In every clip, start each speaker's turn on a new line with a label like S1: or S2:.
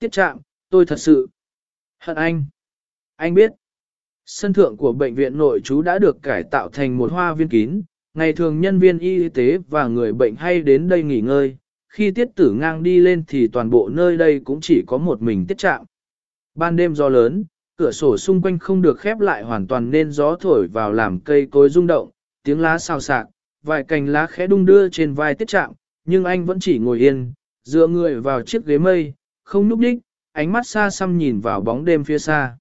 S1: Tiết chạm, tôi thật sự hận anh. Anh biết, sân thượng của bệnh viện nội trú đã được cải tạo thành một hoa viên kín, ngày thường nhân viên y tế và người bệnh hay đến đây nghỉ ngơi, khi tiết tử ngang đi lên thì toàn bộ nơi đây cũng chỉ có một mình tiết chạm. Ban đêm gió lớn, cửa sổ xung quanh không được khép lại hoàn toàn nên gió thổi vào làm cây cối rung động, tiếng lá xào xạc, vài cành lá khẽ đung đưa trên vai tiết chạm, nhưng anh vẫn chỉ ngồi yên, dựa người vào chiếc ghế mây, không núp đích, ánh mắt xa xăm nhìn vào bóng đêm phía xa.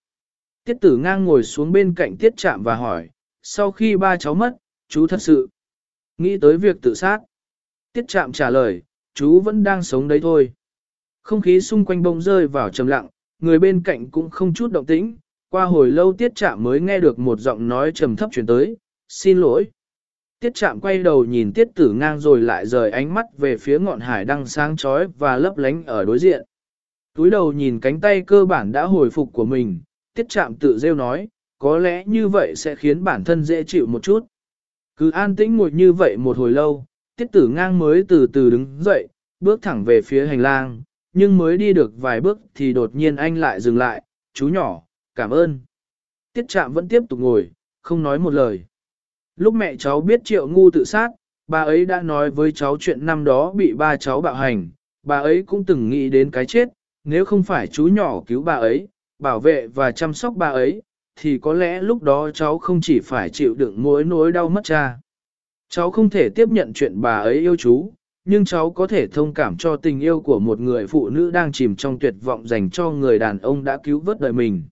S1: Tiết tử ngang ngồi xuống bên cạnh tiết chạm và hỏi, sau khi ba cháu mất, chú thật sự nghĩ tới việc tự sát. Tiết chạm trả lời, chú vẫn đang sống đấy thôi. Không khí xung quanh bông rơi vào trầm lặng, người bên cạnh cũng không chút động tĩnh, qua hồi lâu tiết chạm mới nghe được một giọng nói trầm thấp chuyển tới, xin lỗi. Tiết chạm quay đầu nhìn tiết tử ngang rồi lại rời ánh mắt về phía ngọn hải đang sáng chói và lấp lánh ở đối diện. Túi đầu nhìn cánh tay cơ bản đã hồi phục của mình, tiết chạm tự rêu nói, có lẽ như vậy sẽ khiến bản thân dễ chịu một chút. Cứ an tĩnh ngồi như vậy một hồi lâu, tiết tử ngang mới từ từ đứng dậy, bước thẳng về phía hành lang, nhưng mới đi được vài bước thì đột nhiên anh lại dừng lại, chú nhỏ, cảm ơn. Tiết chạm vẫn tiếp tục ngồi, không nói một lời. Lúc mẹ cháu biết triệu ngu tự sát, bà ấy đã nói với cháu chuyện năm đó bị ba cháu bạo hành, bà ấy cũng từng nghĩ đến cái chết, nếu không phải chú nhỏ cứu bà ấy, bảo vệ và chăm sóc bà ấy, thì có lẽ lúc đó cháu không chỉ phải chịu đựng mối nỗi đau mất cha. Cháu không thể tiếp nhận chuyện bà ấy yêu chú, nhưng cháu có thể thông cảm cho tình yêu của một người phụ nữ đang chìm trong tuyệt vọng dành cho người đàn ông đã cứu vớt đời mình.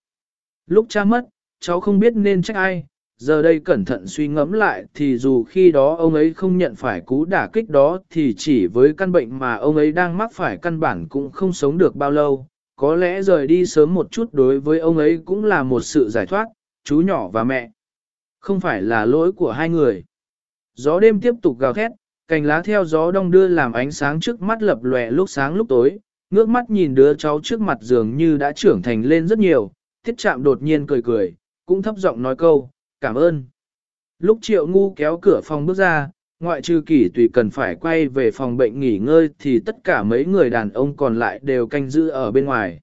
S1: Lúc cha mất, cháu không biết nên trách ai, giờ đây cẩn thận suy ngẫm lại thì dù khi đó ông ấy không nhận phải cú đả kích đó thì chỉ với căn bệnh mà ông ấy đang mắc phải căn bản cũng không sống được bao lâu. Có lẽ rời đi sớm một chút đối với ông ấy cũng là một sự giải thoát, chú nhỏ và mẹ. Không phải là lỗi của hai người. Gió đêm tiếp tục gào thét, cành lá theo gió đông đưa làm ánh sáng trước mắt lập lòe lúc sáng lúc tối, ngước mắt nhìn đứa cháu trước mặt dường như đã trưởng thành lên rất nhiều, thiết chạm đột nhiên cười cười, cũng thấp giọng nói câu, cảm ơn. Lúc triệu ngu kéo cửa phòng bước ra, ngoại trừ kỷ tùy cần phải quay về phòng bệnh nghỉ ngơi thì tất cả mấy người đàn ông còn lại đều canh giữ ở bên ngoài.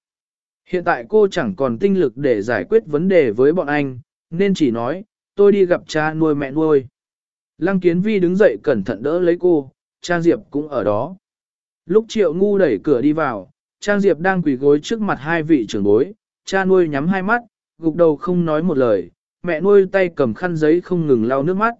S1: Hiện tại cô chẳng còn tinh lực để giải quyết vấn đề với bọn anh, nên chỉ nói, tôi đi gặp cha nuôi mẹ nuôi. Lăng Kiến Vi đứng dậy cẩn thận đỡ lấy cô, Trang Diệp cũng ở đó. Lúc Triệu Ngu đẩy cửa đi vào, Trang Diệp đang quỳ gối trước mặt hai vị trưởng bối, cha nuôi nhắm hai mắt, gục đầu không nói một lời, mẹ nuôi tay cầm khăn giấy không ngừng lau nước mắt.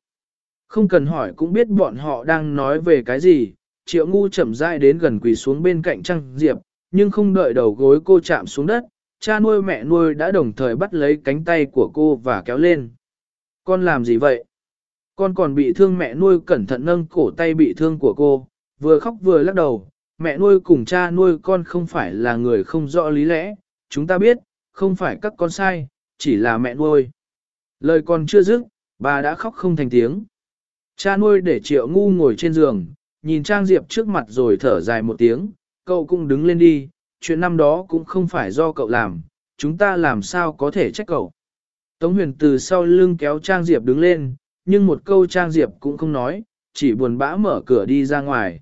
S1: Không cần hỏi cũng biết bọn họ đang nói về cái gì, Triệu Ngu chậm rãi đến gần quỳ xuống bên cạnh Trang Diệp, nhưng không đợi đầu gối cô chạm xuống đất, cha nuôi mẹ nuôi đã đồng thời bắt lấy cánh tay của cô và kéo lên. Con làm gì vậy? Con còn bị thương mẹ nuôi cẩn thận nâng cổ tay bị thương của cô, vừa khóc vừa lắc đầu, mẹ nuôi cùng cha nuôi con không phải là người không rõ lý lẽ, chúng ta biết, không phải các con sai, chỉ là mẹ nuôi. Lời còn chưa dứt, bà đã khóc không thành tiếng. Cha nuôi để triệu ngu ngồi trên giường, nhìn Trang Diệp trước mặt rồi thở dài một tiếng, cậu cũng đứng lên đi, chuyện năm đó cũng không phải do cậu làm, chúng ta làm sao có thể trách cậu. Tống huyền từ sau lưng kéo Trang Diệp đứng lên, nhưng một câu Trang Diệp cũng không nói, chỉ buồn bã mở cửa đi ra ngoài.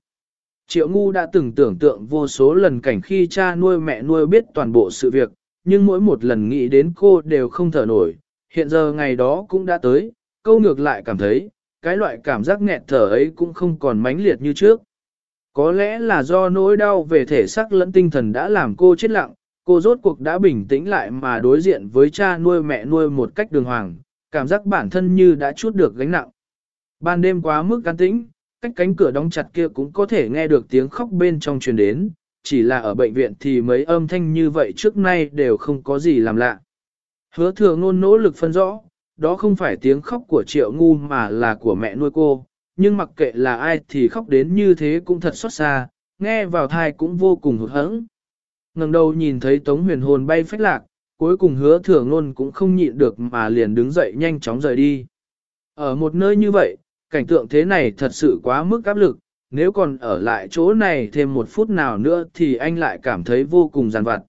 S1: Triệu Ngu đã từng tưởng tượng vô số lần cảnh khi cha nuôi mẹ nuôi biết toàn bộ sự việc, nhưng mỗi một lần nghĩ đến cô đều không thở nổi. Hiện giờ ngày đó cũng đã tới, câu ngược lại cảm thấy, cái loại cảm giác nghẹt thở ấy cũng không còn mãnh liệt như trước. Có lẽ là do nỗi đau về thể xác lẫn tinh thần đã làm cô chết lặng, cô rốt cuộc đã bình tĩnh lại mà đối diện với cha nuôi mẹ nuôi một cách đường hoàng, cảm giác bản thân như đã chút được gánh nặng. Ban đêm quá mức can tĩnh, cách cánh cửa đóng chặt kia cũng có thể nghe được tiếng khóc bên trong truyền đến, chỉ là ở bệnh viện thì mấy âm thanh như vậy trước nay đều không có gì làm lạ. Hứa thừa ngôn nỗ lực phân rõ, đó không phải tiếng khóc của triệu ngu mà là của mẹ nuôi cô, nhưng mặc kệ là ai thì khóc đến như thế cũng thật xót xa, nghe vào thai cũng vô cùng hụt hẫng. ngẩng đầu nhìn thấy tống huyền hồn bay phách lạc, cuối cùng hứa thừa ngôn cũng không nhịn được mà liền đứng dậy nhanh chóng rời đi. Ở một nơi như vậy, cảnh tượng thế này thật sự quá mức áp lực, nếu còn ở lại chỗ này thêm một phút nào nữa thì anh lại cảm thấy vô cùng giàn vặt.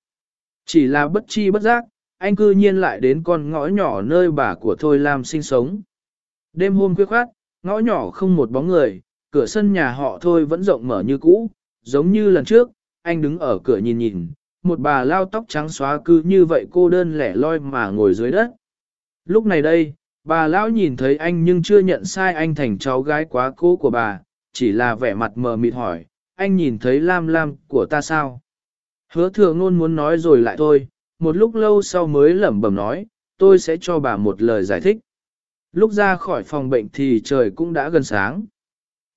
S1: Chỉ là bất chi bất giác, anh cư nhiên lại đến con ngõ nhỏ nơi bà của Thôi Lam sinh sống. Đêm hôm khuya khoát, ngõ nhỏ không một bóng người, cửa sân nhà họ Thôi vẫn rộng mở như cũ, giống như lần trước, anh đứng ở cửa nhìn nhìn, một bà lao tóc trắng xóa cứ như vậy cô đơn lẻ loi mà ngồi dưới đất. Lúc này đây, bà lão nhìn thấy anh nhưng chưa nhận sai anh thành cháu gái quá cố của bà, chỉ là vẻ mặt mờ mịt hỏi, anh nhìn thấy lam lam của ta sao? Hứa thừa ngôn muốn nói rồi lại thôi, một lúc lâu sau mới lẩm bẩm nói, tôi sẽ cho bà một lời giải thích. Lúc ra khỏi phòng bệnh thì trời cũng đã gần sáng.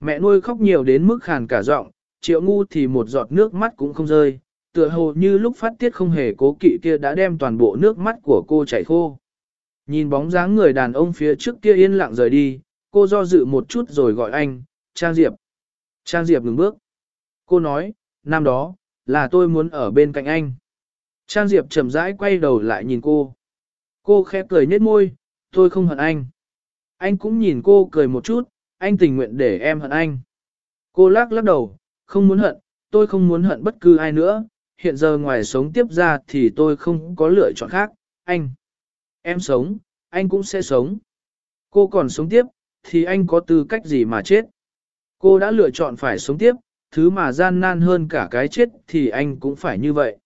S1: Mẹ nuôi khóc nhiều đến mức khàn cả giọng, triệu ngu thì một giọt nước mắt cũng không rơi, tựa hồ như lúc phát tiết không hề cố kỵ kia đã đem toàn bộ nước mắt của cô chảy khô. Nhìn bóng dáng người đàn ông phía trước kia yên lặng rời đi, cô do dự một chút rồi gọi anh, Trang Diệp. Trang Diệp ngừng bước. Cô nói, năm đó, là tôi muốn ở bên cạnh anh. Trang Diệp chậm rãi quay đầu lại nhìn cô. Cô khẽ cười nhếch môi, tôi không hận anh. Anh cũng nhìn cô cười một chút, anh tình nguyện để em hận anh. Cô lắc lắc đầu, không muốn hận, tôi không muốn hận bất cứ ai nữa, hiện giờ ngoài sống tiếp ra thì tôi không có lựa chọn khác, anh. Em sống, anh cũng sẽ sống. Cô còn sống tiếp, thì anh có tư cách gì mà chết? Cô đã lựa chọn phải sống tiếp, thứ mà gian nan hơn cả cái chết thì anh cũng phải như vậy.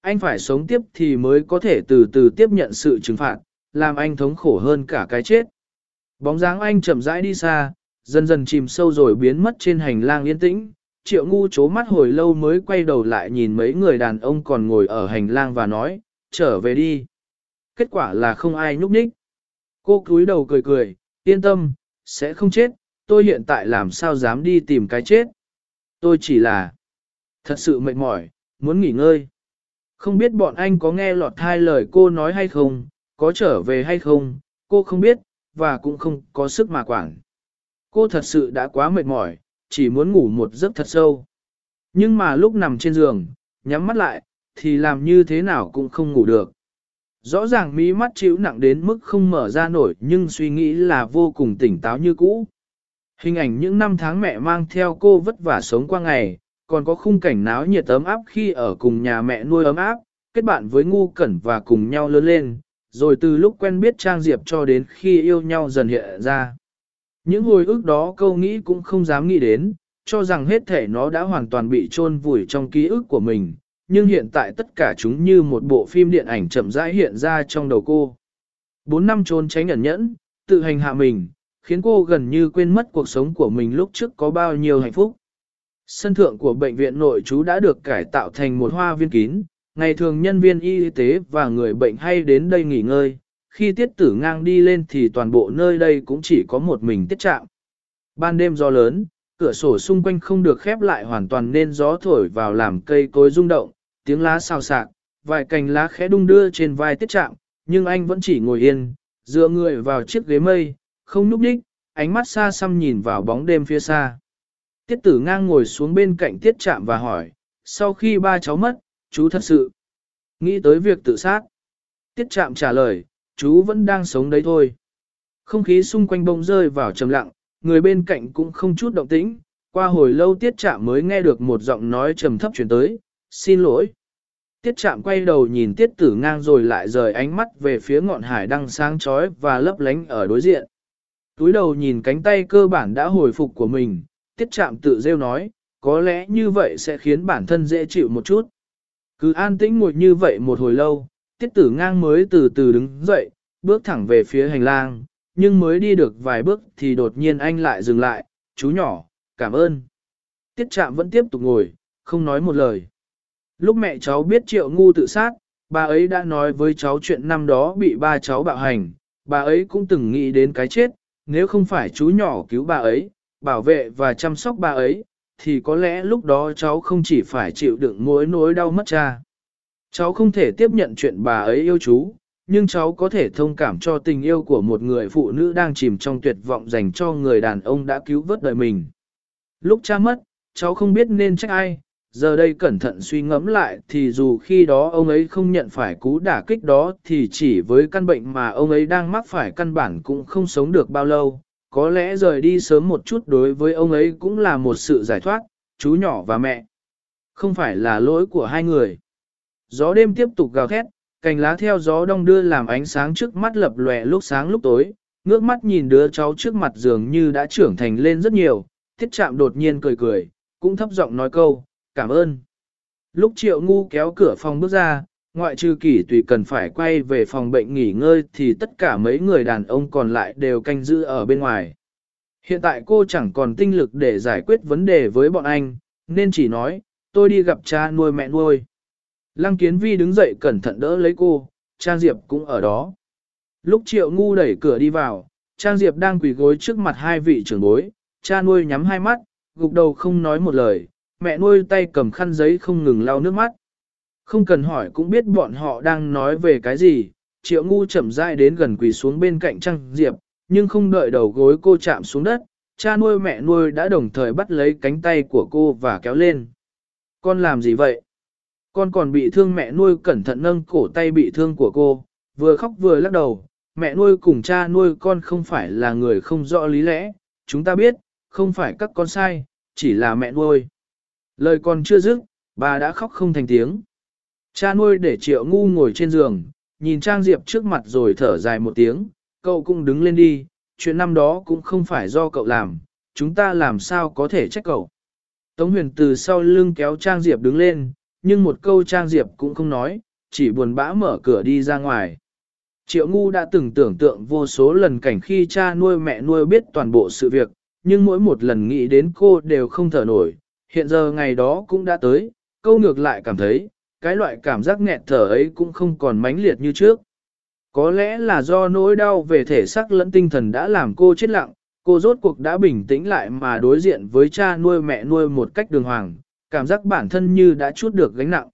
S1: Anh phải sống tiếp thì mới có thể từ từ tiếp nhận sự trừng phạt, làm anh thống khổ hơn cả cái chết. Bóng dáng anh chậm rãi đi xa, dần dần chìm sâu rồi biến mất trên hành lang yên tĩnh. Triệu ngu chố mắt hồi lâu mới quay đầu lại nhìn mấy người đàn ông còn ngồi ở hành lang và nói, trở về đi. Kết quả là không ai nhúc nhích. Cô cúi đầu cười cười, yên tâm, sẽ không chết, tôi hiện tại làm sao dám đi tìm cái chết. Tôi chỉ là thật sự mệt mỏi, muốn nghỉ ngơi. Không biết bọn anh có nghe lọt hai lời cô nói hay không, có trở về hay không, cô không biết, và cũng không có sức mà quản. Cô thật sự đã quá mệt mỏi, chỉ muốn ngủ một giấc thật sâu. Nhưng mà lúc nằm trên giường, nhắm mắt lại, thì làm như thế nào cũng không ngủ được. Rõ ràng mí mắt chịu nặng đến mức không mở ra nổi nhưng suy nghĩ là vô cùng tỉnh táo như cũ. Hình ảnh những năm tháng mẹ mang theo cô vất vả sống qua ngày, còn có khung cảnh náo nhiệt ấm áp khi ở cùng nhà mẹ nuôi ấm áp, kết bạn với ngu cẩn và cùng nhau lớn lên, rồi từ lúc quen biết Trang Diệp cho đến khi yêu nhau dần hiện ra. Những hồi ức đó câu nghĩ cũng không dám nghĩ đến, cho rằng hết thể nó đã hoàn toàn bị chôn vùi trong ký ức của mình, nhưng hiện tại tất cả chúng như một bộ phim điện ảnh chậm rãi hiện ra trong đầu cô. Bốn năm trốn tránh ẩn nhẫn, tự hành hạ mình, khiến cô gần như quên mất cuộc sống của mình lúc trước có bao nhiêu hạnh phúc. Sân thượng của bệnh viện nội trú đã được cải tạo thành một hoa viên kín, ngày thường nhân viên y tế và người bệnh hay đến đây nghỉ ngơi, khi tiết tử ngang đi lên thì toàn bộ nơi đây cũng chỉ có một mình tiết trạm. Ban đêm gió lớn, cửa sổ xung quanh không được khép lại hoàn toàn nên gió thổi vào làm cây cối rung động, tiếng lá xào xạc, vài cành lá khẽ đung đưa trên vai tiết trạm, nhưng anh vẫn chỉ ngồi yên, dựa người vào chiếc ghế mây, không núp đích, ánh mắt xa xăm nhìn vào bóng đêm phía xa. Tiết tử ngang ngồi xuống bên cạnh tiết trạm và hỏi, sau khi ba cháu mất, chú thật sự nghĩ tới việc tự sát. Tiết trạm trả lời, chú vẫn đang sống đấy thôi. Không khí xung quanh bông rơi vào trầm lặng, người bên cạnh cũng không chút động tĩnh, qua hồi lâu tiết trạm mới nghe được một giọng nói trầm thấp chuyển tới, xin lỗi. Tiết trạm quay đầu nhìn tiết tử ngang rồi lại rời ánh mắt về phía ngọn hải đăng sáng chói và lấp lánh ở đối diện. Túi đầu nhìn cánh tay cơ bản đã hồi phục của mình, tiết trạm tự rêu nói, có lẽ như vậy sẽ khiến bản thân dễ chịu một chút. Cứ an tĩnh ngồi như vậy một hồi lâu, tiết tử ngang mới từ từ đứng dậy, bước thẳng về phía hành lang, nhưng mới đi được vài bước thì đột nhiên anh lại dừng lại, chú nhỏ, cảm ơn. Tiết trạm vẫn tiếp tục ngồi, không nói một lời. Lúc mẹ cháu biết triệu ngu tự sát, bà ấy đã nói với cháu chuyện năm đó bị ba cháu bạo hành, bà ấy cũng từng nghĩ đến cái chết, nếu không phải chú nhỏ cứu bà ấy, bảo vệ và chăm sóc bà ấy, thì có lẽ lúc đó cháu không chỉ phải chịu đựng mối nỗi đau mất cha. Cháu không thể tiếp nhận chuyện bà ấy yêu chú, nhưng cháu có thể thông cảm cho tình yêu của một người phụ nữ đang chìm trong tuyệt vọng dành cho người đàn ông đã cứu vớt đời mình. Lúc cha mất, cháu không biết nên trách ai, giờ đây cẩn thận suy ngẫm lại thì dù khi đó ông ấy không nhận phải cú đả kích đó thì chỉ với căn bệnh mà ông ấy đang mắc phải căn bản cũng không sống được bao lâu. Có lẽ rời đi sớm một chút đối với ông ấy cũng là một sự giải thoát, chú nhỏ và mẹ. Không phải là lỗi của hai người. Gió đêm tiếp tục gào thét, cành lá theo gió đông đưa làm ánh sáng trước mắt lập lòe lúc sáng lúc tối, ngước mắt nhìn đứa cháu trước mặt dường như đã trưởng thành lên rất nhiều, thiết chạm đột nhiên cười cười, cũng thấp giọng nói câu, cảm ơn. Lúc triệu ngu kéo cửa phòng bước ra, ngoại trừ kỷ tùy cần phải quay về phòng bệnh nghỉ ngơi thì tất cả mấy người đàn ông còn lại đều canh giữ ở bên ngoài. Hiện tại cô chẳng còn tinh lực để giải quyết vấn đề với bọn anh, nên chỉ nói, tôi đi gặp cha nuôi mẹ nuôi. Lăng Kiến Vi đứng dậy cẩn thận đỡ lấy cô, Trang Diệp cũng ở đó. Lúc Triệu Ngu đẩy cửa đi vào, Trang Diệp đang quỳ gối trước mặt hai vị trưởng bối, cha nuôi nhắm hai mắt, gục đầu không nói một lời, mẹ nuôi tay cầm khăn giấy không ngừng lau nước mắt. Không cần hỏi cũng biết bọn họ đang nói về cái gì, Triệu Ngu chậm rãi đến gần quỳ xuống bên cạnh Trang Diệp, nhưng không đợi đầu gối cô chạm xuống đất, cha nuôi mẹ nuôi đã đồng thời bắt lấy cánh tay của cô và kéo lên. Con làm gì vậy? Con còn bị thương mẹ nuôi cẩn thận nâng cổ tay bị thương của cô, vừa khóc vừa lắc đầu, mẹ nuôi cùng cha nuôi con không phải là người không rõ lý lẽ, chúng ta biết, không phải các con sai, chỉ là mẹ nuôi. Lời còn chưa dứt, bà đã khóc không thành tiếng. Cha nuôi để triệu ngu ngồi trên giường, nhìn Trang Diệp trước mặt rồi thở dài một tiếng, cậu cũng đứng lên đi, chuyện năm đó cũng không phải do cậu làm, chúng ta làm sao có thể trách cậu. Tống huyền từ sau lưng kéo Trang Diệp đứng lên, nhưng một câu Trang Diệp cũng không nói, chỉ buồn bã mở cửa đi ra ngoài. Triệu Ngu đã từng tưởng tượng vô số lần cảnh khi cha nuôi mẹ nuôi biết toàn bộ sự việc, nhưng mỗi một lần nghĩ đến cô đều không thở nổi. Hiện giờ ngày đó cũng đã tới, câu ngược lại cảm thấy, cái loại cảm giác nghẹt thở ấy cũng không còn mãnh liệt như trước. Có lẽ là do nỗi đau về thể xác lẫn tinh thần đã làm cô chết lặng, cô rốt cuộc đã bình tĩnh lại mà đối diện với cha nuôi mẹ nuôi một cách đường hoàng, cảm giác bản thân như đã chút được gánh nặng.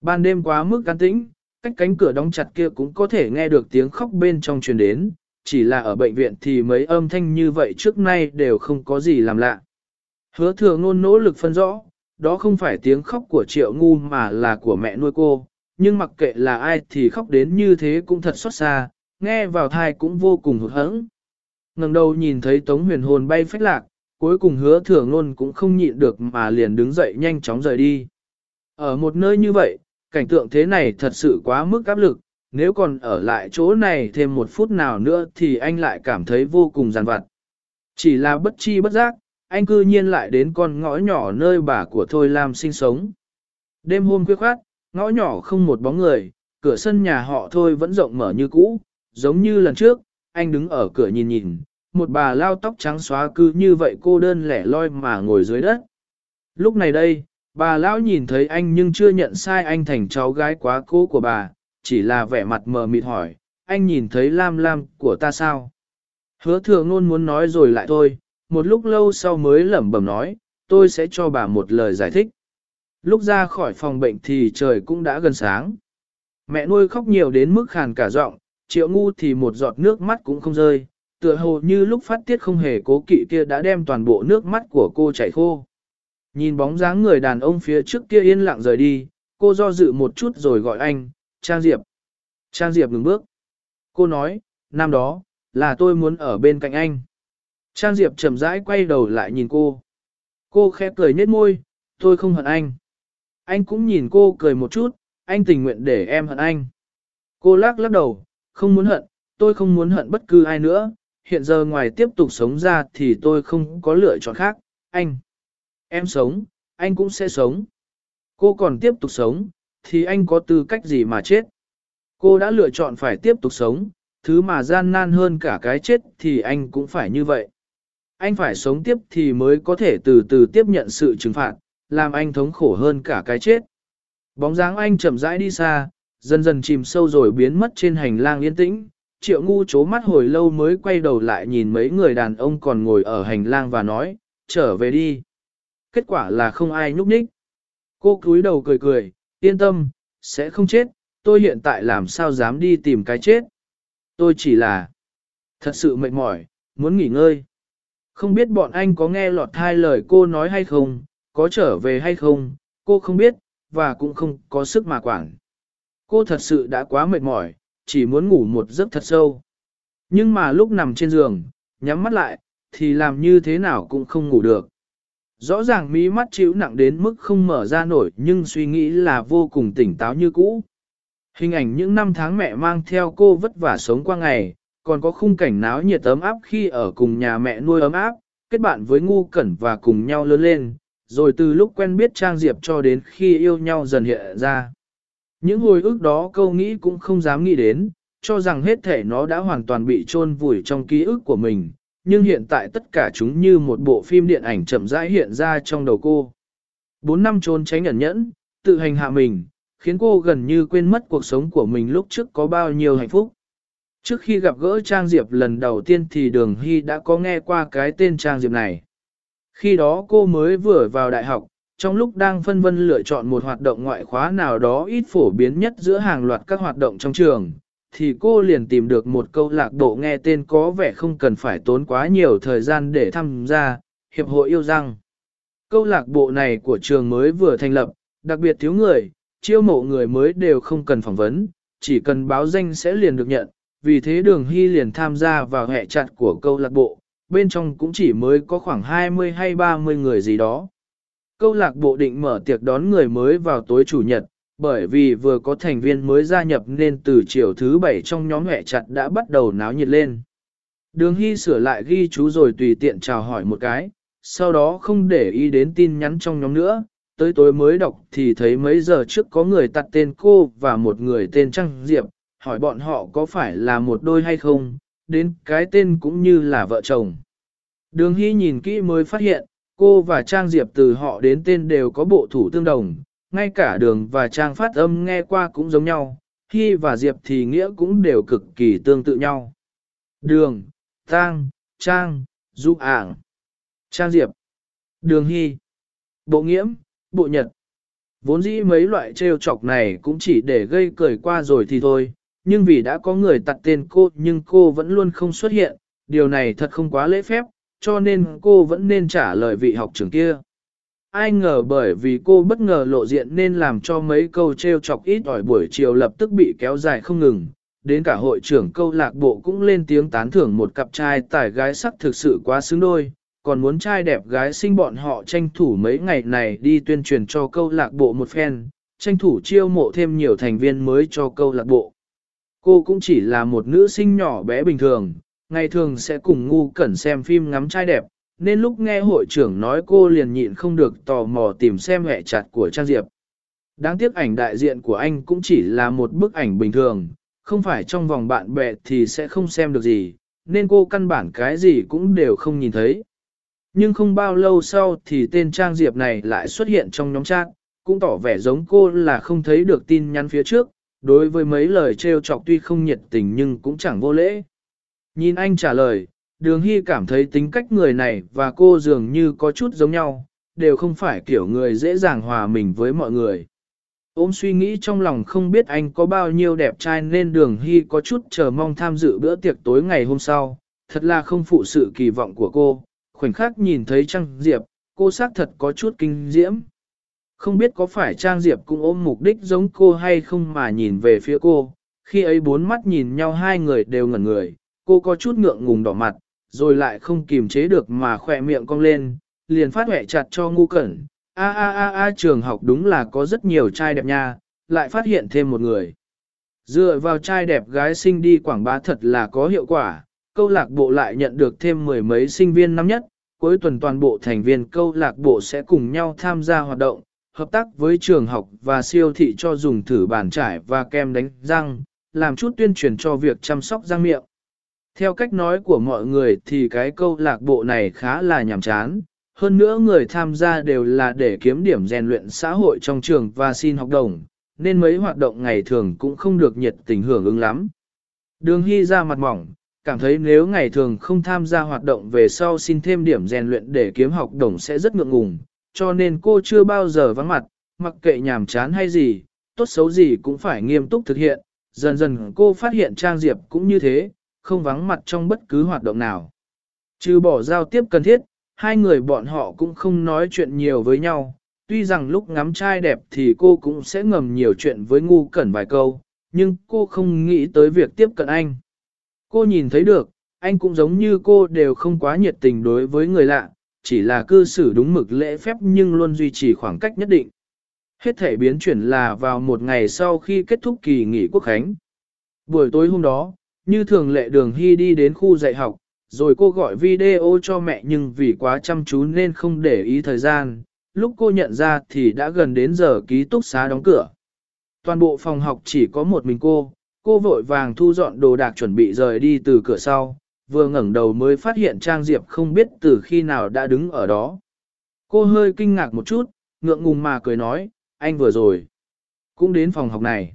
S1: Ban đêm quá mức can tĩnh, cách cánh cửa đóng chặt kia cũng có thể nghe được tiếng khóc bên trong truyền đến, chỉ là ở bệnh viện thì mấy âm thanh như vậy trước nay đều không có gì làm lạ. Hứa thừa ngôn nỗ lực phân rõ, đó không phải tiếng khóc của triệu ngu mà là của mẹ nuôi cô, nhưng mặc kệ là ai thì khóc đến như thế cũng thật xót xa, nghe vào thai cũng vô cùng hụt hẫng. ngẩng đầu nhìn thấy tống huyền hồn bay phách lạc, cuối cùng hứa thừa ngôn cũng không nhịn được mà liền đứng dậy nhanh chóng rời đi. Ở một nơi như vậy, cảnh tượng thế này thật sự quá mức áp lực, nếu còn ở lại chỗ này thêm một phút nào nữa thì anh lại cảm thấy vô cùng giàn vặt. Chỉ là bất chi bất giác, anh cư nhiên lại đến con ngõ nhỏ nơi bà của Thôi Lam sinh sống. Đêm hôm khuya khoát, ngõ nhỏ không một bóng người, cửa sân nhà họ Thôi vẫn rộng mở như cũ, giống như lần trước, anh đứng ở cửa nhìn nhìn, một bà lao tóc trắng xóa cứ như vậy cô đơn lẻ loi mà ngồi dưới đất. Lúc này đây, bà lão nhìn thấy anh nhưng chưa nhận sai anh thành cháu gái quá cố của bà, chỉ là vẻ mặt mờ mịt hỏi, anh nhìn thấy lam lam của ta sao? Hứa thừa ngôn muốn nói rồi lại thôi, một lúc lâu sau mới lẩm bẩm nói, tôi sẽ cho bà một lời giải thích. Lúc ra khỏi phòng bệnh thì trời cũng đã gần sáng. Mẹ nuôi khóc nhiều đến mức khàn cả giọng, triệu ngu thì một giọt nước mắt cũng không rơi, tựa hồ như lúc phát tiết không hề cố kỵ kia đã đem toàn bộ nước mắt của cô chảy khô. Nhìn bóng dáng người đàn ông phía trước kia yên lặng rời đi, cô do dự một chút rồi gọi anh, Trang Diệp. Trang Diệp ngừng bước. Cô nói, năm đó, là tôi muốn ở bên cạnh anh. Trang Diệp chậm rãi quay đầu lại nhìn cô. Cô khẽ cười nhếch môi, tôi không hận anh. Anh cũng nhìn cô cười một chút, anh tình nguyện để em hận anh. Cô lắc lắc đầu, không muốn hận, tôi không muốn hận bất cứ ai nữa, hiện giờ ngoài tiếp tục sống ra thì tôi không có lựa chọn khác, anh. Em sống, anh cũng sẽ sống. Cô còn tiếp tục sống, thì anh có tư cách gì mà chết? Cô đã lựa chọn phải tiếp tục sống, thứ mà gian nan hơn cả cái chết thì anh cũng phải như vậy. Anh phải sống tiếp thì mới có thể từ từ tiếp nhận sự trừng phạt, làm anh thống khổ hơn cả cái chết. Bóng dáng anh chậm rãi đi xa, dần dần chìm sâu rồi biến mất trên hành lang yên tĩnh, triệu ngu chố mắt hồi lâu mới quay đầu lại nhìn mấy người đàn ông còn ngồi ở hành lang và nói, trở về đi. Kết quả là không ai nhúc nhích. Cô cúi đầu cười cười, yên tâm, sẽ không chết, tôi hiện tại làm sao dám đi tìm cái chết. Tôi chỉ là thật sự mệt mỏi, muốn nghỉ ngơi. Không biết bọn anh có nghe lọt hai lời cô nói hay không, có trở về hay không, cô không biết, và cũng không có sức mà quản. Cô thật sự đã quá mệt mỏi, chỉ muốn ngủ một giấc thật sâu. Nhưng mà lúc nằm trên giường, nhắm mắt lại, thì làm như thế nào cũng không ngủ được. Rõ ràng mí mắt chịu nặng đến mức không mở ra nổi nhưng suy nghĩ là vô cùng tỉnh táo như cũ. Hình ảnh những năm tháng mẹ mang theo cô vất vả sống qua ngày, còn có khung cảnh náo nhiệt ấm áp khi ở cùng nhà mẹ nuôi ấm áp, kết bạn với ngu cẩn và cùng nhau lớn lên, rồi từ lúc quen biết Trang Diệp cho đến khi yêu nhau dần hiện ra. Những hồi ức đó câu nghĩ cũng không dám nghĩ đến, cho rằng hết thể nó đã hoàn toàn bị chôn vùi trong ký ức của mình, nhưng hiện tại tất cả chúng như một bộ phim điện ảnh chậm rãi hiện ra trong đầu cô. Bốn năm trốn tránh ẩn nhẫn, tự hành hạ mình, khiến cô gần như quên mất cuộc sống của mình lúc trước có bao nhiêu hạnh phúc. Trước khi gặp gỡ Trang Diệp lần đầu tiên thì Đường Hy đã có nghe qua cái tên Trang Diệp này. Khi đó cô mới vừa vào đại học, trong lúc đang phân vân lựa chọn một hoạt động ngoại khóa nào đó ít phổ biến nhất giữa hàng loạt các hoạt động trong trường, thì cô liền tìm được một câu lạc bộ nghe tên có vẻ không cần phải tốn quá nhiều thời gian để tham gia, Hiệp hội yêu răng. Câu lạc bộ này của trường mới vừa thành lập, đặc biệt thiếu người, chiêu mộ người mới đều không cần phỏng vấn, chỉ cần báo danh sẽ liền được nhận, vì thế đường hy liền tham gia vào hệ chặt của câu lạc bộ, bên trong cũng chỉ mới có khoảng 20 hay 30 người gì đó. Câu lạc bộ định mở tiệc đón người mới vào tối chủ nhật, bởi vì vừa có thành viên mới gia nhập nên từ chiều thứ bảy trong nhóm hệ chặt đã bắt đầu náo nhiệt lên. Đường Hy sửa lại ghi chú rồi tùy tiện chào hỏi một cái, sau đó không để ý đến tin nhắn trong nhóm nữa, tới tối mới đọc thì thấy mấy giờ trước có người tắt tên cô và một người tên Trăng Diệp, hỏi bọn họ có phải là một đôi hay không, đến cái tên cũng như là vợ chồng. Đường Hy nhìn kỹ mới phát hiện, cô và Trang Diệp từ họ đến tên đều có bộ thủ tương đồng, ngay cả đường và Trang phát âm nghe qua cũng giống nhau, Hy và Diệp thì nghĩa cũng đều cực kỳ tương tự nhau. Đường, Tang, Trang, Du ảng, Trang Diệp, Đường Hy, Bộ Nghiễm, Bộ Nhật. Vốn dĩ mấy loại trêu chọc này cũng chỉ để gây cười qua rồi thì thôi, nhưng vì đã có người tđặt tên cô nhưng cô vẫn luôn không xuất hiện, điều này thật không quá lễ phép, cho nên cô vẫn nên trả lời vị học trưởng kia. Ai ngờ bởi vì cô bất ngờ lộ diện nên làm cho mấy câu trêu chọc ít ỏi buổi chiều lập tức bị kéo dài không ngừng. Đến cả hội trưởng câu lạc bộ cũng lên tiếng tán thưởng một cặp trai tài gái sắc thực sự quá xứng đôi, còn muốn trai đẹp gái sinh bọn họ tranh thủ mấy ngày này đi tuyên truyền cho câu lạc bộ một phen, tranh thủ chiêu mộ thêm nhiều thành viên mới cho câu lạc bộ. Cô cũng chỉ là một nữ sinh nhỏ bé bình thường, ngày thường sẽ cùng ngu cẩn xem phim ngắm trai đẹp, nên lúc nghe hội trưởng nói cô liền nhịn không được tò mò tìm xem hệ chặt của Trang Diệp. Đáng tiếc ảnh đại diện của anh cũng chỉ là một bức ảnh bình thường, không phải trong vòng bạn bè thì sẽ không xem được gì, nên cô căn bản cái gì cũng đều không nhìn thấy. Nhưng không bao lâu sau thì tên Trang Diệp này lại xuất hiện trong nhóm chat, cũng tỏ vẻ giống cô là không thấy được tin nhắn phía trước, đối với mấy lời trêu chọc tuy không nhiệt tình nhưng cũng chẳng vô lễ. Nhìn anh trả lời, đường hy cảm thấy tính cách người này và cô dường như có chút giống nhau, đều không phải kiểu người dễ dàng hòa mình với mọi người. Ôm suy nghĩ trong lòng không biết anh có bao nhiêu đẹp trai nên đường hy có chút chờ mong tham dự bữa tiệc tối ngày hôm sau, thật là không phụ sự kỳ vọng của cô, khoảnh khắc nhìn thấy Trang Diệp, cô xác thật có chút kinh diễm. Không biết có phải Trang Diệp cũng ôm mục đích giống cô hay không mà nhìn về phía cô, khi ấy bốn mắt nhìn nhau hai người đều ngẩn người, cô có chút ngượng ngùng đỏ mặt, rồi lại không kiềm chế được mà khỏe miệng cong lên, liền phát hẹ chặt cho ngu cẩn. A a a a trường học đúng là có rất nhiều trai đẹp nha, lại phát hiện thêm một người. Dựa vào trai đẹp gái sinh đi quảng bá thật là có hiệu quả, câu lạc bộ lại nhận được thêm mười mấy sinh viên năm nhất, cuối tuần toàn bộ thành viên câu lạc bộ sẽ cùng nhau tham gia hoạt động, hợp tác với trường học và siêu thị cho dùng thử bàn trải và kem đánh răng, làm chút tuyên truyền cho việc chăm sóc răng miệng. Theo cách nói của mọi người thì cái câu lạc bộ này khá là nhàm chán, hơn nữa người tham gia đều là để kiếm điểm rèn luyện xã hội trong trường và xin học đồng, nên mấy hoạt động ngày thường cũng không được nhiệt tình hưởng ứng lắm. Đường Hy ra mặt mỏng, cảm thấy nếu ngày thường không tham gia hoạt động về sau xin thêm điểm rèn luyện để kiếm học đồng sẽ rất ngượng ngùng, cho nên cô chưa bao giờ vắng mặt, mặc kệ nhàm chán hay gì, tốt xấu gì cũng phải nghiêm túc thực hiện. Dần dần cô phát hiện Trang Diệp cũng như thế, không vắng mặt trong bất cứ hoạt động nào. Trừ bỏ giao tiếp cần thiết, hai người bọn họ cũng không nói chuyện nhiều với nhau. Tuy rằng lúc ngắm trai đẹp thì cô cũng sẽ ngầm nhiều chuyện với ngu cẩn vài câu, nhưng cô không nghĩ tới việc tiếp cận anh. Cô nhìn thấy được, anh cũng giống như cô đều không quá nhiệt tình đối với người lạ, chỉ là cư xử đúng mực lễ phép nhưng luôn duy trì khoảng cách nhất định. Hết thể biến chuyển là vào một ngày sau khi kết thúc kỳ nghỉ quốc khánh. Buổi tối hôm đó, như thường lệ đường hy đi đến khu dạy học, rồi cô gọi video cho mẹ nhưng vì quá chăm chú nên không để ý thời gian, lúc cô nhận ra thì đã gần đến giờ ký túc xá đóng cửa. Toàn bộ phòng học chỉ có một mình cô, cô vội vàng thu dọn đồ đạc chuẩn bị rời đi từ cửa sau, vừa ngẩng đầu mới phát hiện Trang Diệp không biết từ khi nào đã đứng ở đó. Cô hơi kinh ngạc một chút, ngượng ngùng mà cười nói, anh vừa rồi, cũng đến phòng học này.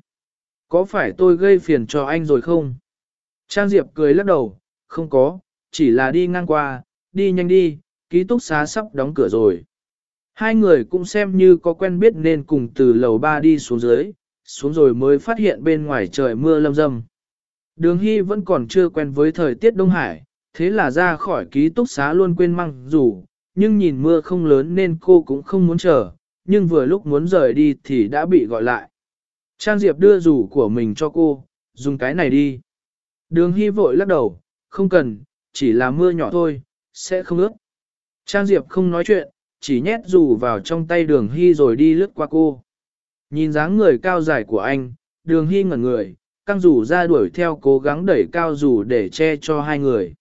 S1: Có phải tôi gây phiền cho anh rồi không? Trang Diệp cười lắc đầu, không có, chỉ là đi ngang qua, đi nhanh đi, ký túc xá sắp đóng cửa rồi. Hai người cũng xem như có quen biết nên cùng từ lầu ba đi xuống dưới, xuống rồi mới phát hiện bên ngoài trời mưa lâm râm. Đường Hy vẫn còn chưa quen với thời tiết Đông Hải, thế là ra khỏi ký túc xá luôn quên măng dù, nhưng nhìn mưa không lớn nên cô cũng không muốn chờ, nhưng vừa lúc muốn rời đi thì đã bị gọi lại. Trang Diệp đưa rủ của mình cho cô, dùng cái này đi. Đường Hy vội lắc đầu, không cần, chỉ là mưa nhỏ thôi, sẽ không ướt. Trang Diệp không nói chuyện, chỉ nhét rủ vào trong tay đường Hy rồi đi lướt qua cô. Nhìn dáng người cao dài của anh, đường Hy ngẩn người, căng rủ ra đuổi theo cố gắng đẩy cao rủ để che cho hai người.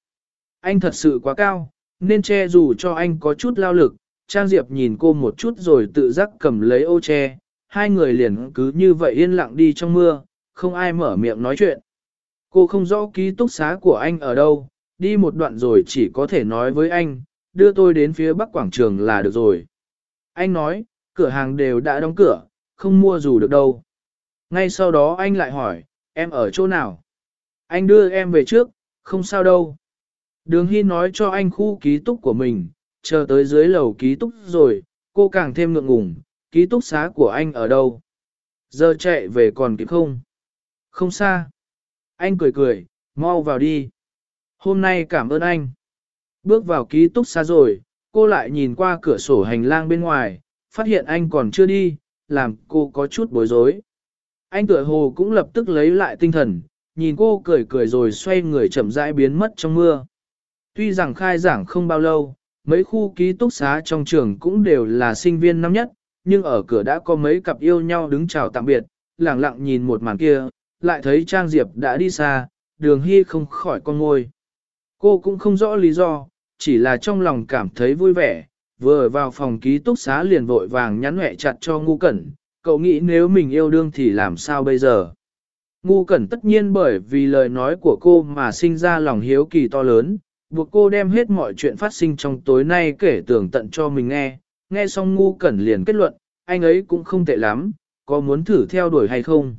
S1: Anh thật sự quá cao, nên che rủ cho anh có chút lao lực. Trang Diệp nhìn cô một chút rồi tự giác cầm lấy ô che, hai người liền cứ như vậy yên lặng đi trong mưa, không ai mở miệng nói chuyện. Cô không rõ ký túc xá của anh ở đâu, đi một đoạn rồi chỉ có thể nói với anh, đưa tôi đến phía bắc quảng trường là được rồi. Anh nói, cửa hàng đều đã đóng cửa, không mua dù được đâu. Ngay sau đó anh lại hỏi, em ở chỗ nào? Anh đưa em về trước, không sao đâu. Đường Hy nói cho anh khu ký túc của mình, chờ tới dưới lầu ký túc rồi, cô càng thêm ngượng ngùng, ký túc xá của anh ở đâu? Giờ chạy về còn kịp không? Không xa. Anh cười cười, mau vào đi. Hôm nay cảm ơn anh. Bước vào ký túc xá rồi, cô lại nhìn qua cửa sổ hành lang bên ngoài, phát hiện anh còn chưa đi, làm cô có chút bối rối. Anh tựa hồ cũng lập tức lấy lại tinh thần, nhìn cô cười cười rồi xoay người chậm rãi biến mất trong mưa. Tuy rằng khai giảng không bao lâu, mấy khu ký túc xá trong trường cũng đều là sinh viên năm nhất, nhưng ở cửa đã có mấy cặp yêu nhau đứng chào tạm biệt, lặng lặng nhìn một màn kia, lại thấy Trang Diệp đã đi xa, đường hy không khỏi con ngôi. Cô cũng không rõ lý do, chỉ là trong lòng cảm thấy vui vẻ, vừa vào phòng ký túc xá liền vội vàng nhắn nhẹ chặt cho ngu cẩn, cậu nghĩ nếu mình yêu đương thì làm sao bây giờ? Ngu cẩn tất nhiên bởi vì lời nói của cô mà sinh ra lòng hiếu kỳ to lớn, buộc cô đem hết mọi chuyện phát sinh trong tối nay kể tường tận cho mình nghe, nghe xong ngu cẩn liền kết luận, anh ấy cũng không tệ lắm, có muốn thử theo đuổi hay không?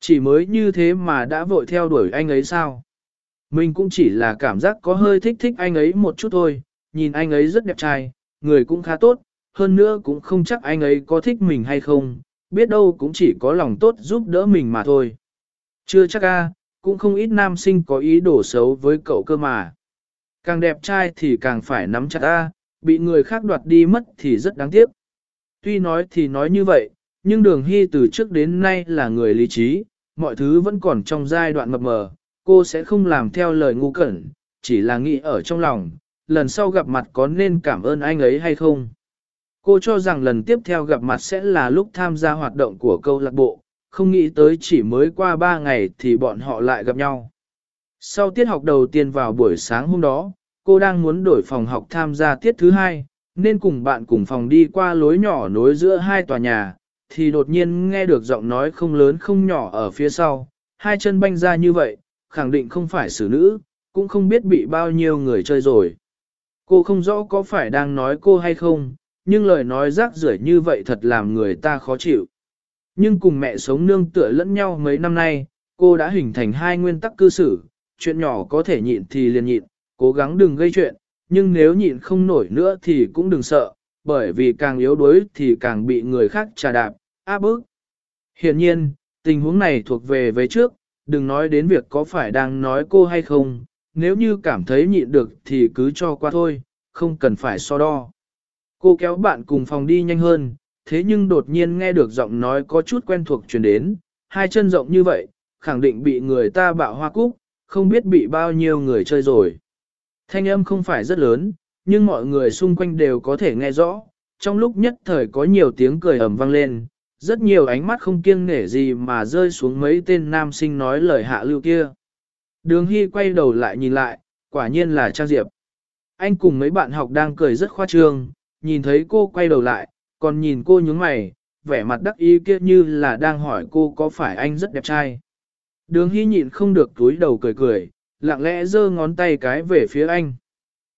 S1: Chỉ mới như thế mà đã vội theo đuổi anh ấy sao? Mình cũng chỉ là cảm giác có hơi thích thích anh ấy một chút thôi, nhìn anh ấy rất đẹp trai, người cũng khá tốt, hơn nữa cũng không chắc anh ấy có thích mình hay không, biết đâu cũng chỉ có lòng tốt giúp đỡ mình mà thôi. Chưa chắc a, cũng không ít nam sinh có ý đồ xấu với cậu cơ mà. Càng đẹp trai thì càng phải nắm chặt a, bị người khác đoạt đi mất thì rất đáng tiếc. Tuy nói thì nói như vậy, nhưng đường hy từ trước đến nay là người lý trí, mọi thứ vẫn còn trong giai đoạn mập mờ, cô sẽ không làm theo lời ngu cẩn, chỉ là nghĩ ở trong lòng, lần sau gặp mặt có nên cảm ơn anh ấy hay không. Cô cho rằng lần tiếp theo gặp mặt sẽ là lúc tham gia hoạt động của câu lạc bộ, không nghĩ tới chỉ mới qua 3 ngày thì bọn họ lại gặp nhau. Sau tiết học đầu tiên vào buổi sáng hôm đó, cô đang muốn đổi phòng học tham gia tiết thứ hai, nên cùng bạn cùng phòng đi qua lối nhỏ nối giữa hai tòa nhà, thì đột nhiên nghe được giọng nói không lớn không nhỏ ở phía sau, hai chân banh ra như vậy, khẳng định không phải xử nữ, cũng không biết bị bao nhiêu người chơi rồi. Cô không rõ có phải đang nói cô hay không, nhưng lời nói rác rưởi như vậy thật làm người ta khó chịu. Nhưng cùng mẹ sống nương tựa lẫn nhau mấy năm nay, cô đã hình thành hai nguyên tắc cư xử, chuyện nhỏ có thể nhịn thì liền nhịn, cố gắng đừng gây chuyện, nhưng nếu nhịn không nổi nữa thì cũng đừng sợ, bởi vì càng yếu đuối thì càng bị người khác trà đạp, áp bức. Hiện nhiên, tình huống này thuộc về với trước, đừng nói đến việc có phải đang nói cô hay không, nếu như cảm thấy nhịn được thì cứ cho qua thôi, không cần phải so đo. Cô kéo bạn cùng phòng đi nhanh hơn, thế nhưng đột nhiên nghe được giọng nói có chút quen thuộc truyền đến, hai chân rộng như vậy, khẳng định bị người ta bạo hoa cúc, không biết bị bao nhiêu người chơi rồi. Thanh âm không phải rất lớn, nhưng mọi người xung quanh đều có thể nghe rõ, trong lúc nhất thời có nhiều tiếng cười ầm vang lên, rất nhiều ánh mắt không kiêng nể gì mà rơi xuống mấy tên nam sinh nói lời hạ lưu kia. Đường Hy quay đầu lại nhìn lại, quả nhiên là Trang Diệp. Anh cùng mấy bạn học đang cười rất khoa trương, nhìn thấy cô quay đầu lại, còn nhìn cô nhướng mày, vẻ mặt đắc ý kia như là đang hỏi cô có phải anh rất đẹp trai. Đường Hy nhịn không được túi đầu cười cười, lặng lẽ giơ ngón tay cái về phía anh.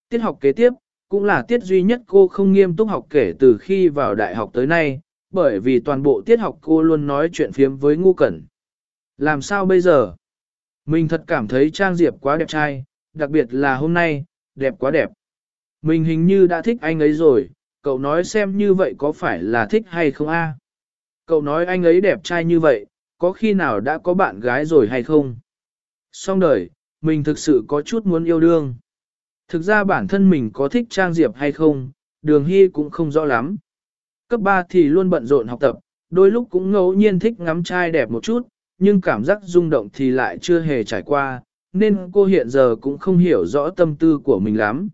S1: Tiết học kế tiếp, cũng là tiết duy nhất cô không nghiêm túc học kể từ khi vào đại học tới nay, bởi vì toàn bộ tiết học cô luôn nói chuyện phiếm với ngu cẩn. Làm sao bây giờ? Mình thật cảm thấy Trang Diệp quá đẹp trai, đặc biệt là hôm nay, đẹp quá đẹp. Mình hình như đã thích anh ấy rồi, cậu nói xem như vậy có phải là thích hay không a? Cậu nói anh ấy đẹp trai như vậy, có khi nào đã có bạn gái rồi hay không? Xong đời, mình thực sự có chút muốn yêu đương. Thực ra bản thân mình có thích Trang Diệp hay không, đường hy cũng không rõ lắm. Cấp 3 thì luôn bận rộn học tập, đôi lúc cũng ngẫu nhiên thích ngắm trai đẹp một chút, nhưng cảm giác rung động thì lại chưa hề trải qua, nên cô hiện giờ cũng không hiểu rõ tâm tư của mình lắm.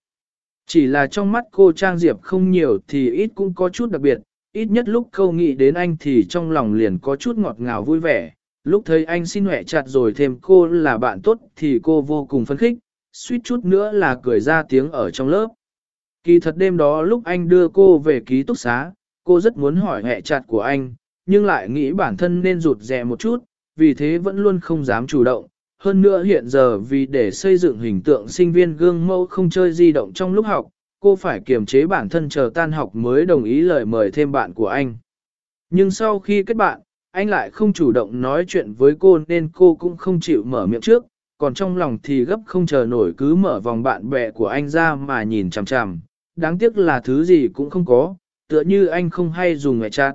S1: Chỉ là trong mắt cô Trang Diệp không nhiều thì ít cũng có chút đặc biệt, ít nhất lúc câu nghĩ đến anh thì trong lòng liền có chút ngọt ngào vui vẻ. Lúc thấy anh xin hẹ chặt rồi thêm cô là bạn tốt thì cô vô cùng phấn khích, suýt chút nữa là cười ra tiếng ở trong lớp. Kỳ thật đêm đó lúc anh đưa cô về ký túc xá, cô rất muốn hỏi hẹ chặt của anh, nhưng lại nghĩ bản thân nên rụt rè một chút, vì thế vẫn luôn không dám chủ động. Hơn nữa hiện giờ vì để xây dựng hình tượng sinh viên gương mẫu không chơi di động trong lúc học, cô phải kiềm chế bản thân chờ tan học mới đồng ý lời mời thêm bạn của anh. Nhưng sau khi kết bạn, anh lại không chủ động nói chuyện với cô nên cô cũng không chịu mở miệng trước, còn trong lòng thì gấp không chờ nổi cứ mở vòng bạn bè của anh ra mà nhìn chằm chằm. Đáng tiếc là thứ gì cũng không có, tựa như anh không hay dùng ngoại chat.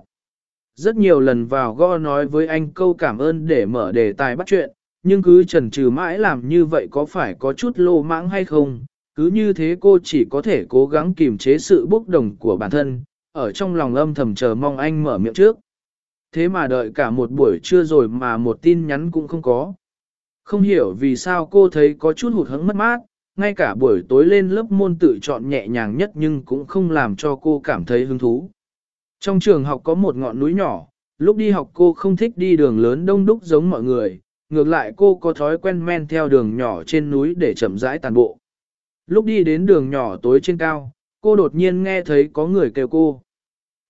S1: Rất nhiều lần vào go nói với anh câu cảm ơn để mở đề tài bắt chuyện, nhưng cứ chần chừ mãi làm như vậy có phải có chút lô mãng hay không, cứ như thế cô chỉ có thể cố gắng kiềm chế sự bốc đồng của bản thân, ở trong lòng âm thầm chờ mong anh mở miệng trước. Thế mà đợi cả một buổi trưa rồi mà một tin nhắn cũng không có. Không hiểu vì sao cô thấy có chút hụt hẫng mất mát, ngay cả buổi tối lên lớp môn tự chọn nhẹ nhàng nhất nhưng cũng không làm cho cô cảm thấy hứng thú. Trong trường học có một ngọn núi nhỏ, lúc đi học cô không thích đi đường lớn đông đúc giống mọi người, ngược lại cô có thói quen men theo đường nhỏ trên núi để chậm rãi tàn bộ. Lúc đi đến đường nhỏ tối trên cao, cô đột nhiên nghe thấy có người kêu cô.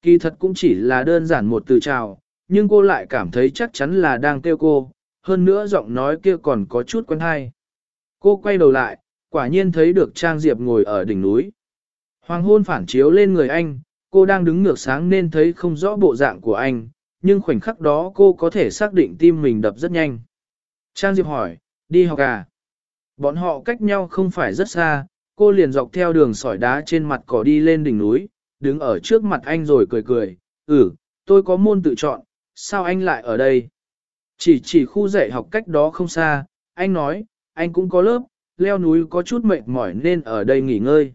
S1: Kỳ thật cũng chỉ là đơn giản một từ chào, nhưng cô lại cảm thấy chắc chắn là đang kêu cô, hơn nữa giọng nói kia còn có chút quen hay. Cô quay đầu lại, quả nhiên thấy được Trang Diệp ngồi ở đỉnh núi. Hoàng hôn phản chiếu lên người anh, cô đang đứng ngược sáng nên thấy không rõ bộ dạng của anh, nhưng khoảnh khắc đó cô có thể xác định tim mình đập rất nhanh. Trang Diệp hỏi, đi học à? Bọn họ cách nhau không phải rất xa, cô liền dọc theo đường sỏi đá trên mặt cỏ đi lên đỉnh núi, đứng ở trước mặt anh rồi cười cười, ừ, tôi có môn tự chọn, sao anh lại ở đây? Chỉ chỉ khu dạy học cách đó không xa, anh nói, anh cũng có lớp, leo núi có chút mệt mỏi nên ở đây nghỉ ngơi.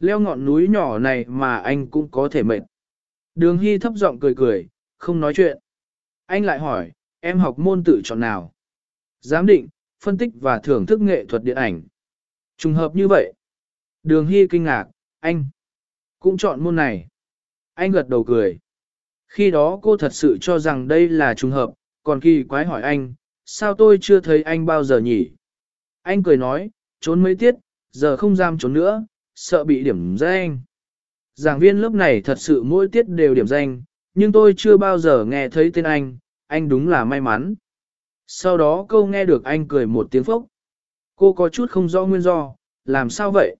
S1: Leo ngọn núi nhỏ này mà anh cũng có thể mệt. Đường Hy thấp giọng cười cười, không nói chuyện. Anh lại hỏi, em học môn tự chọn nào? Giám định, phân tích và thưởng thức nghệ thuật điện ảnh. Trùng hợp như vậy. Đường Hy kinh ngạc, anh cũng chọn môn này. Anh gật đầu cười. Khi đó cô thật sự cho rằng đây là trùng hợp, còn kỳ quái hỏi anh, sao tôi chưa thấy anh bao giờ nhỉ? Anh cười nói, trốn mấy tiết, giờ không giam trốn nữa, sợ bị điểm danh. Giảng viên lớp này thật sự mỗi tiết đều điểm danh, nhưng tôi chưa bao giờ nghe thấy tên anh, anh đúng là may mắn. Sau đó cô nghe được anh cười một tiếng phốc. Cô có chút không rõ nguyên do, làm sao vậy?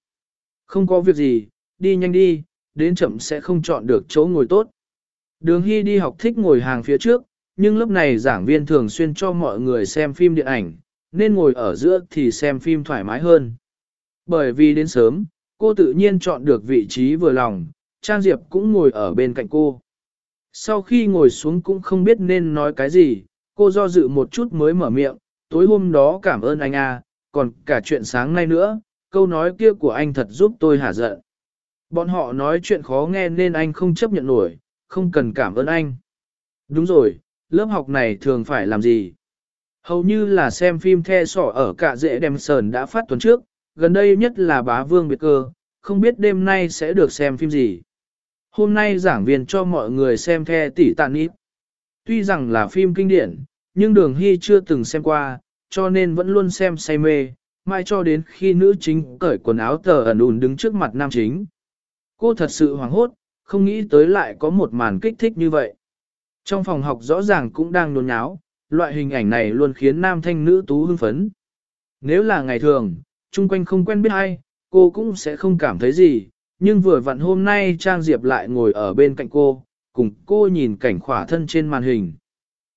S1: Không có việc gì, đi nhanh đi, đến chậm sẽ không chọn được chỗ ngồi tốt. Đường Hy đi học thích ngồi hàng phía trước, nhưng lớp này giảng viên thường xuyên cho mọi người xem phim điện ảnh, nên ngồi ở giữa thì xem phim thoải mái hơn. Bởi vì đến sớm, cô tự nhiên chọn được vị trí vừa lòng, Trang Diệp cũng ngồi ở bên cạnh cô. Sau khi ngồi xuống cũng không biết nên nói cái gì, cô do dự một chút mới mở miệng, tối hôm đó cảm ơn anh a, còn cả chuyện sáng nay nữa, câu nói kia của anh thật giúp tôi hả giận. Bọn họ nói chuyện khó nghe nên anh không chấp nhận nổi, không cần cảm ơn anh. Đúng rồi, lớp học này thường phải làm gì? Hầu như là xem phim the sỏ ở cả dễ đem sờn đã phát tuần trước, gần đây nhất là bá vương biệt cơ, không biết đêm nay sẽ được xem phim gì. Hôm nay giảng viên cho mọi người xem the tỷ tạn ít. Tuy rằng là phim kinh điển, nhưng đường hy chưa từng xem qua, cho nên vẫn luôn xem say mê, mai cho đến khi nữ chính cởi quần áo tờ ẩn ùn đứng trước mặt nam chính. Cô thật sự hoảng hốt, không nghĩ tới lại có một màn kích thích như vậy. Trong phòng học rõ ràng cũng đang nôn nháo, loại hình ảnh này luôn khiến nam thanh nữ tú hưng phấn. Nếu là ngày thường, chung quanh không quen biết ai, cô cũng sẽ không cảm thấy gì, nhưng vừa vặn hôm nay Trang Diệp lại ngồi ở bên cạnh cô, cùng cô nhìn cảnh khỏa thân trên màn hình.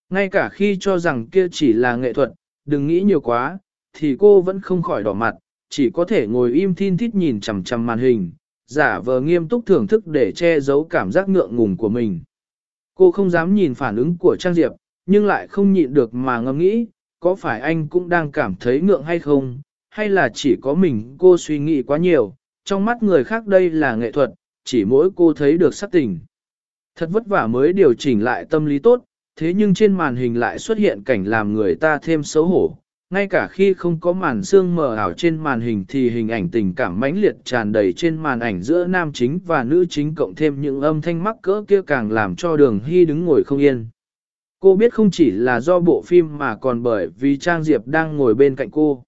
S1: Ngay cả khi cho rằng kia chỉ là nghệ thuật, đừng nghĩ nhiều quá, thì cô vẫn không khỏi đỏ mặt, chỉ có thể ngồi im thin thít nhìn chằm chằm màn hình, giả vờ nghiêm túc thưởng thức để che giấu cảm giác ngượng ngùng của mình. Cô không dám nhìn phản ứng của Trang Diệp, nhưng lại không nhịn được mà ngẫm nghĩ, có phải anh cũng đang cảm thấy ngượng hay không, hay là chỉ có mình cô suy nghĩ quá nhiều, trong mắt người khác đây là nghệ thuật, chỉ mỗi cô thấy được sắc tình. Thật vất vả mới điều chỉnh lại tâm lý tốt, thế nhưng trên màn hình lại xuất hiện cảnh làm người ta thêm xấu hổ. Ngay cả khi không có màn xương mờ ảo trên màn hình thì hình ảnh tình cảm mãnh liệt tràn đầy trên màn ảnh giữa nam chính và nữ chính cộng thêm những âm thanh mắc cỡ kia càng làm cho đường hy đứng ngồi không yên. Cô biết không chỉ là do bộ phim mà còn bởi vì Trang Diệp đang ngồi bên cạnh cô.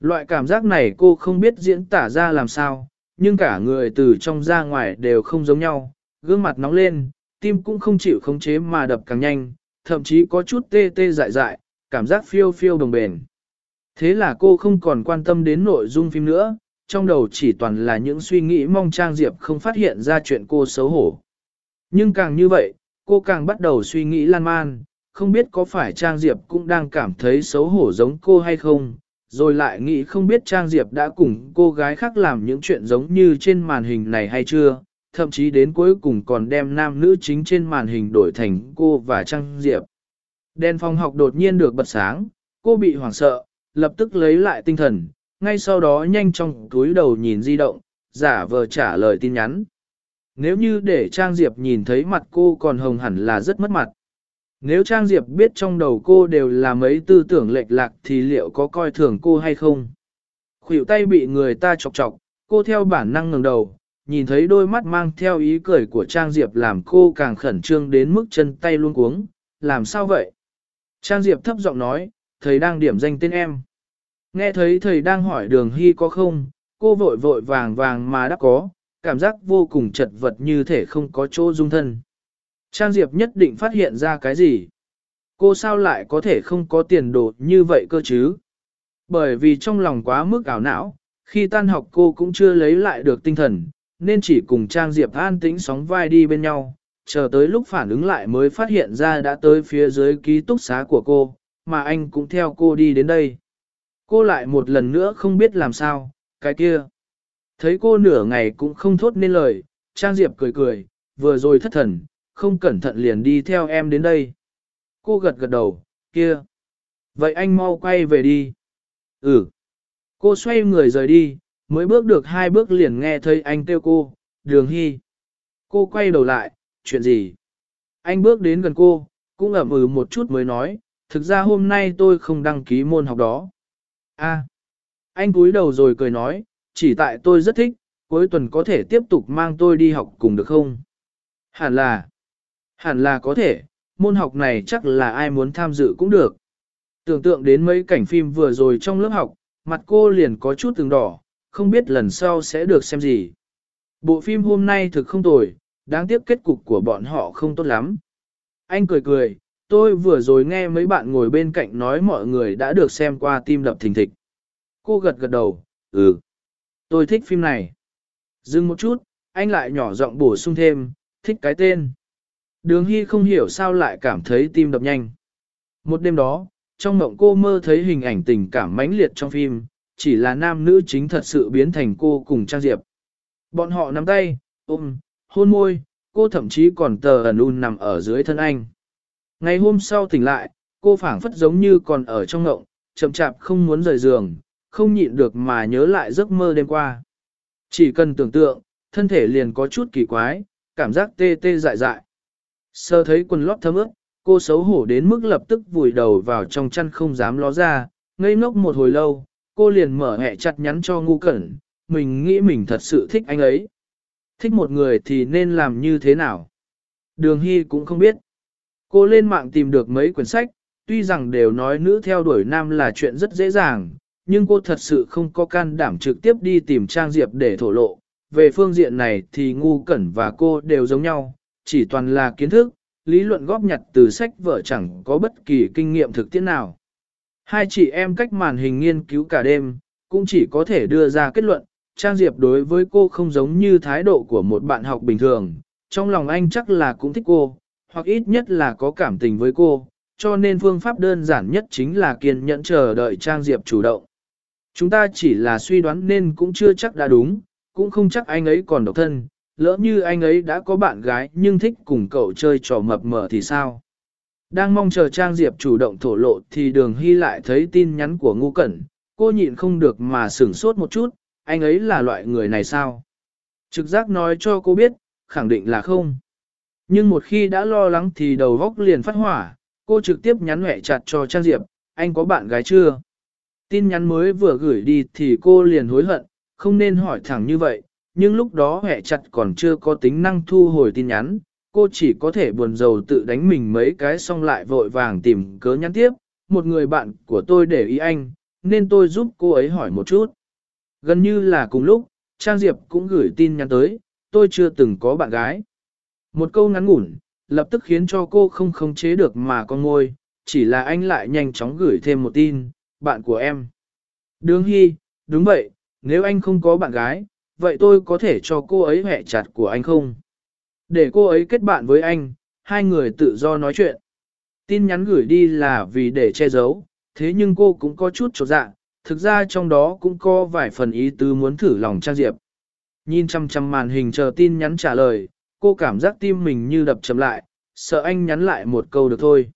S1: Loại cảm giác này cô không biết diễn tả ra làm sao, nhưng cả người từ trong ra ngoài đều không giống nhau, gương mặt nóng lên, tim cũng không chịu khống chế mà đập càng nhanh, thậm chí có chút tê tê dại dại, cảm giác phiêu phiêu đồng bền. Thế là cô không còn quan tâm đến nội dung phim nữa, trong đầu chỉ toàn là những suy nghĩ mong Trang Diệp không phát hiện ra chuyện cô xấu hổ. Nhưng càng như vậy, cô càng bắt đầu suy nghĩ lan man, không biết có phải Trang Diệp cũng đang cảm thấy xấu hổ giống cô hay không, rồi lại nghĩ không biết Trang Diệp đã cùng cô gái khác làm những chuyện giống như trên màn hình này hay chưa, thậm chí đến cuối cùng còn đem nam nữ chính trên màn hình đổi thành cô và Trang Diệp. Đèn phòng học đột nhiên được bật sáng, cô bị hoảng sợ, lập tức lấy lại tinh thần, ngay sau đó nhanh trong túi đầu nhìn di động, giả vờ trả lời tin nhắn. Nếu như để Trang Diệp nhìn thấy mặt cô còn hồng hẳn là rất mất mặt. Nếu Trang Diệp biết trong đầu cô đều là mấy tư tưởng lệch lạc thì liệu có coi thường cô hay không? Khuỷu tay bị người ta chọc chọc, cô theo bản năng ngẩng đầu, nhìn thấy đôi mắt mang theo ý cười của Trang Diệp làm cô càng khẩn trương đến mức chân tay luôn cuống. Làm sao vậy? Trang Diệp thấp giọng nói, thầy đang điểm danh tên em. Nghe thấy thầy đang hỏi đường hy có không, cô vội vội vàng vàng mà đã có, cảm giác vô cùng chật vật như thể không có chỗ dung thân. Trang Diệp nhất định phát hiện ra cái gì? Cô sao lại có thể không có tiền đồ như vậy cơ chứ? Bởi vì trong lòng quá mức ảo não, khi tan học cô cũng chưa lấy lại được tinh thần, nên chỉ cùng Trang Diệp an tĩnh sóng vai đi bên nhau, chờ tới lúc phản ứng lại mới phát hiện ra đã tới phía dưới ký túc xá của cô, mà anh cũng theo cô đi đến đây. Cô lại một lần nữa không biết làm sao, cái kia. Thấy cô nửa ngày cũng không thốt nên lời, Trang Diệp cười cười, vừa rồi thất thần, không cẩn thận liền đi theo em đến đây. Cô gật gật đầu, kia. Vậy anh mau quay về đi. Ừ. Cô xoay người rời đi, mới bước được hai bước liền nghe thấy anh kêu cô, đường hy. Cô quay đầu lại, chuyện gì? Anh bước đến gần cô, cũng ẩm ừ một chút mới nói, thực ra hôm nay tôi không đăng ký môn học đó. A. Anh cúi đầu rồi cười nói, chỉ tại tôi rất thích, cuối tuần có thể tiếp tục mang tôi đi học cùng được không? Hẳn là, hẳn là có thể, môn học này chắc là ai muốn tham dự cũng được. Tưởng tượng đến mấy cảnh phim vừa rồi trong lớp học, mặt cô liền có chút từng đỏ, không biết lần sau sẽ được xem gì. Bộ phim hôm nay thực không tồi, đáng tiếc kết cục của bọn họ không tốt lắm. Anh cười cười, tôi vừa rồi nghe mấy bạn ngồi bên cạnh nói mọi người đã được xem qua tim đập thình thịch. Cô gật gật đầu, ừ, tôi thích phim này. Dừng một chút, anh lại nhỏ giọng bổ sung thêm, thích cái tên. Đường Hy không hiểu sao lại cảm thấy tim đập nhanh. Một đêm đó, trong mộng cô mơ thấy hình ảnh tình cảm mãnh liệt trong phim, chỉ là nam nữ chính thật sự biến thành cô cùng Trang Diệp. Bọn họ nắm tay, ôm, hôn môi, cô thậm chí còn tờ ẩn un nằm ở dưới thân anh. Ngày hôm sau tỉnh lại, cô phảng phất giống như còn ở trong ngộng, chậm chạp không muốn rời giường, không nhịn được mà nhớ lại giấc mơ đêm qua. Chỉ cần tưởng tượng, thân thể liền có chút kỳ quái, cảm giác tê tê dại dại. Sơ thấy quần lót thấm ướt, cô xấu hổ đến mức lập tức vùi đầu vào trong chăn không dám ló ra, ngây ngốc một hồi lâu, cô liền mở hẹ chặt nhắn cho ngu cẩn, mình nghĩ mình thật sự thích anh ấy. Thích một người thì nên làm như thế nào? Đường Hy cũng không biết. Cô lên mạng tìm được mấy quyển sách, tuy rằng đều nói nữ theo đuổi nam là chuyện rất dễ dàng, nhưng cô thật sự không có can đảm trực tiếp đi tìm Trang Diệp để thổ lộ, về phương diện này thì ngu cẩn và cô đều giống nhau, chỉ toàn là kiến thức, lý luận góp nhặt từ sách vở chẳng có bất kỳ kinh nghiệm thực tiễn nào. Hai chị em cách màn hình nghiên cứu cả đêm, cũng chỉ có thể đưa ra kết luận, Trang Diệp đối với cô không giống như thái độ của một bạn học bình thường, trong lòng anh chắc là cũng thích cô, hoặc ít nhất là có cảm tình với cô, cho nên phương pháp đơn giản nhất chính là kiên nhẫn chờ đợi Trang Diệp chủ động. Chúng ta chỉ là suy đoán nên cũng chưa chắc đã đúng, cũng không chắc anh ấy còn độc thân, lỡ như anh ấy đã có bạn gái nhưng thích cùng cậu chơi trò mập mờ thì sao? Đang mong chờ Trang Diệp chủ động thổ lộ thì đường hy lại thấy tin nhắn của ngu cẩn, cô nhịn không được mà sửng sốt một chút, anh ấy là loại người này sao? Trực giác nói cho cô biết, khẳng định là không. Nhưng một khi đã lo lắng thì đầu góc liền phát hỏa, cô trực tiếp nhắn hẹ chặt cho Trang Diệp, anh có bạn gái chưa? Tin nhắn mới vừa gửi đi thì cô liền hối hận, không nên hỏi thẳng như vậy, nhưng lúc đó hẹ chặt còn chưa có tính năng thu hồi tin nhắn, cô chỉ có thể buồn rầu tự đánh mình mấy cái xong lại vội vàng tìm cớ nhắn tiếp, một người bạn của tôi để ý anh, nên tôi giúp cô ấy hỏi một chút. Gần như là cùng lúc, Trang Diệp cũng gửi tin nhắn tới, tôi chưa từng có bạn gái. Một câu ngắn ngủn, lập tức khiến cho cô không khống chế được mà con ngôi, chỉ là anh lại nhanh chóng gửi thêm một tin, bạn của em. Đường Hy, đúng vậy, nếu anh không có bạn gái, vậy tôi có thể cho cô ấy hẹ chặt của anh không? Để cô ấy kết bạn với anh, hai người tự do nói chuyện. Tin nhắn gửi đi là vì để che giấu, thế nhưng cô cũng có chút trột dạ, thực ra trong đó cũng có vài phần ý tứ muốn thử lòng Trang Diệp. Nhìn chăm chăm màn hình chờ tin nhắn trả lời, cô cảm giác tim mình như đập chậm lại, sợ anh nhắn lại một câu được thôi.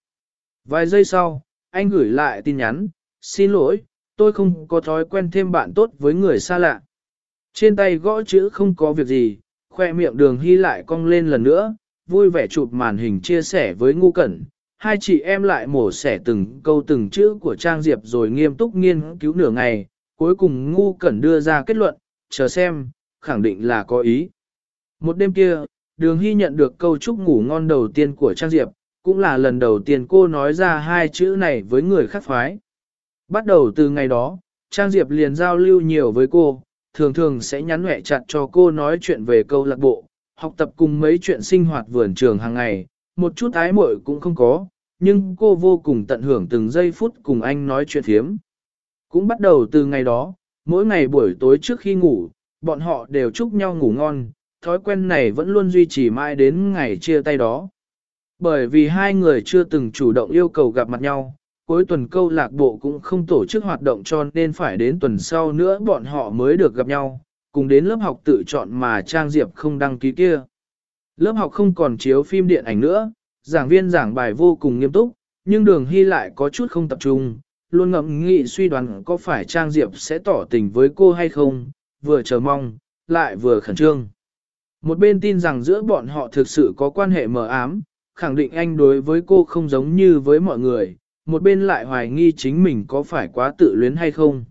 S1: Vài giây sau, anh gửi lại tin nhắn, xin lỗi, tôi không có thói quen thêm bạn tốt với người xa lạ. Trên tay gõ chữ không có việc gì, khoe miệng đường hy lại cong lên lần nữa, vui vẻ chụp màn hình chia sẻ với ngu cẩn. Hai chị em lại mổ xẻ từng câu từng chữ của Trang Diệp rồi nghiêm túc nghiên cứu nửa ngày, cuối cùng ngu cẩn đưa ra kết luận, chờ xem, khẳng định là có ý. Một đêm kia, đường hy nhận được câu chúc ngủ ngon đầu tiên của Trang Diệp, cũng là lần đầu tiên cô nói ra hai chữ này với người khác phái. Bắt đầu từ ngày đó, Trang Diệp liền giao lưu nhiều với cô, thường thường sẽ nhắn nhẹ chặt cho cô nói chuyện về câu lạc bộ, học tập cùng mấy chuyện sinh hoạt vườn trường hàng ngày, một chút ái muội cũng không có, nhưng cô vô cùng tận hưởng từng giây phút cùng anh nói chuyện thiếm. Cũng bắt đầu từ ngày đó, mỗi ngày buổi tối trước khi ngủ, bọn họ đều chúc nhau ngủ ngon, thói quen này vẫn luôn duy trì mãi đến ngày chia tay đó. Bởi vì hai người chưa từng chủ động yêu cầu gặp mặt nhau, cuối tuần câu lạc bộ cũng không tổ chức hoạt động cho nên phải đến tuần sau nữa bọn họ mới được gặp nhau, cùng đến lớp học tự chọn mà Trang Diệp không đăng ký kia. Lớp học không còn chiếu phim điện ảnh nữa, giảng viên giảng bài vô cùng nghiêm túc, nhưng đường hy lại có chút không tập trung, luôn ngậm nghị suy đoán có phải Trang Diệp sẽ tỏ tình với cô hay không, vừa chờ mong, lại vừa khẩn trương. Một bên tin rằng giữa bọn họ thực sự có quan hệ mờ ám, khẳng định anh đối với cô không giống như với mọi người, một bên lại hoài nghi chính mình có phải quá tự luyến hay không.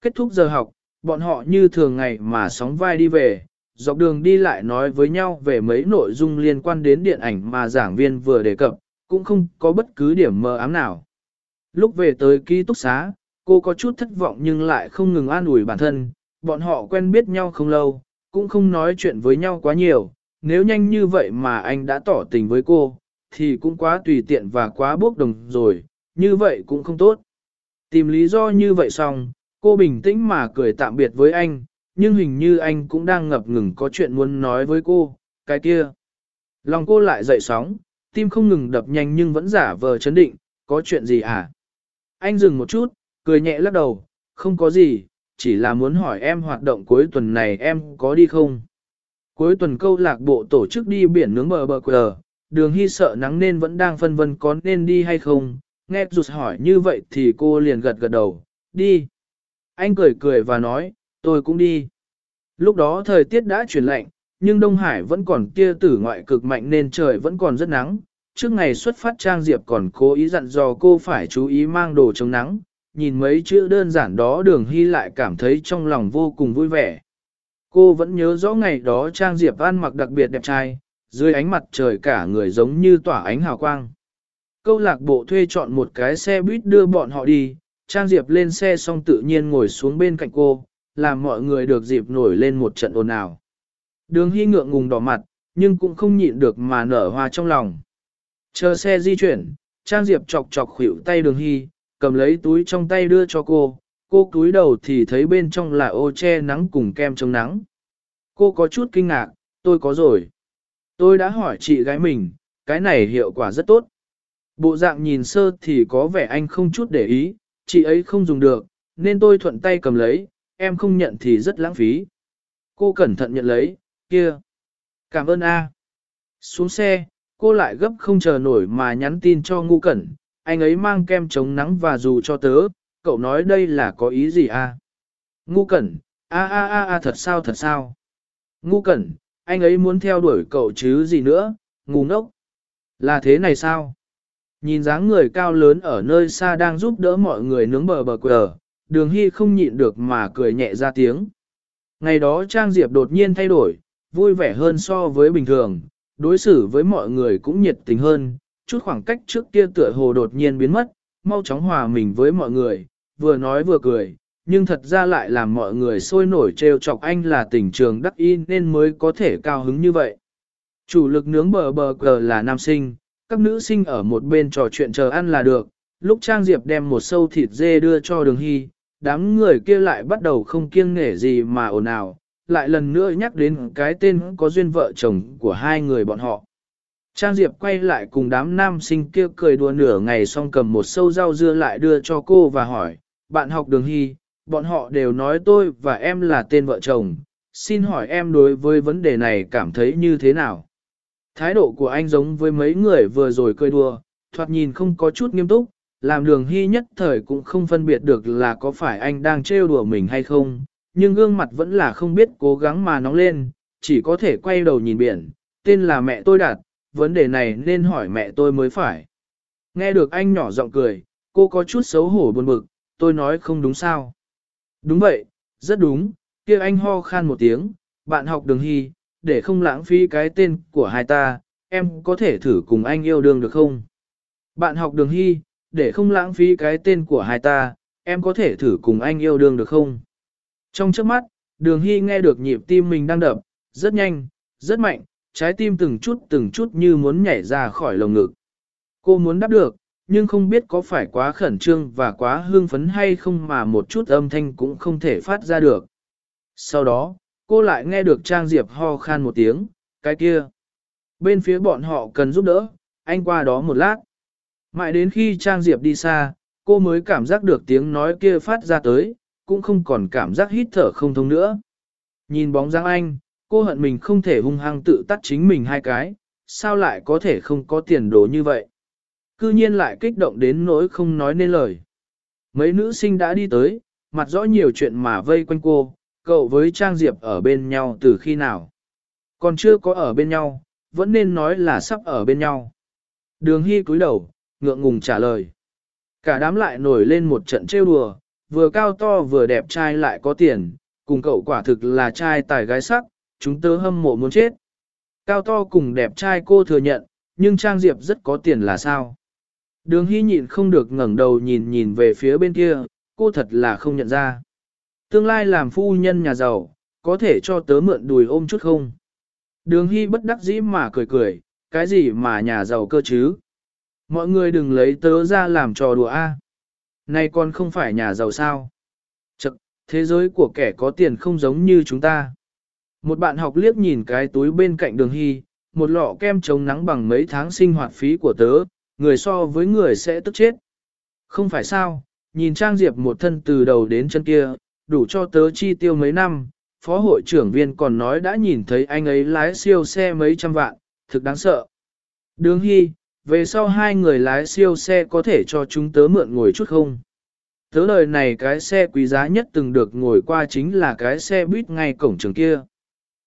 S1: Kết thúc giờ học, bọn họ như thường ngày mà sóng vai đi về, dọc đường đi lại nói với nhau về mấy nội dung liên quan đến điện ảnh mà giảng viên vừa đề cập, cũng không có bất cứ điểm mờ ám nào. Lúc về tới ký túc xá, cô có chút thất vọng nhưng lại không ngừng an ủi bản thân, bọn họ quen biết nhau không lâu, cũng không nói chuyện với nhau quá nhiều, nếu nhanh như vậy mà anh đã tỏ tình với cô, thì cũng quá tùy tiện và quá bốc đồng rồi, như vậy cũng không tốt. Tìm lý do như vậy xong, cô bình tĩnh mà cười tạm biệt với anh, nhưng hình như anh cũng đang ngập ngừng có chuyện muốn nói với cô, cái kia. Lòng cô lại dậy sóng, tim không ngừng đập nhanh nhưng vẫn giả vờ chấn định, có chuyện gì à? Anh dừng một chút, cười nhẹ lắc đầu, không có gì, chỉ là muốn hỏi em hoạt động cuối tuần này em có đi không? Cuối tuần câu lạc bộ tổ chức đi biển nướng bờ bờ quờ, đường hy sợ nắng nên vẫn đang phân vân có nên đi hay không, nghe rụt hỏi như vậy thì cô liền gật gật đầu, đi. Anh cười cười và nói, tôi cũng đi. Lúc đó thời tiết đã chuyển lạnh, nhưng Đông Hải vẫn còn kia tử ngoại cực mạnh nên trời vẫn còn rất nắng. Trước ngày xuất phát Trang Diệp còn cố ý dặn dò cô phải chú ý mang đồ chống nắng, nhìn mấy chữ đơn giản đó đường hy lại cảm thấy trong lòng vô cùng vui vẻ. Cô vẫn nhớ rõ ngày đó Trang Diệp ăn mặc đặc biệt đẹp trai, dưới ánh mặt trời cả người giống như tỏa ánh hào quang. Câu lạc bộ thuê chọn một cái xe buýt đưa bọn họ đi, Trang Diệp lên xe xong tự nhiên ngồi xuống bên cạnh cô, làm mọi người được dịp nổi lên một trận ồn ào. Đường Hy ngượng ngùng đỏ mặt, nhưng cũng không nhịn được mà nở hoa trong lòng. Chờ xe di chuyển, Trang Diệp chọc chọc khuỷu tay Đường Hy, cầm lấy túi trong tay đưa cho cô, cô túi đầu thì thấy bên trong là ô che nắng cùng kem chống nắng. Cô có chút kinh ngạc, tôi có rồi. Tôi đã hỏi chị gái mình, cái này hiệu quả rất tốt. Bộ dạng nhìn sơ thì có vẻ anh không chút để ý, chị ấy không dùng được, nên tôi thuận tay cầm lấy, em không nhận thì rất lãng phí. Cô cẩn thận nhận lấy, kia. Cảm ơn A. Xuống xe, cô lại gấp không chờ nổi mà nhắn tin cho ngu cẩn, anh ấy mang kem chống nắng và dù cho tớ, cậu nói đây là có ý gì a? Ngu cẩn, a a a a thật sao thật sao? Ngu cẩn, anh ấy muốn theo đuổi cậu chứ gì nữa, ngu ngốc. Là thế này sao? Nhìn dáng người cao lớn ở nơi xa đang giúp đỡ mọi người nướng bờ bờ quờ, đường hy không nhịn được mà cười nhẹ ra tiếng. Ngày đó Trang Diệp đột nhiên thay đổi, vui vẻ hơn so với bình thường, đối xử với mọi người cũng nhiệt tình hơn, chút khoảng cách trước kia tựa hồ đột nhiên biến mất, mau chóng hòa mình với mọi người, vừa nói vừa cười, nhưng thật ra lại làm mọi người sôi nổi trêu chọc anh là tình trường đắc y nên mới có thể cao hứng như vậy. Chủ lực nướng bờ bờ cờ là nam sinh, các nữ sinh ở một bên trò chuyện chờ ăn là được, lúc Trang Diệp đem một sâu thịt dê đưa cho đường hy, đám người kia lại bắt đầu không kiêng nể gì mà ồn ào, lại lần nữa nhắc đến cái tên có duyên vợ chồng của hai người bọn họ. Trang Diệp quay lại cùng đám nam sinh kia cười đùa nửa ngày xong cầm một sâu rau dưa lại đưa cho cô và hỏi, bạn học đường hy, bọn họ đều nói tôi và em là tên vợ chồng, xin hỏi em đối với vấn đề này cảm thấy như thế nào? Thái độ của anh giống với mấy người vừa rồi cười đùa, thoạt nhìn không có chút nghiêm túc, làm đường hy nhất thời cũng không phân biệt được là có phải anh đang trêu đùa mình hay không, nhưng gương mặt vẫn là không biết cố gắng mà nóng lên, chỉ có thể quay đầu nhìn biển, tên là mẹ tôi đạt, vấn đề này nên hỏi mẹ tôi mới phải. Nghe được anh nhỏ giọng cười, cô có chút xấu hổ buồn bực, tôi nói không đúng sao. Đúng vậy, rất đúng, kia anh ho khan một tiếng, bạn học đường hy, để không lãng phí cái tên của hai ta, em có thể thử cùng anh yêu đương được không? Bạn học đường hy, để không lãng phí cái tên của hai ta, em có thể thử cùng anh yêu đương được không? Trong trước mắt, đường hy nghe được nhịp tim mình đang đập, rất nhanh, rất mạnh, trái tim từng chút từng chút như muốn nhảy ra khỏi lồng ngực. Cô muốn đáp được, nhưng không biết có phải quá khẩn trương và quá hương phấn hay không mà một chút âm thanh cũng không thể phát ra được. Sau đó, cô lại nghe được Trang Diệp ho khan một tiếng, cái kia. Bên phía bọn họ cần giúp đỡ, anh qua đó một lát. Mãi đến khi Trang Diệp đi xa, cô mới cảm giác được tiếng nói kia phát ra tới, cũng không còn cảm giác hít thở không thông nữa. Nhìn bóng dáng anh, cô hận mình không thể hung hăng tự tắt chính mình hai cái, sao lại có thể không có tiền đồ như vậy. Cư nhiên lại kích động đến nỗi không nói nên lời. Mấy nữ sinh đã đi tới, mặt rõ nhiều chuyện mà vây quanh cô, cậu với Trang Diệp ở bên nhau từ khi nào. Còn chưa có ở bên nhau, vẫn nên nói là sắp ở bên nhau. Đường Hy cúi đầu, ngượng ngùng trả lời. Cả đám lại nổi lên một trận trêu đùa, vừa cao to vừa đẹp trai lại có tiền, cùng cậu quả thực là trai tài gái sắc, chúng tớ hâm mộ muốn chết. Cao to cùng đẹp trai cô thừa nhận, nhưng Trang Diệp rất có tiền là sao? Đường Hy nhịn không được ngẩng đầu nhìn nhìn về phía bên kia, cô thật là không nhận ra. Tương lai làm phu nhân nhà giàu, có thể cho tớ mượn đùi ôm chút không? Đường Hy bất đắc dĩ mà cười cười, cái gì mà nhà giàu cơ chứ? Mọi người đừng lấy tớ ra làm trò đùa a. Này con không phải nhà giàu sao? Chật, thế giới của kẻ có tiền không giống như chúng ta. Một bạn học liếc nhìn cái túi bên cạnh đường hy, một lọ kem chống nắng bằng mấy tháng sinh hoạt phí của tớ, người so với người sẽ tức chết. Không phải sao, nhìn Trang Diệp một thân từ đầu đến chân kia, đủ cho tớ chi tiêu mấy năm, phó hội trưởng viên còn nói đã nhìn thấy anh ấy lái siêu xe mấy trăm vạn, thực đáng sợ. Đường Hy, về sau hai người lái siêu xe có thể cho chúng tớ mượn ngồi chút không? Tớ lời này cái xe quý giá nhất từng được ngồi qua chính là cái xe buýt ngay cổng trường kia.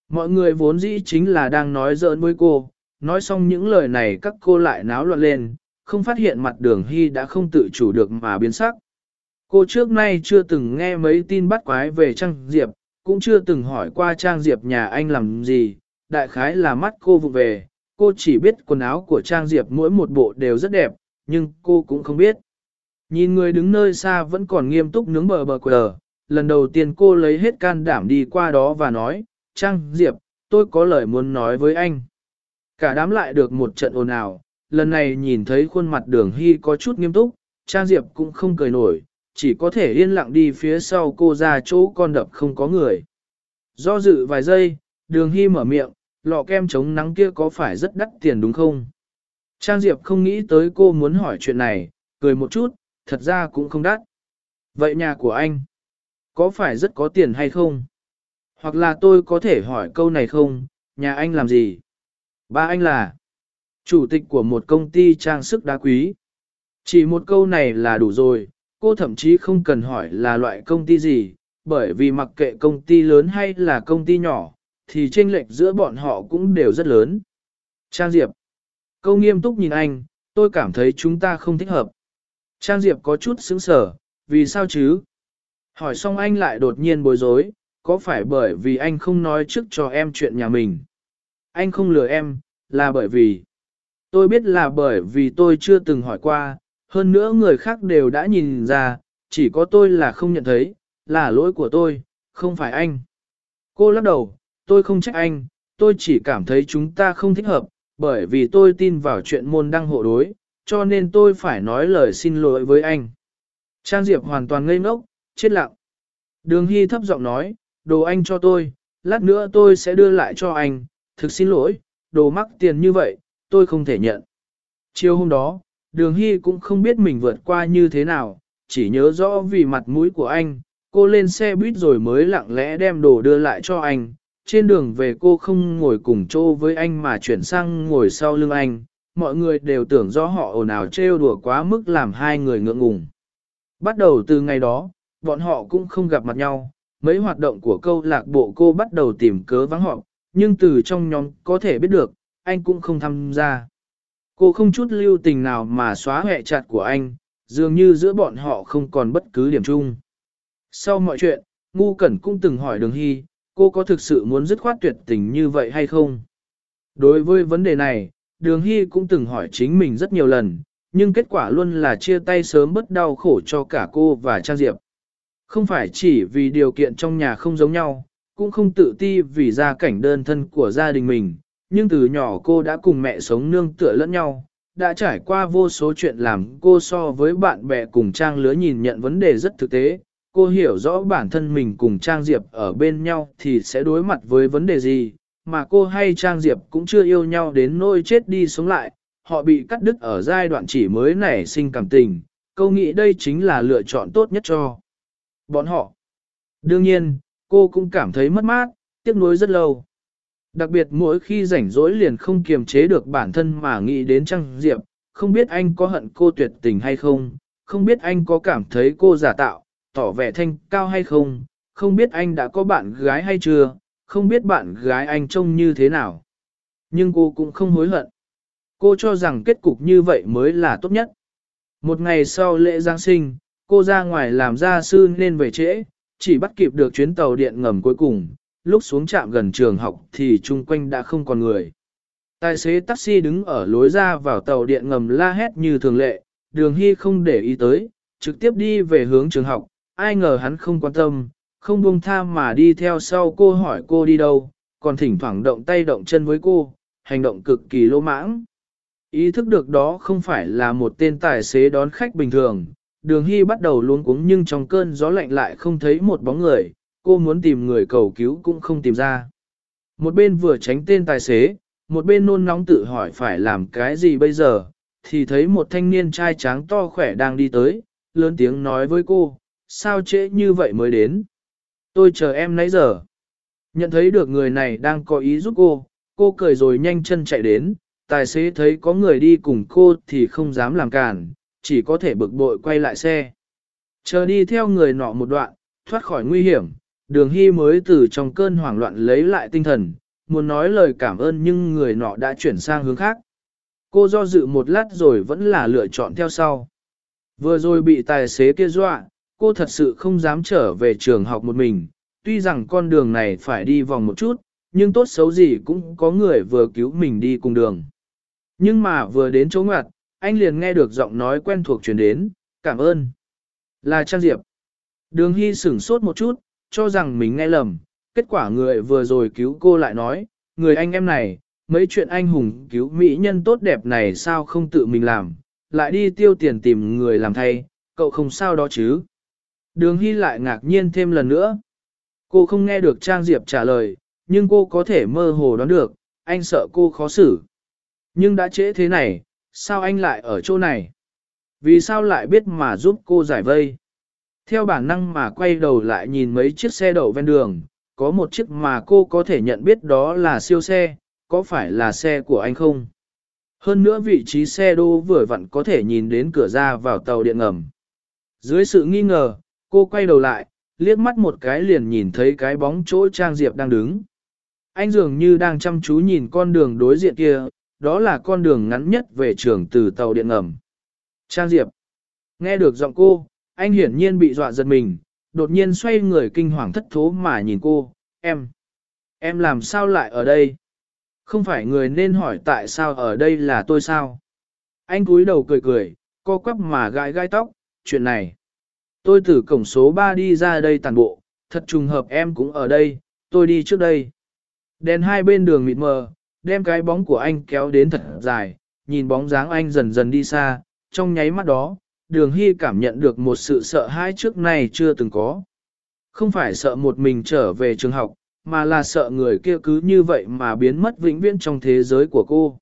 S1: Mọi người vốn dĩ chính là đang nói giỡn với cô, nói xong những lời này các cô lại náo loạn lên, không phát hiện mặt đường hy đã không tự chủ được mà biến sắc. Cô trước nay chưa từng nghe mấy tin bắt quái về Trang Diệp, cũng chưa từng hỏi qua Trang Diệp nhà anh làm gì, đại khái là mắt cô vụ về, cô chỉ biết quần áo của Trang Diệp mỗi một bộ đều rất đẹp, nhưng cô cũng không biết. Nhìn người đứng nơi xa vẫn còn nghiêm túc nướng bờ bờ quờ, lần đầu tiên cô lấy hết can đảm đi qua đó và nói, Trang Diệp, tôi có lời muốn nói với anh. Cả đám lại được một trận ồn ào, lần này nhìn thấy khuôn mặt đường hy có chút nghiêm túc, Trang Diệp cũng không cười nổi, chỉ có thể yên lặng đi phía sau cô ra chỗ con đập không có người. Do dự vài giây, đường hy mở miệng, lọ kem chống nắng kia có phải rất đắt tiền đúng không? Trang Diệp không nghĩ tới cô muốn hỏi chuyện này, cười một chút, thật ra cũng không đắt. Vậy nhà của anh, có phải rất có tiền hay không? Hoặc là tôi có thể hỏi câu này không, nhà anh làm gì? Ba anh là chủ tịch của một công ty trang sức đá quý. Chỉ một câu này là đủ rồi, cô thậm chí không cần hỏi là loại công ty gì, bởi vì mặc kệ công ty lớn hay là công ty nhỏ, thì chênh lệch giữa bọn họ cũng đều rất lớn. Trang Diệp. Câu nghiêm túc nhìn anh, tôi cảm thấy chúng ta không thích hợp. Trang Diệp có chút sững sở, vì sao chứ? Hỏi xong anh lại đột nhiên bối rối, có phải bởi vì anh không nói trước cho em chuyện nhà mình? Anh không lừa em, là bởi vì... Tôi biết là bởi vì tôi chưa từng hỏi qua, hơn nữa người khác đều đã nhìn ra, chỉ có tôi là không nhận thấy, là lỗi của tôi, không phải anh. Cô lắc đầu, tôi không trách anh, tôi chỉ cảm thấy chúng ta không thích hợp, bởi vì tôi tin vào chuyện môn đăng hộ đối, cho nên tôi phải nói lời xin lỗi với anh. Trang Diệp hoàn toàn ngây ngốc, chết lặng. Đường Hy thấp giọng nói, đồ anh cho tôi, lát nữa tôi sẽ đưa lại cho anh, thực xin lỗi, đồ mắc tiền như vậy, tôi không thể nhận. Chiều hôm đó, Đường Hy cũng không biết mình vượt qua như thế nào, chỉ nhớ rõ vì mặt mũi của anh, cô lên xe buýt rồi mới lặng lẽ đem đồ đưa lại cho anh. Trên đường về cô không ngồi cùng chỗ với anh mà chuyển sang ngồi sau lưng anh, mọi người đều tưởng do họ ồn ào trêu đùa quá mức làm hai người ngượng ngùng. Bắt đầu từ ngày đó, bọn họ cũng không gặp mặt nhau, mấy hoạt động của câu lạc bộ cô bắt đầu tìm cớ vắng họ, nhưng từ trong nhóm có thể biết được, anh cũng không tham gia. Cô không chút lưu tình nào mà xóa hệ chặt của anh, dường như giữa bọn họ không còn bất cứ điểm chung. Sau mọi chuyện, Ngu Cẩn cũng từng hỏi Đường Hy, cô có thực sự muốn dứt khoát tuyệt tình như vậy hay không? Đối với vấn đề này, Đường Hy cũng từng hỏi chính mình rất nhiều lần, nhưng kết quả luôn là chia tay sớm bất đau khổ cho cả cô và Trang Diệp. Không phải chỉ vì điều kiện trong nhà không giống nhau, cũng không tự ti vì gia cảnh đơn thân của gia đình mình, nhưng từ nhỏ cô đã cùng mẹ sống nương tựa lẫn nhau, đã trải qua vô số chuyện làm cô so với bạn bè cùng Trang lứa nhìn nhận vấn đề rất thực tế. Cô hiểu rõ bản thân mình cùng Trang Diệp ở bên nhau thì sẽ đối mặt với vấn đề gì, mà cô hay Trang Diệp cũng chưa yêu nhau đến nỗi chết đi sống lại, họ bị cắt đứt ở giai đoạn chỉ mới nảy sinh cảm tình, câu nghĩ đây chính là lựa chọn tốt nhất cho bọn họ. Đương nhiên, cô cũng cảm thấy mất mát, tiếc nuối rất lâu. Đặc biệt mỗi khi rảnh rỗi liền không kiềm chế được bản thân mà nghĩ đến Trang Diệp, không biết anh có hận cô tuyệt tình hay không, không biết anh có cảm thấy cô giả tạo, tỏ vẻ thanh cao hay không, không biết anh đã có bạn gái hay chưa, không biết bạn gái anh trông như thế nào. Nhưng cô cũng không hối hận. Cô cho rằng kết cục như vậy mới là tốt nhất. Một ngày sau lễ Giáng sinh, cô ra ngoài làm gia sư nên về trễ, chỉ bắt kịp được chuyến tàu điện ngầm cuối cùng, lúc xuống trạm gần trường học thì chung quanh đã không còn người. Tài xế taxi đứng ở lối ra vào tàu điện ngầm la hét như thường lệ, đường hy không để ý tới, trực tiếp đi về hướng trường học, ai ngờ hắn không quan tâm, không buông tha mà đi theo sau cô hỏi cô đi đâu, còn thỉnh thoảng động tay động chân với cô, hành động cực kỳ lô mãng. Ý thức được đó không phải là một tên tài xế đón khách bình thường, đường hy bắt đầu luống cuống nhưng trong cơn gió lạnh lại không thấy một bóng người, cô muốn tìm người cầu cứu cũng không tìm ra. Một bên vừa tránh tên tài xế, một bên nôn nóng tự hỏi phải làm cái gì bây giờ, thì thấy một thanh niên trai tráng to khỏe đang đi tới, lớn tiếng nói với cô, sao trễ như vậy mới đến. Tôi chờ em nãy giờ. Nhận thấy được người này đang có ý giúp cô, cô cười rồi nhanh chân chạy đến, tài xế thấy có người đi cùng cô thì không dám làm cản, chỉ có thể bực bội quay lại xe. Chờ đi theo người nọ một đoạn, thoát khỏi nguy hiểm, đường hy mới từ trong cơn hoảng loạn lấy lại tinh thần, muốn nói lời cảm ơn nhưng người nọ đã chuyển sang hướng khác. Cô do dự một lát rồi vẫn là lựa chọn theo sau. Vừa rồi bị tài xế kia dọa, cô thật sự không dám trở về trường học một mình, tuy rằng con đường này phải đi vòng một chút, nhưng tốt xấu gì cũng có người vừa cứu mình đi cùng đường. Nhưng mà vừa đến chỗ ngoặt, anh liền nghe được giọng nói quen thuộc truyền đến, cảm ơn. Là Trang Diệp. Đường Hy sửng sốt một chút, cho rằng mình nghe lầm, kết quả người vừa rồi cứu cô lại nói, người anh em này, mấy chuyện anh hùng cứu mỹ nhân tốt đẹp này sao không tự mình làm, lại đi tiêu tiền tìm người làm thay, cậu không sao đó chứ. Đường Hy lại ngạc nhiên thêm lần nữa. Cô không nghe được Trang Diệp trả lời, nhưng cô có thể mơ hồ đoán được, anh sợ cô khó xử. Nhưng đã trễ thế này, sao anh lại ở chỗ này? Vì sao lại biết mà giúp cô giải vây? Theo bản năng mà quay đầu lại nhìn mấy chiếc xe đậu ven đường, có một chiếc mà cô có thể nhận biết đó là siêu xe, có phải là xe của anh không? Hơn nữa vị trí xe đô vừa vặn có thể nhìn đến cửa ra vào tàu điện ngầm. Dưới sự nghi ngờ, cô quay đầu lại, liếc mắt một cái liền nhìn thấy cái bóng chỗ Trang Diệp đang đứng. Anh dường như đang chăm chú nhìn con đường đối diện kia, đó là con đường ngắn nhất về trường từ tàu điện ngầm. Trang Diệp. Nghe được giọng cô, anh hiển nhiên bị dọa giật mình, đột nhiên xoay người kinh hoàng thất thố mà nhìn cô, em. Em làm sao lại ở đây? Không phải người nên hỏi tại sao ở đây là tôi sao? Anh cúi đầu cười cười, co quắp mà gãi gai tóc, chuyện này. Tôi từ cổng số 3 đi ra đây tàn bộ, thật trùng hợp em cũng ở đây, tôi đi trước đây. Đèn hai bên đường mịt mờ, đem cái bóng của anh kéo đến thật dài, nhìn bóng dáng anh dần dần đi xa, trong nháy mắt đó, đường hy cảm nhận được một sự sợ hãi trước nay chưa từng có. Không phải sợ một mình trở về trường học, mà là sợ người kia cứ như vậy mà biến mất vĩnh viễn trong thế giới của cô.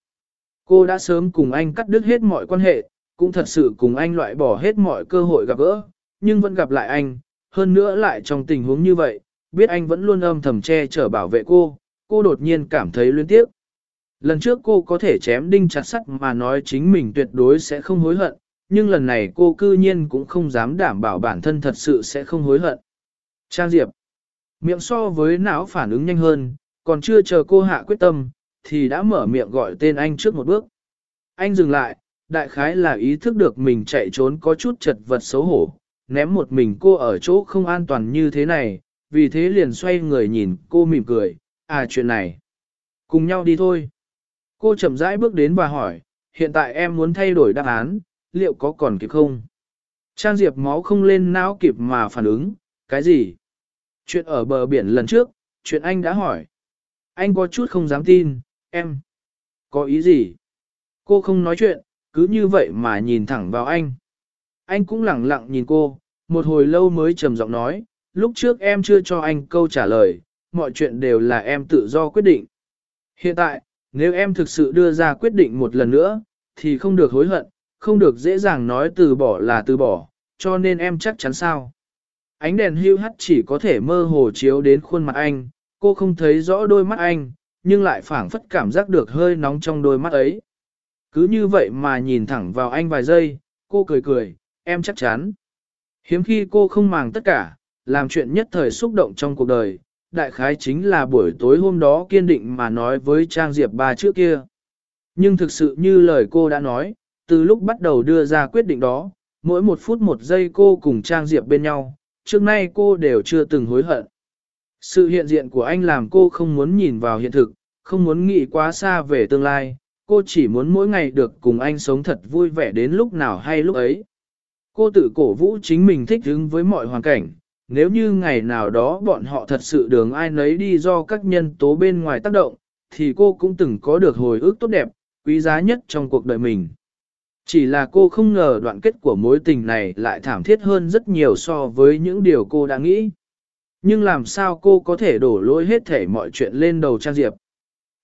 S1: Cô đã sớm cùng anh cắt đứt hết mọi quan hệ, cũng thật sự cùng anh loại bỏ hết mọi cơ hội gặp gỡ, nhưng vẫn gặp lại anh, hơn nữa lại trong tình huống như vậy, biết anh vẫn luôn âm thầm che chở bảo vệ cô, cô đột nhiên cảm thấy luyến tiếc. Lần trước cô có thể chém đinh chặt sắt mà nói chính mình tuyệt đối sẽ không hối hận, nhưng lần này cô cư nhiên cũng không dám đảm bảo bản thân thật sự sẽ không hối hận. Trang Diệp Miệng so với não phản ứng nhanh hơn, còn chưa chờ cô hạ quyết tâm, thì đã mở miệng gọi tên anh trước một bước. Anh dừng lại, đại khái là ý thức được mình chạy trốn có chút chật vật xấu hổ, ném một mình cô ở chỗ không an toàn như thế này, vì thế liền xoay người nhìn cô mỉm cười, à chuyện này. Cùng nhau đi thôi. Cô chậm rãi bước đến và hỏi, hiện tại em muốn thay đổi đáp án, liệu có còn kịp không? Trang Diệp máu không lên não kịp mà phản ứng, cái gì? Chuyện ở bờ biển lần trước, chuyện anh đã hỏi. Anh có chút không dám tin, em. Có ý gì? Cô không nói chuyện, cứ như vậy mà nhìn thẳng vào anh. Anh cũng lặng lặng nhìn cô, một hồi lâu mới trầm giọng nói, lúc trước em chưa cho anh câu trả lời, mọi chuyện đều là em tự do quyết định. Hiện tại, nếu em thực sự đưa ra quyết định một lần nữa, thì không được hối hận, không được dễ dàng nói từ bỏ là từ bỏ, cho nên em chắc chắn sao. Ánh đèn hưu hắt chỉ có thể mơ hồ chiếu đến khuôn mặt anh, cô không thấy rõ đôi mắt anh, nhưng lại phảng phất cảm giác được hơi nóng trong đôi mắt ấy. Cứ như vậy mà nhìn thẳng vào anh vài giây, cô cười cười, em chắc chắn. Hiếm khi cô không màng tất cả, làm chuyện nhất thời xúc động trong cuộc đời, đại khái chính là buổi tối hôm đó kiên định mà nói với Trang Diệp ba trước kia. Nhưng thực sự như lời cô đã nói, từ lúc bắt đầu đưa ra quyết định đó, mỗi một phút một giây cô cùng Trang Diệp bên nhau, trước nay cô đều chưa từng hối hận. Sự hiện diện của anh làm cô không muốn nhìn vào hiện thực, không muốn nghĩ quá xa về tương lai, cô chỉ muốn mỗi ngày được cùng anh sống thật vui vẻ đến lúc nào hay lúc ấy. Cô tự cổ vũ chính mình thích ứng với mọi hoàn cảnh, nếu như ngày nào đó bọn họ thật sự đường ai nấy đi do các nhân tố bên ngoài tác động, thì cô cũng từng có được hồi ức tốt đẹp, quý giá nhất trong cuộc đời mình. Chỉ là cô không ngờ đoạn kết của mối tình này lại thảm thiết hơn rất nhiều so với những điều cô đã nghĩ. Nhưng làm sao cô có thể đổ lỗi hết thể mọi chuyện lên đầu Trang Diệp?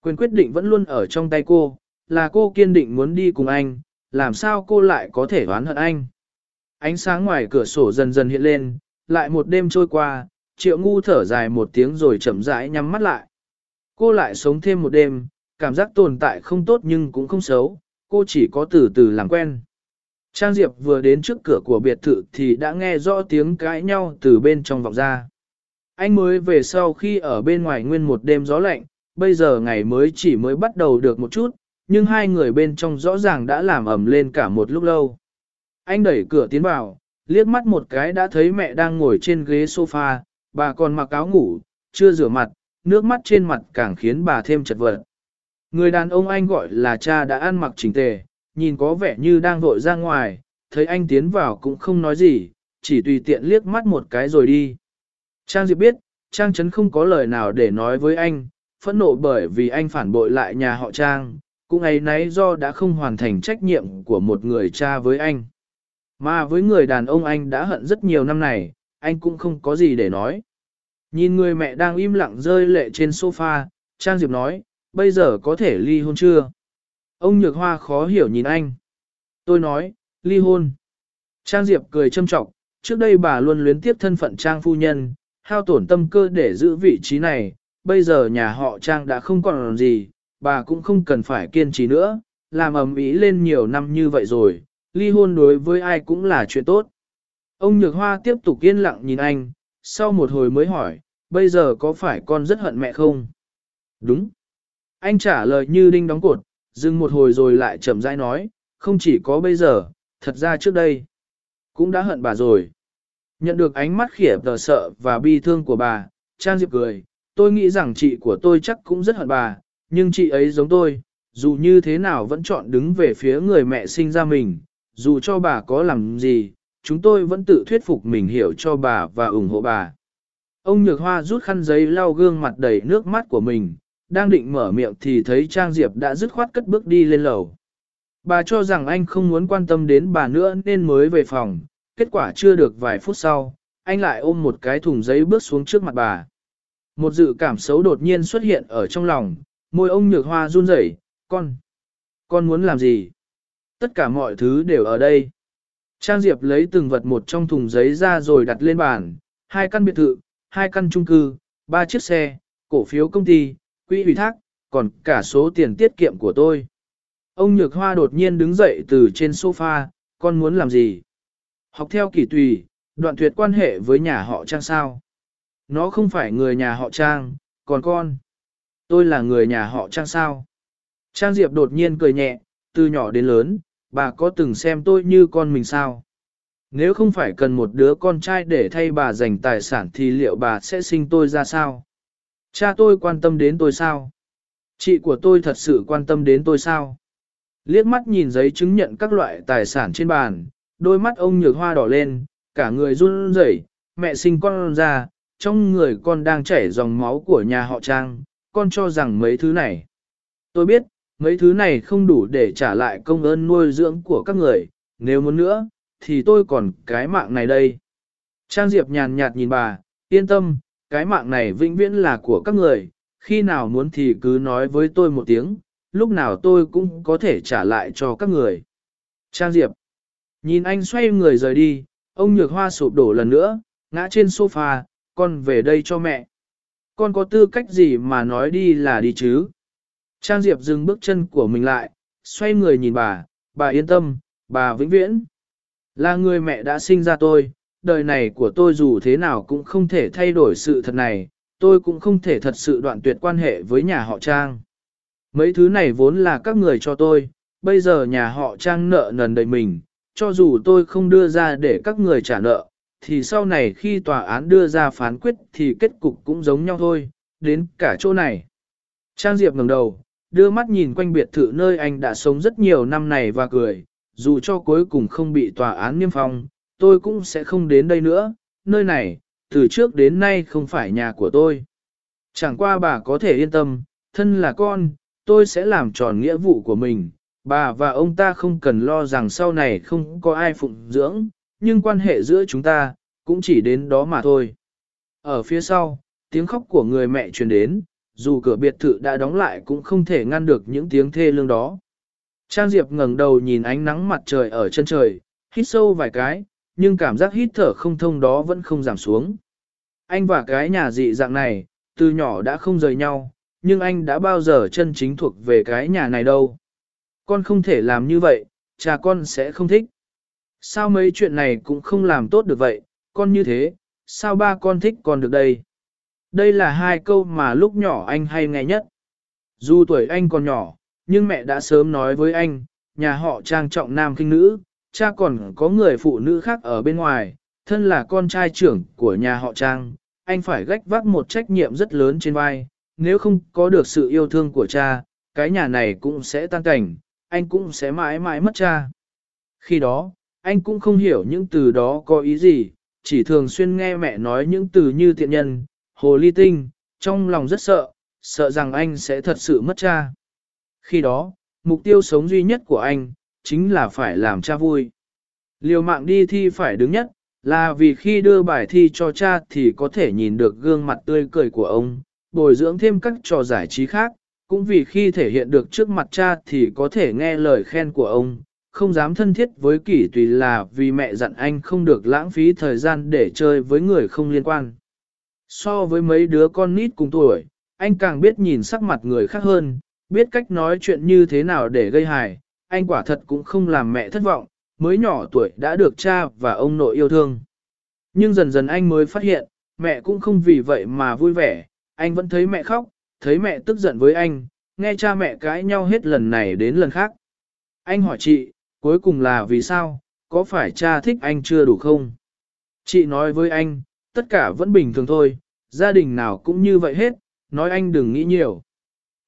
S1: Quyền quyết định vẫn luôn ở trong tay cô, là cô kiên định muốn đi cùng anh, làm sao cô lại có thể oán hận anh? Ánh sáng ngoài cửa sổ dần dần hiện lên, lại một đêm trôi qua, triệu ngu thở dài một tiếng rồi chậm rãi nhắm mắt lại. Cô lại sống thêm một đêm, cảm giác tồn tại không tốt nhưng cũng không xấu, cô chỉ có từ từ làm quen. Trang Diệp vừa đến trước cửa của biệt thự thì đã nghe rõ tiếng cãi nhau từ bên trong vọng ra. Anh mới về sau khi ở bên ngoài nguyên một đêm gió lạnh, bây giờ ngày mới chỉ mới bắt đầu được một chút, nhưng hai người bên trong rõ ràng đã làm ẩm lên cả một lúc lâu. Anh đẩy cửa tiến vào, liếc mắt một cái đã thấy mẹ đang ngồi trên ghế sofa, bà còn mặc áo ngủ, chưa rửa mặt, nước mắt trên mặt càng khiến bà thêm chật vật. Người đàn ông anh gọi là cha đã ăn mặc chỉnh tề, nhìn có vẻ như đang vội ra ngoài, thấy anh tiến vào cũng không nói gì, chỉ tùy tiện liếc mắt một cái rồi đi. Trang Diệp biết, Trang Trấn không có lời nào để nói với anh, phẫn nộ bởi vì anh phản bội lại nhà họ Trang, cũng ấy nấy do đã không hoàn thành trách nhiệm của một người cha với anh. Mà với người đàn ông anh đã hận rất nhiều năm này, anh cũng không có gì để nói. Nhìn người mẹ đang im lặng rơi lệ trên sofa, Trang Diệp nói, bây giờ có thể ly hôn chưa? Ông Nhược Hoa khó hiểu nhìn anh. Tôi nói, ly hôn. Trang Diệp cười châm trọng, trước đây bà luôn luyến tiếp thân phận Trang phu nhân, hao tổn tâm cơ để giữ vị trí này, bây giờ nhà họ Trang đã không còn gì, bà cũng không cần phải kiên trì nữa, làm ầm ĩ lên nhiều năm như vậy rồi, ly hôn đối với ai cũng là chuyện tốt. Ông Nhược Hoa tiếp tục yên lặng nhìn anh, sau một hồi mới hỏi, bây giờ có phải con rất hận mẹ không? Đúng. Anh trả lời như đinh đóng cột, dừng một hồi rồi lại chậm rãi nói, không chỉ có bây giờ, thật ra trước đây, cũng đã hận bà rồi. Nhận được ánh mắt khỉa tờ sợ và bi thương của bà, Trang Diệp cười, tôi nghĩ rằng chị của tôi chắc cũng rất hận bà, nhưng chị ấy giống tôi, dù như thế nào vẫn chọn đứng về phía người mẹ sinh ra mình, dù cho bà có làm gì, chúng tôi vẫn tự thuyết phục mình hiểu cho bà và ủng hộ bà. Ông Nhược Hoa rút khăn giấy lau gương mặt đầy nước mắt của mình, đang định mở miệng thì thấy Trang Diệp đã dứt khoát cất bước đi lên lầu. Bà cho rằng anh không muốn quan tâm đến bà nữa nên mới về phòng, kết quả chưa được vài phút sau, anh lại ôm một cái thùng giấy bước xuống trước mặt bà. Một dự cảm xấu đột nhiên xuất hiện ở trong lòng, môi ông nhược hoa run rẩy, con, con muốn làm gì? Tất cả mọi thứ đều ở đây. Trang Diệp lấy từng vật một trong thùng giấy ra rồi đặt lên bàn, hai căn biệt thự, hai căn chung cư, ba chiếc xe, cổ phiếu công ty, quỹ ủy thác, còn cả số tiền tiết kiệm của tôi. Ông Nhược Hoa đột nhiên đứng dậy từ trên sofa, con muốn làm gì? Học theo kỷ tùy, đoạn tuyệt quan hệ với nhà họ Trang sao? Nó không phải người nhà họ Trang, còn con. Tôi là người nhà họ Trang sao? Trang Diệp đột nhiên cười nhẹ, từ nhỏ đến lớn, bà có từng xem tôi như con mình sao? Nếu không phải cần một đứa con trai để thay bà dành tài sản thì liệu bà sẽ sinh tôi ra sao? Cha tôi quan tâm đến tôi sao? Chị của tôi thật sự quan tâm đến tôi sao? Liếc mắt nhìn giấy chứng nhận các loại tài sản trên bàn, đôi mắt ông nhược hoa đỏ lên, cả người run rẩy, mẹ sinh con ra, trong người con đang chảy dòng máu của nhà họ Trang, con cho rằng mấy thứ này. Tôi biết, mấy thứ này không đủ để trả lại công ơn nuôi dưỡng của các người, nếu muốn nữa, thì tôi còn cái mạng này đây. Trang Diệp nhàn nhạt nhìn bà, yên tâm, cái mạng này vĩnh viễn là của các người, khi nào muốn thì cứ nói với tôi một tiếng, lúc nào tôi cũng có thể trả lại cho các người. Trang Diệp Nhìn anh xoay người rời đi, ông nhược hoa sụp đổ lần nữa, ngã trên sofa, con về đây cho mẹ. Con có tư cách gì mà nói đi là đi chứ? Trang Diệp dừng bước chân của mình lại, xoay người nhìn bà, bà yên tâm, bà vĩnh viễn. Là người mẹ đã sinh ra tôi, đời này của tôi dù thế nào cũng không thể thay đổi sự thật này, tôi cũng không thể thật sự đoạn tuyệt quan hệ với nhà họ Trang. Mấy thứ này vốn là các người cho tôi, bây giờ nhà họ Trang nợ nần đầy mình, cho dù tôi không đưa ra để các người trả nợ, thì sau này khi tòa án đưa ra phán quyết thì kết cục cũng giống nhau thôi, đến cả chỗ này. Trang Diệp ngẩng đầu, đưa mắt nhìn quanh biệt thự nơi anh đã sống rất nhiều năm này và cười, dù cho cuối cùng không bị tòa án niêm phong, tôi cũng sẽ không đến đây nữa, nơi này, từ trước đến nay không phải nhà của tôi. Chẳng qua bà có thể yên tâm, thân là con, tôi sẽ làm tròn nghĩa vụ của mình, bà và ông ta không cần lo rằng sau này không có ai phụng dưỡng, nhưng quan hệ giữa chúng ta, cũng chỉ đến đó mà thôi. Ở phía sau, tiếng khóc của người mẹ truyền đến, dù cửa biệt thự đã đóng lại cũng không thể ngăn được những tiếng thê lương đó. Trang Diệp ngẩng đầu nhìn ánh nắng mặt trời ở chân trời, hít sâu vài cái, nhưng cảm giác hít thở không thông đó vẫn không giảm xuống. Anh và cái nhà dị dạng này, từ nhỏ đã không rời nhau, nhưng anh đã bao giờ chân chính thuộc về cái nhà này đâu. Con không thể làm như vậy, cha con sẽ không thích. Sao mấy chuyện này cũng không làm tốt được vậy, con như thế, sao ba con thích con được đây? Đây là hai câu mà lúc nhỏ anh hay nghe nhất. Dù tuổi anh còn nhỏ, nhưng mẹ đã sớm nói với anh, nhà họ trang trọng nam kinh nữ, cha còn có người phụ nữ khác ở bên ngoài, thân là con trai trưởng của nhà họ trang, anh phải gách vác một trách nhiệm rất lớn trên vai, nếu không có được sự yêu thương của cha, cái nhà này cũng sẽ tan cảnh, anh cũng sẽ mãi mãi mất cha. Khi đó, anh cũng không hiểu những từ đó có ý gì, chỉ thường xuyên nghe mẹ nói những từ như tiện nhân, hồ ly tinh, trong lòng rất sợ, sợ rằng anh sẽ thật sự mất cha. Khi đó, mục tiêu sống duy nhất của anh, chính là phải làm cha vui. Liều mạng đi thi phải đứng nhất, là vì khi đưa bài thi cho cha thì có thể nhìn được gương mặt tươi cười của ông, bồi dưỡng thêm các trò giải trí khác, cũng vì khi thể hiện được trước mặt cha thì có thể nghe lời khen của ông, không dám thân thiết với kỷ tùy là vì mẹ dặn anh không được lãng phí thời gian để chơi với người không liên quan. So với mấy đứa con nít cùng tuổi, anh càng biết nhìn sắc mặt người khác hơn, biết cách nói chuyện như thế nào để gây hài, anh quả thật cũng không làm mẹ thất vọng, mới nhỏ tuổi đã được cha và ông nội yêu thương. Nhưng dần dần anh mới phát hiện, mẹ cũng không vì vậy mà vui vẻ, anh vẫn thấy mẹ khóc, thấy mẹ tức giận với anh, nghe cha mẹ cãi nhau hết lần này đến lần khác. Anh hỏi chị, cuối cùng là vì sao, có phải cha thích anh chưa đủ không? Chị nói với anh, tất cả vẫn bình thường thôi, gia đình nào cũng như vậy hết, nói anh đừng nghĩ nhiều.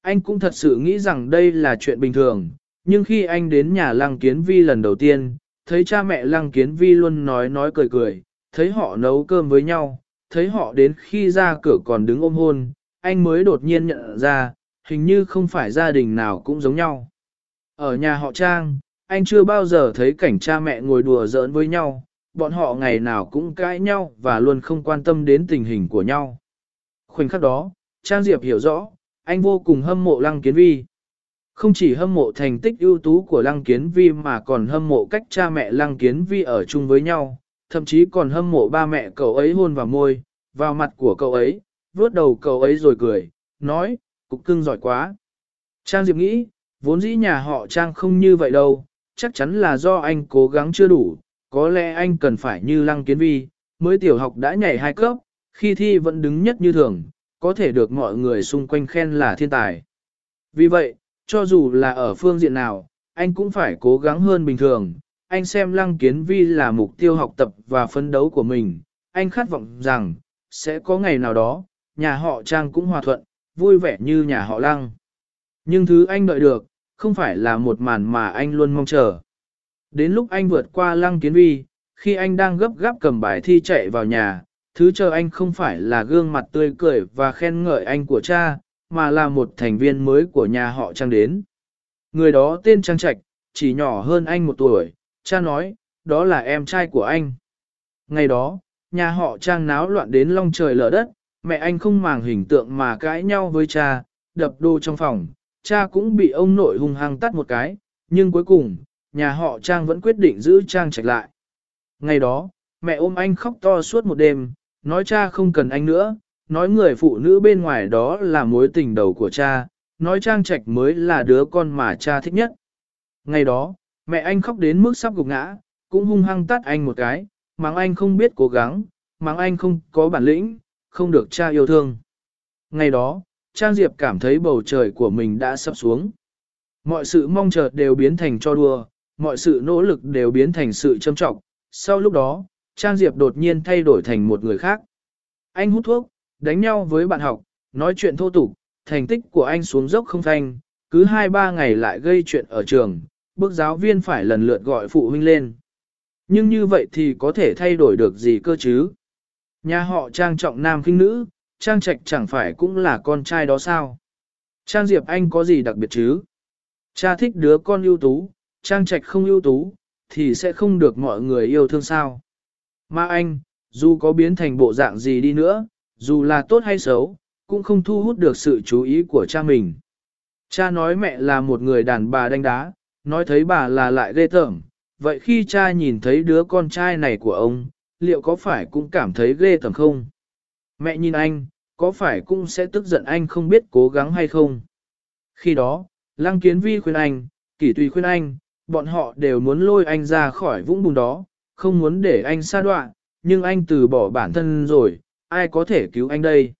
S1: Anh cũng thật sự nghĩ rằng đây là chuyện bình thường, nhưng khi anh đến nhà Lăng Kiến Vi lần đầu tiên, thấy cha mẹ Lăng Kiến Vi luôn nói nói cười cười, thấy họ nấu cơm với nhau, thấy họ đến khi ra cửa còn đứng ôm hôn, anh mới đột nhiên nhận ra, hình như không phải gia đình nào cũng giống nhau. Ở nhà họ Trang, anh chưa bao giờ thấy cảnh cha mẹ ngồi đùa giỡn với nhau, bọn họ ngày nào cũng cãi nhau và luôn không quan tâm đến tình hình của nhau. Khoảnh khắc đó, Trang Diệp hiểu rõ, anh vô cùng hâm mộ Lăng Kiến Vi. Không chỉ hâm mộ thành tích ưu tú của Lăng Kiến Vi mà còn hâm mộ cách cha mẹ Lăng Kiến Vi ở chung với nhau, thậm chí còn hâm mộ ba mẹ cậu ấy hôn vào môi, vào mặt của cậu ấy, vuốt đầu cậu ấy rồi cười, nói, cục cưng giỏi quá. Trang Diệp nghĩ, vốn dĩ nhà họ Trang không như vậy đâu, chắc chắn là do anh cố gắng chưa đủ, có lẽ anh cần phải như Lăng Kiến Vi, mới tiểu học đã nhảy hai cấp, khi thi vẫn đứng nhất như thường, có thể được mọi người xung quanh khen là thiên tài. Vì vậy, cho dù là ở phương diện nào, anh cũng phải cố gắng hơn bình thường. Anh xem Lăng Kiến Vi là mục tiêu học tập và phấn đấu của mình. Anh khát vọng rằng, sẽ có ngày nào đó, nhà họ Trang cũng hòa thuận, vui vẻ như nhà họ Lăng. Nhưng thứ anh đợi được, không phải là một màn mà anh luôn mong chờ. Đến lúc anh vượt qua Lăng Kiến Vi, khi anh đang gấp gáp cầm bài thi chạy vào nhà, thứ chờ anh không phải là gương mặt tươi cười và khen ngợi anh của cha, mà là một thành viên mới của nhà họ Trang đến. Người đó tên Trang Trạch, chỉ nhỏ hơn anh một tuổi, cha nói, đó là em trai của anh. Ngày đó, nhà họ Trang náo loạn đến long trời lở đất, mẹ anh không màng hình tượng mà cãi nhau với cha, đập đô trong phòng, cha cũng bị ông nội hung hăng tắt một cái, nhưng cuối cùng, nhà họ Trang vẫn quyết định giữ Trang Trạch lại. Ngày đó, mẹ ôm anh khóc to suốt một đêm, nói cha không cần anh nữa, nói người phụ nữ bên ngoài đó là mối tình đầu của cha, nói Trang Trạch mới là đứa con mà cha thích nhất. Ngày đó, mẹ anh khóc đến mức sắp gục ngã, cũng hung hăng tắt anh một cái, mắng anh không biết cố gắng, mắng anh không có bản lĩnh, không được cha yêu thương. Ngày đó, Trang Diệp cảm thấy bầu trời của mình đã sắp xuống. Mọi sự mong chờ đều biến thành cho đùa, mọi sự nỗ lực đều biến thành sự châm trọng. Sau lúc đó, Trang Diệp đột nhiên thay đổi thành một người khác. Anh hút thuốc, đánh nhau với bạn học, nói chuyện thô tục, thành tích của anh xuống dốc không thanh, cứ 2-3 ngày lại gây chuyện ở trường, bước giáo viên phải lần lượt gọi phụ huynh lên. Nhưng như vậy thì có thể thay đổi được gì cơ chứ? Nhà họ trang trọng nam khinh nữ, trang trạch chẳng phải cũng là con trai đó sao? Trang Diệp Anh có gì đặc biệt chứ? Cha thích đứa con ưu tú, trang trạch không ưu tú, thì sẽ không được mọi người yêu thương sao? Mà anh, dù có biến thành bộ dạng gì đi nữa, dù là tốt hay xấu, cũng không thu hút được sự chú ý của cha mình. Cha nói mẹ là một người đàn bà đánh đá, nói thấy bà là lại ghê tởm. Vậy khi cha nhìn thấy đứa con trai này của ông, liệu có phải cũng cảm thấy ghê tởm không? Mẹ nhìn anh, có phải cũng sẽ tức giận anh không biết cố gắng hay không? Khi đó, Lăng Kiến Vi khuyên anh, Kỷ Tùy khuyên anh, bọn họ đều muốn lôi anh ra khỏi vũng bùn đó, không muốn để anh xa đoạn, nhưng anh từ bỏ bản thân rồi, ai có thể cứu anh đây?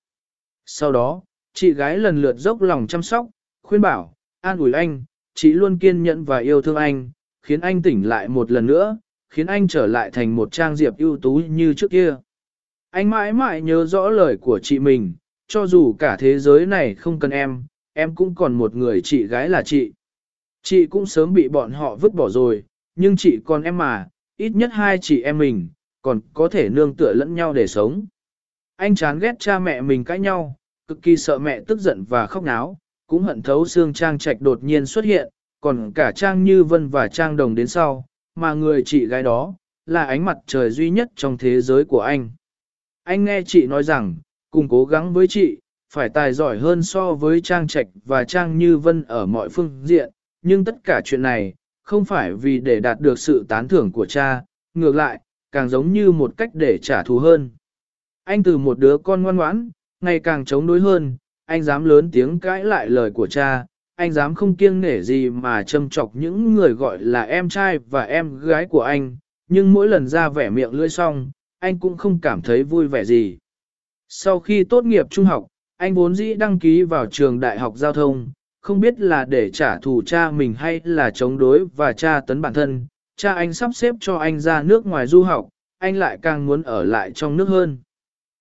S1: Sau đó, chị gái lần lượt dốc lòng chăm sóc, khuyên bảo, an ủi anh, chị luôn kiên nhẫn và yêu thương anh, khiến anh tỉnh lại một lần nữa, khiến anh trở lại thành một trang diệp ưu tú như trước kia. Anh mãi mãi nhớ rõ lời của chị mình, cho dù cả thế giới này không cần em, em cũng còn một người chị gái là chị. Chị cũng sớm bị bọn họ vứt bỏ rồi, nhưng chị còn em mà, ít nhất hai chị em mình, còn có thể nương tựa lẫn nhau để sống. Anh chán ghét cha mẹ mình cãi nhau, cực kỳ sợ mẹ tức giận và khóc náo, cũng hận thấu xương Trang Trạch đột nhiên xuất hiện, còn cả Trang Như Vân và Trang Đồng đến sau, mà người chị gái đó, là ánh mặt trời duy nhất trong thế giới của anh. Anh nghe chị nói rằng, cùng cố gắng với chị, phải tài giỏi hơn so với Trang Trạch và Trang Như Vân ở mọi phương diện, nhưng tất cả chuyện này, không phải vì để đạt được sự tán thưởng của cha, ngược lại, càng giống như một cách để trả thù hơn. Anh từ một đứa con ngoan ngoãn, ngày càng chống đối hơn, anh dám lớn tiếng cãi lại lời của cha, anh dám không kiêng nể gì mà châm chọc những người gọi là em trai và em gái của anh, nhưng mỗi lần ra vẻ miệng lưỡi xong, anh cũng không cảm thấy vui vẻ gì. Sau khi tốt nghiệp trung học, anh vốn dĩ đăng ký vào trường đại học giao thông, không biết là để trả thù cha mình hay là chống đối và cha tấn bản thân, cha anh sắp xếp cho anh ra nước ngoài du học, anh lại càng muốn ở lại trong nước hơn.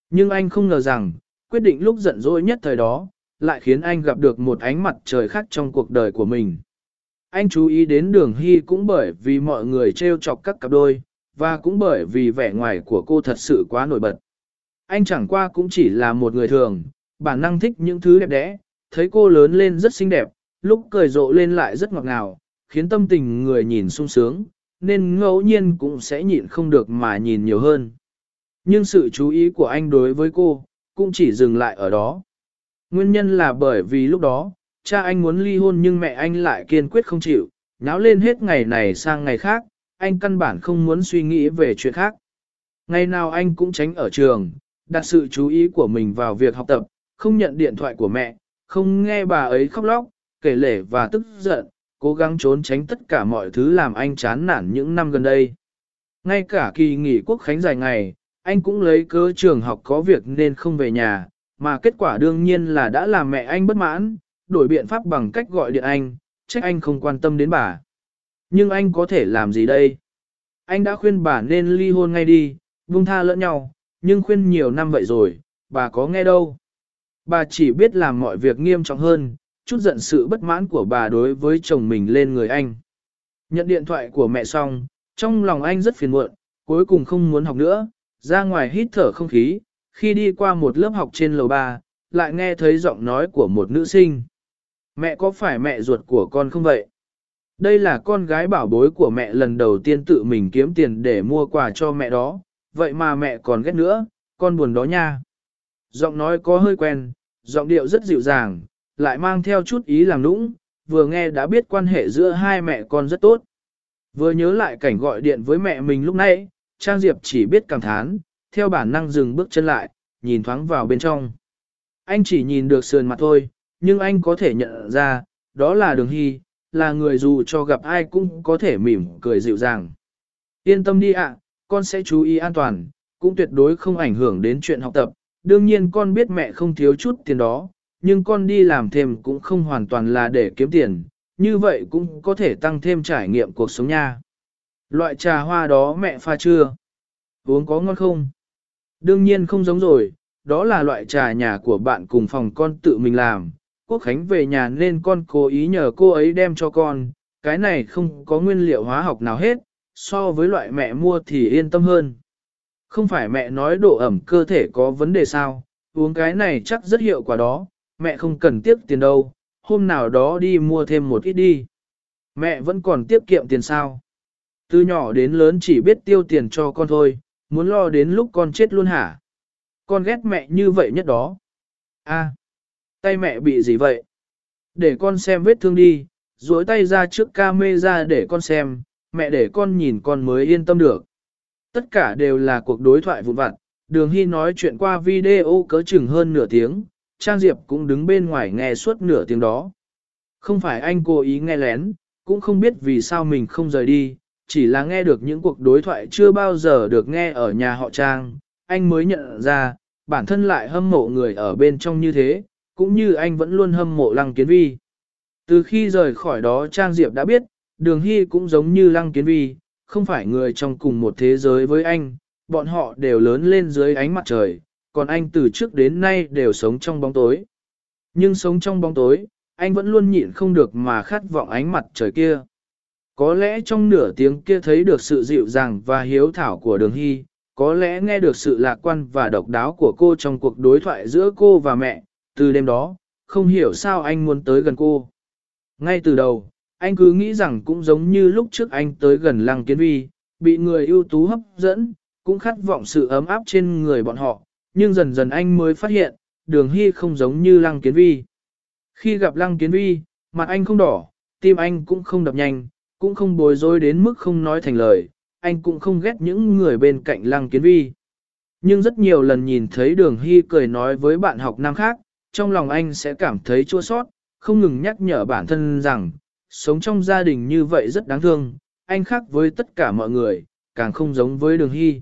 S1: Nhưng anh không ngờ rằng, quyết định lúc giận dỗi nhất thời đó, lại khiến anh gặp được một ánh mặt trời khác trong cuộc đời của mình. Anh chú ý đến đường hy cũng bởi vì mọi người trêu chọc các cặp đôi, và cũng bởi vì vẻ ngoài của cô thật sự quá nổi bật. Anh chẳng qua cũng chỉ là một người thường, bản năng thích những thứ đẹp đẽ, thấy cô lớn lên rất xinh đẹp, lúc cười rộ lên lại rất ngọt ngào, khiến tâm tình người nhìn sung sướng, nên ngẫu nhiên cũng sẽ nhịn không được mà nhìn nhiều hơn. Nhưng sự chú ý của anh đối với cô, cũng chỉ dừng lại ở đó. Nguyên nhân là bởi vì lúc đó, cha anh muốn ly hôn nhưng mẹ anh lại kiên quyết không chịu, nháo lên hết ngày này sang ngày khác, anh căn bản không muốn suy nghĩ về chuyện khác. Ngày nào anh cũng tránh ở trường, đặt sự chú ý của mình vào việc học tập, không nhận điện thoại của mẹ, không nghe bà ấy khóc lóc, kể lể và tức giận, cố gắng trốn tránh tất cả mọi thứ làm anh chán nản những năm gần đây. Ngay cả kỳ nghỉ quốc khánh dài ngày, anh cũng lấy cớ trường học có việc nên không về nhà, mà kết quả đương nhiên là đã làm mẹ anh bất mãn, đổi biện pháp bằng cách gọi điện anh, trách anh không quan tâm đến bà. Nhưng anh có thể làm gì đây? Anh đã khuyên bà nên ly hôn ngay đi, buông tha lẫn nhau, nhưng khuyên nhiều năm vậy rồi, bà có nghe đâu. Bà chỉ biết làm mọi việc nghiêm trọng hơn, chút giận sự bất mãn của bà đối với chồng mình lên người anh. Nhận điện thoại của mẹ xong, trong lòng anh rất phiền muộn, cuối cùng không muốn học nữa, ra ngoài hít thở không khí, khi đi qua một lớp học trên lầu ba, lại nghe thấy giọng nói của một nữ sinh. Mẹ có phải mẹ ruột của con không vậy? Đây là con gái bảo bối của mẹ lần đầu tiên tự mình kiếm tiền để mua quà cho mẹ đó, vậy mà mẹ còn ghét nữa, con buồn đó nha. Giọng nói có hơi quen, giọng điệu rất dịu dàng, lại mang theo chút ý làm nũng, vừa nghe đã biết quan hệ giữa hai mẹ con rất tốt. Vừa nhớ lại cảnh gọi điện với mẹ mình lúc nãy, Trang Diệp chỉ biết cảm thán, theo bản năng dừng bước chân lại, nhìn thoáng vào bên trong. Anh chỉ nhìn được sườn mặt thôi, nhưng anh có thể nhận ra, đó là đường hy, là người dù cho gặp ai cũng có thể mỉm cười dịu dàng. Yên tâm đi ạ, con sẽ chú ý an toàn, cũng tuyệt đối không ảnh hưởng đến chuyện học tập. Đương nhiên con biết mẹ không thiếu chút tiền đó, nhưng con đi làm thêm cũng không hoàn toàn là để kiếm tiền, như vậy cũng có thể tăng thêm trải nghiệm cuộc sống nha. Loại trà hoa đó mẹ pha chưa? Uống có ngon không? Đương nhiên không giống rồi, đó là loại trà nhà của bạn cùng phòng con tự mình làm. Quốc Khánh về nhà nên con cố ý nhờ cô ấy đem cho con, cái này không có nguyên liệu hóa học nào hết, so với loại mẹ mua thì yên tâm hơn. Không phải mẹ nói độ ẩm cơ thể có vấn đề sao, uống cái này chắc rất hiệu quả đó, mẹ không cần tiếc tiền đâu, hôm nào đó đi mua thêm một ít đi. Mẹ vẫn còn tiết kiệm tiền sao? Từ nhỏ đến lớn chỉ biết tiêu tiền cho con thôi, muốn lo đến lúc con chết luôn hả? Con ghét mẹ như vậy nhất đó. A, tay mẹ bị gì vậy? Để con xem vết thương đi, duỗi tay ra trước ca mê ra để con xem, mẹ để con nhìn con mới yên tâm được. Tất cả đều là cuộc đối thoại vụn vặt, đường hy nói chuyện qua video cỡ chừng hơn nửa tiếng, Trang Diệp cũng đứng bên ngoài nghe suốt nửa tiếng đó. Không phải anh cố ý nghe lén, cũng không biết vì sao mình không rời đi, chỉ là nghe được những cuộc đối thoại chưa bao giờ được nghe ở nhà họ Trang, anh mới nhận ra, bản thân lại hâm mộ người ở bên trong như thế, cũng như anh vẫn luôn hâm mộ Lăng Kiến Vi. Từ khi rời khỏi đó Trang Diệp đã biết, Đường Hy cũng giống như Lăng Kiến Vi, không phải người trong cùng một thế giới với anh, bọn họ đều lớn lên dưới ánh mặt trời, còn anh từ trước đến nay đều sống trong bóng tối. Nhưng sống trong bóng tối, anh vẫn luôn nhịn không được mà khát vọng ánh mặt trời kia. Có lẽ trong nửa tiếng kia thấy được sự dịu dàng và hiếu thảo của đường hy, có lẽ nghe được sự lạc quan và độc đáo của cô trong cuộc đối thoại giữa cô và mẹ, từ đêm đó, không hiểu sao anh muốn tới gần cô. Ngay từ đầu, anh cứ nghĩ rằng cũng giống như lúc trước anh tới gần lăng kiến vi, bị người ưu tú hấp dẫn, cũng khát vọng sự ấm áp trên người bọn họ, nhưng dần dần anh mới phát hiện, đường hy không giống như lăng kiến vi. Khi gặp lăng kiến vi, mặt anh không đỏ, tim anh cũng không đập nhanh, cũng không bối rối đến mức không nói thành lời, anh cũng không ghét những người bên cạnh lăng kiến vi. Nhưng rất nhiều lần nhìn thấy đường hy cười nói với bạn học nam khác, trong lòng anh sẽ cảm thấy chua sót, không ngừng nhắc nhở bản thân rằng, sống trong gia đình như vậy rất đáng thương, anh khác với tất cả mọi người, càng không giống với đường hy.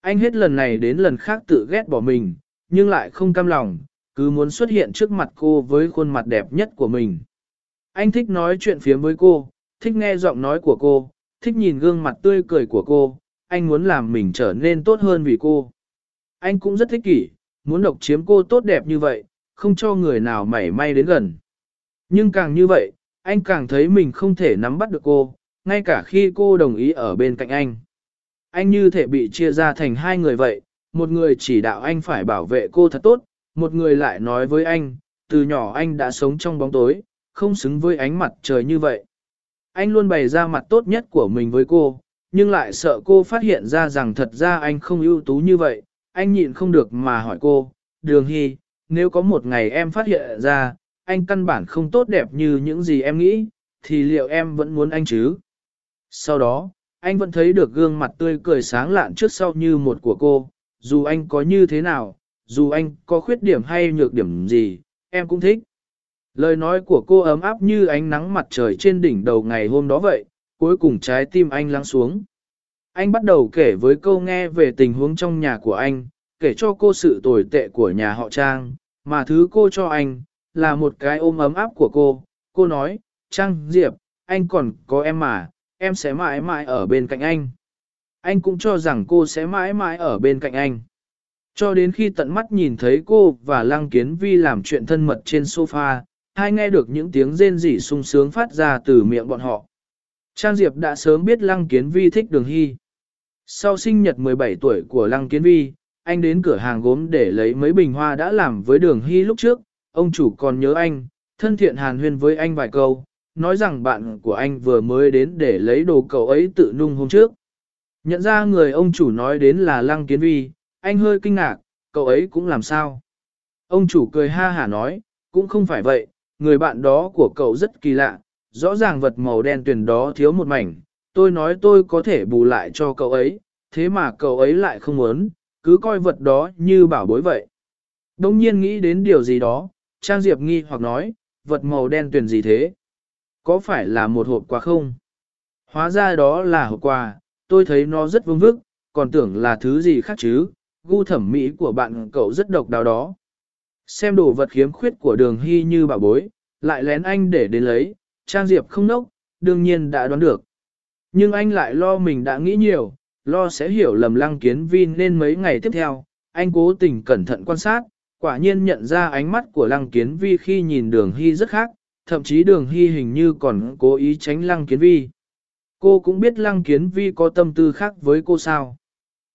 S1: Anh hết lần này đến lần khác tự ghét bỏ mình, nhưng lại không cam lòng, cứ muốn xuất hiện trước mặt cô với khuôn mặt đẹp nhất của mình. Anh thích nói chuyện phiếm với cô, thích nghe giọng nói của cô, thích nhìn gương mặt tươi cười của cô, anh muốn làm mình trở nên tốt hơn vì cô. Anh cũng rất thích kỷ, muốn độc chiếm cô tốt đẹp như vậy, không cho người nào mảy may đến gần. Nhưng càng như vậy, anh càng thấy mình không thể nắm bắt được cô, ngay cả khi cô đồng ý ở bên cạnh anh. Anh như thể bị chia ra thành hai người vậy, một người chỉ đạo anh phải bảo vệ cô thật tốt, một người lại nói với anh, từ nhỏ anh đã sống trong bóng tối, không xứng với ánh mặt trời như vậy. Anh luôn bày ra mặt tốt nhất của mình với cô, nhưng lại sợ cô phát hiện ra rằng thật ra anh không ưu tú như vậy. Anh nhịn không được mà hỏi cô, Đường Hy, nếu có một ngày em phát hiện ra, anh căn bản không tốt đẹp như những gì em nghĩ, thì liệu em vẫn muốn anh chứ? Sau đó, anh vẫn thấy được gương mặt tươi cười sáng lạn trước sau như một của cô, dù anh có như thế nào, dù anh có khuyết điểm hay nhược điểm gì, em cũng thích. Lời nói của cô ấm áp như ánh nắng mặt trời trên đỉnh đầu ngày hôm đó vậy, cuối cùng trái tim anh lắng xuống. Anh bắt đầu kể với cô nghe về tình huống trong nhà của anh, kể cho cô sự tồi tệ của nhà họ Trang, mà thứ cô cho anh, là một cái ôm ấm áp của cô. Cô nói, Trang Diệp, anh còn có em mà, em sẽ mãi mãi ở bên cạnh anh. Anh cũng cho rằng cô sẽ mãi mãi ở bên cạnh anh. Cho đến khi tận mắt nhìn thấy cô và Lăng Kiến Vi làm chuyện thân mật trên sofa, hai nghe được những tiếng rên rỉ sung sướng phát ra từ miệng bọn họ. Trang Diệp đã sớm biết Lăng Kiến Vi thích Đường Hy. Sau sinh nhật 17 tuổi của Lăng Kiến Vi, anh đến cửa hàng gốm để lấy mấy bình hoa đã làm với Đường Hy lúc trước, ông chủ còn nhớ anh, thân thiện hàn huyên với anh vài câu, nói rằng bạn của anh vừa mới đến để lấy đồ cậu ấy tự nung hôm trước. Nhận ra người ông chủ nói đến là Lăng Kiến Vi, anh hơi kinh ngạc, cậu ấy cũng làm sao. Ông chủ cười ha hả nói, cũng không phải vậy, người bạn đó của cậu rất kỳ lạ, rõ ràng vật màu đen tuyền đó thiếu một mảnh, tôi nói tôi có thể bù lại cho cậu ấy, thế mà cậu ấy lại không muốn, cứ coi vật đó như bảo bối vậy. Đông nhiên nghĩ đến điều gì đó, Trang Diệp nghi hoặc nói, vật màu đen tuyền gì thế? Có phải là một hộp quà không? Hóa ra đó là hộp quà, tôi thấy nó rất vương vức, còn tưởng là thứ gì khác chứ, gu thẩm mỹ của bạn cậu rất độc đáo đó. Xem đồ vật khiếm khuyết của đường hy như bảo bối, lại lén anh để đến lấy, Trang Diệp không nốc, đương nhiên đã đoán được. Nhưng anh lại lo mình đã nghĩ nhiều, lo sẽ hiểu lầm lăng kiến vi nên mấy ngày tiếp theo, anh cố tình cẩn thận quan sát, quả nhiên nhận ra ánh mắt của lăng kiến vi khi nhìn đường hy rất khác, thậm chí đường hy hình như còn cố ý tránh lăng kiến vi. Cô cũng biết lăng kiến vi có tâm tư khác với cô sao.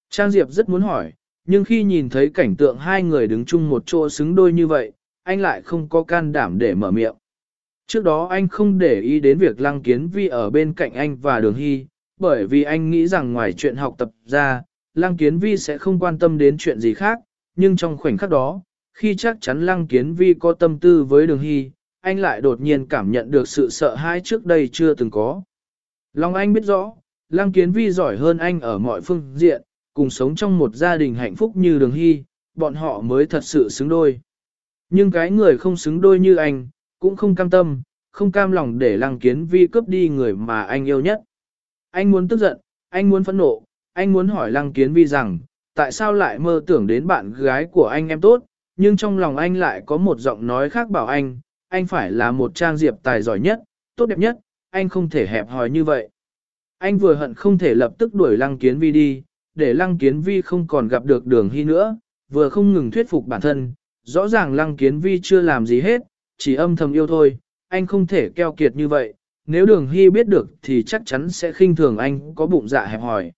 S1: Trang Diệp rất muốn hỏi, nhưng khi nhìn thấy cảnh tượng hai người đứng chung một chỗ xứng đôi như vậy, anh lại không có can đảm để mở miệng. Trước đó anh không để ý đến việc lăng kiến vi ở bên cạnh anh và đường hy, bởi vì anh nghĩ rằng ngoài chuyện học tập ra, lăng kiến vi sẽ không quan tâm đến chuyện gì khác, nhưng trong khoảnh khắc đó, khi chắc chắn lăng kiến vi có tâm tư với đường hy, anh lại đột nhiên cảm nhận được sự sợ hãi trước đây chưa từng có. Lòng anh biết rõ, lăng kiến vi giỏi hơn anh ở mọi phương diện, cùng sống trong một gia đình hạnh phúc như đường hy, bọn họ mới thật sự xứng đôi. Nhưng cái người không xứng đôi như anh, cũng không cam tâm, không cam lòng để lăng kiến vi cướp đi người mà anh yêu nhất. Anh muốn tức giận, anh muốn phẫn nộ, anh muốn hỏi lăng kiến vi rằng, tại sao lại mơ tưởng đến bạn gái của anh em tốt, nhưng trong lòng anh lại có một giọng nói khác bảo anh, anh phải là một trang diệp tài giỏi nhất, tốt đẹp nhất, anh không thể hẹp hòi như vậy. Anh vừa hận không thể lập tức đuổi lăng kiến vi đi, để lăng kiến vi không còn gặp được đường hy nữa, vừa không ngừng thuyết phục bản thân, rõ ràng lăng kiến vi chưa làm gì hết, chỉ âm thầm yêu thôi, anh không thể keo kiệt như vậy, nếu đường hy biết được thì chắc chắn sẽ khinh thường anh có bụng dạ hẹp hòi.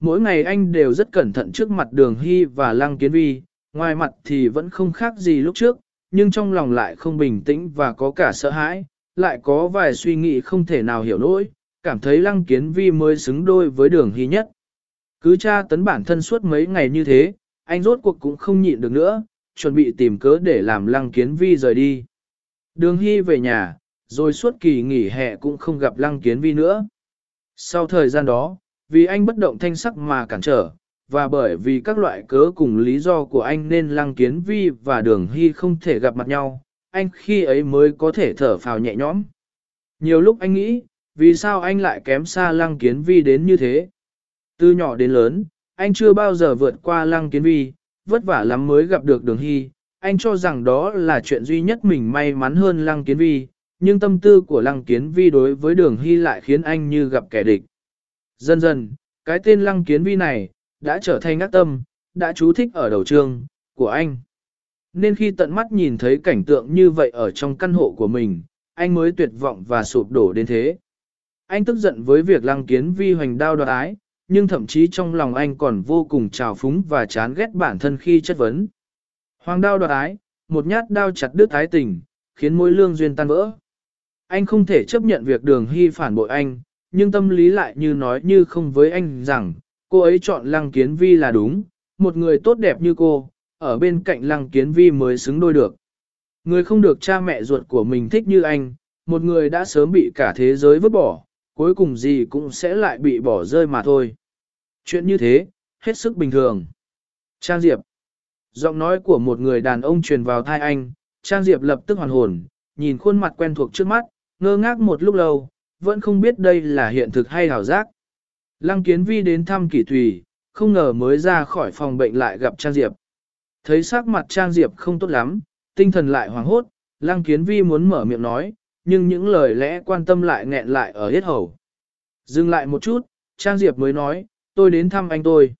S1: Mỗi ngày anh đều rất cẩn thận trước mặt đường hy và lăng kiến vi, ngoài mặt thì vẫn không khác gì lúc trước, nhưng trong lòng lại không bình tĩnh và có cả sợ hãi, lại có vài suy nghĩ không thể nào hiểu nổi, cảm thấy lăng kiến vi mới xứng đôi với đường hy nhất. Cứ tra tấn bản thân suốt mấy ngày như thế, anh rốt cuộc cũng không nhịn được nữa, chuẩn bị tìm cớ để làm lăng kiến vi rời đi. Đường hy về nhà, rồi suốt kỳ nghỉ hè cũng không gặp lăng kiến vi nữa. Sau thời gian đó, vì anh bất động thanh sắc mà cản trở, và bởi vì các loại cớ cùng lý do của anh nên lăng kiến vi và đường hy không thể gặp mặt nhau, anh khi ấy mới có thể thở phào nhẹ nhõm. Nhiều lúc anh nghĩ, vì sao anh lại kém xa lăng kiến vi đến như thế? Từ nhỏ đến lớn, anh chưa bao giờ vượt qua lăng kiến vi, vất vả lắm mới gặp được đường hy, anh cho rằng đó là chuyện duy nhất mình may mắn hơn lăng kiến vi, nhưng tâm tư của lăng kiến vi đối với đường hy lại khiến anh như gặp kẻ địch. Dần dần, cái tên lăng kiến vi này, đã trở thành ác tâm, đã chú thích ở đầu trường của anh. Nên khi tận mắt nhìn thấy cảnh tượng như vậy ở trong căn hộ của mình, anh mới tuyệt vọng và sụp đổ đến thế. Anh tức giận với việc lăng kiến vi hoành đao đoạt ái, nhưng thậm chí trong lòng anh còn vô cùng trào phúng và chán ghét bản thân khi chất vấn. Hoàng đao đoạt ái, một nhát đao chặt đứt ái tình, khiến mối lương duyên tan vỡ. Anh không thể chấp nhận việc đường hy phản bội anh, nhưng tâm lý lại như nói như không với anh rằng, cô ấy chọn lăng kiến vi là đúng, một người tốt đẹp như cô, ở bên cạnh lăng kiến vi mới xứng đôi được. Người không được cha mẹ ruột của mình thích như anh, một người đã sớm bị cả thế giới vứt bỏ, cuối cùng gì cũng sẽ lại bị bỏ rơi mà thôi. Chuyện như thế, hết sức bình thường. Trang Diệp Giọng nói của một người đàn ông truyền vào thai anh, Trang Diệp lập tức hoàn hồn, nhìn khuôn mặt quen thuộc trước mắt, ngơ ngác một lúc lâu, vẫn không biết đây là hiện thực hay hảo giác. Lăng Kiến Vi đến thăm Kỷ Thùy, không ngờ mới ra khỏi phòng bệnh lại gặp Trang Diệp. Thấy sắc mặt Trang Diệp không tốt lắm, tinh thần lại hoảng hốt, Lăng Kiến Vi muốn mở miệng nói, nhưng những lời lẽ quan tâm lại nghẹn lại ở hết hầu. Dừng lại một chút, Trang Diệp mới nói, tôi đến thăm anh tôi.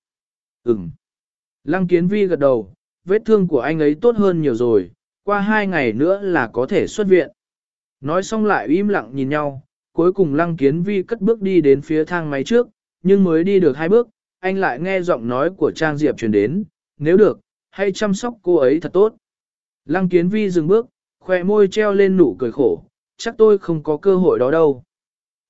S1: Ừm. Lăng Kiến Vi gật đầu, vết thương của anh ấy tốt hơn nhiều rồi, qua hai ngày nữa là có thể xuất viện. Nói xong lại im lặng nhìn nhau, cuối cùng Lăng Kiến Vi cất bước đi đến phía thang máy trước, nhưng mới đi được hai bước, anh lại nghe giọng nói của Trang Diệp truyền đến, nếu được, hãy chăm sóc cô ấy thật tốt. Lăng Kiến Vi dừng bước, khoe môi treo lên nụ cười khổ, chắc tôi không có cơ hội đó đâu.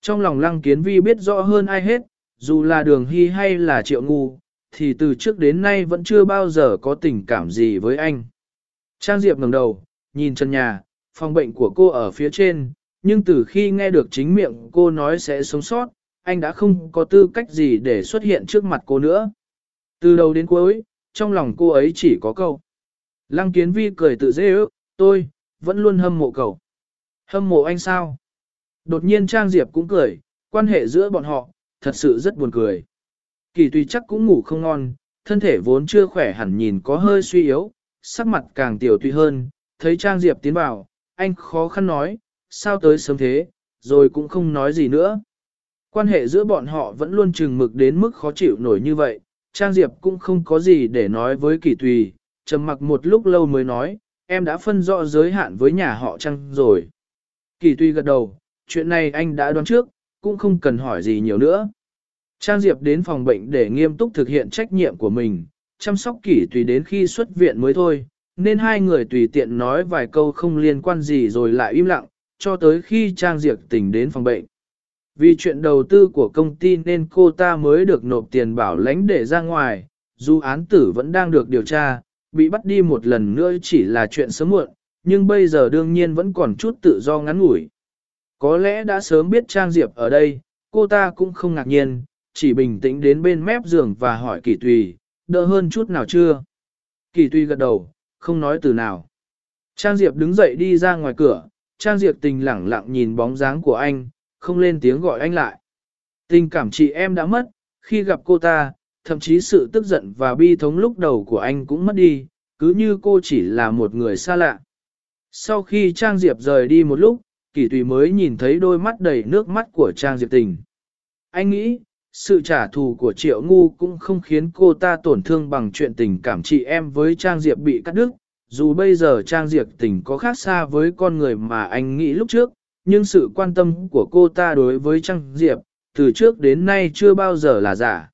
S1: Trong lòng Lăng Kiến Vi biết rõ hơn ai hết, dù là đường hy hay là triệu ngu, thì từ trước đến nay vẫn chưa bao giờ có tình cảm gì với anh. Trang Diệp ngẩng đầu, nhìn chân nhà, phòng bệnh của cô ở phía trên, nhưng từ khi nghe được chính miệng cô nói sẽ sống sót, anh đã không có tư cách gì để xuất hiện trước mặt cô nữa. Từ đầu đến cuối, trong lòng cô ấy chỉ có câu. Lăng kiến vi cười tự dễ ước, tôi, vẫn luôn hâm mộ cậu. Hâm mộ anh sao? Đột nhiên Trang Diệp cũng cười, quan hệ giữa bọn họ, thật sự rất buồn cười. Kỳ tùy chắc cũng ngủ không ngon, thân thể vốn chưa khỏe hẳn nhìn có hơi suy yếu, sắc mặt càng tiểu tùy hơn, thấy Trang Diệp tiến vào, anh khó khăn nói, sao tới sớm thế, rồi cũng không nói gì nữa. Quan hệ giữa bọn họ vẫn luôn chừng mực đến mức khó chịu nổi như vậy, Trang Diệp cũng không có gì để nói với Kỳ Tùy, trầm mặc một lúc lâu mới nói, em đã phân rõ giới hạn với nhà họ Trang rồi. Kỳ Tùy gật đầu, chuyện này anh đã đoán trước, cũng không cần hỏi gì nhiều nữa. Trang Diệp đến phòng bệnh để nghiêm túc thực hiện trách nhiệm của mình, chăm sóc kỹ Tùy đến khi xuất viện mới thôi, nên hai người tùy tiện nói vài câu không liên quan gì rồi lại im lặng, cho tới khi Trang Diệp tỉnh đến phòng bệnh. Vì chuyện đầu tư của công ty nên cô ta mới được nộp tiền bảo lãnh để ra ngoài, dù án tử vẫn đang được điều tra, bị bắt đi một lần nữa chỉ là chuyện sớm muộn, nhưng bây giờ đương nhiên vẫn còn chút tự do ngắn ngủi. Có lẽ đã sớm biết Trang Diệp ở đây, cô ta cũng không ngạc nhiên, chỉ bình tĩnh đến bên mép giường và hỏi Kỳ Tùy, đỡ hơn chút nào chưa? Kỳ Tùy gật đầu, không nói từ nào. Trang Diệp đứng dậy đi ra ngoài cửa, Trang Diệp tình lẳng lặng nhìn bóng dáng của anh, không lên tiếng gọi anh lại. Tình cảm chị em đã mất, khi gặp cô ta, thậm chí sự tức giận và bi thống lúc đầu của anh cũng mất đi, cứ như cô chỉ là một người xa lạ. Sau khi Trang Diệp rời đi một lúc, Kỳ Tùy mới nhìn thấy đôi mắt đầy nước mắt của Trang Diệp tình. Anh nghĩ, sự trả thù của Triệu Ngu cũng không khiến cô ta tổn thương bằng chuyện tình cảm chị em với Trang Diệp bị cắt đứt, dù bây giờ Trang Diệp tình có khác xa với con người mà anh nghĩ lúc trước, nhưng sự quan tâm của cô ta đối với Trang Diệp, từ trước đến nay chưa bao giờ là giả.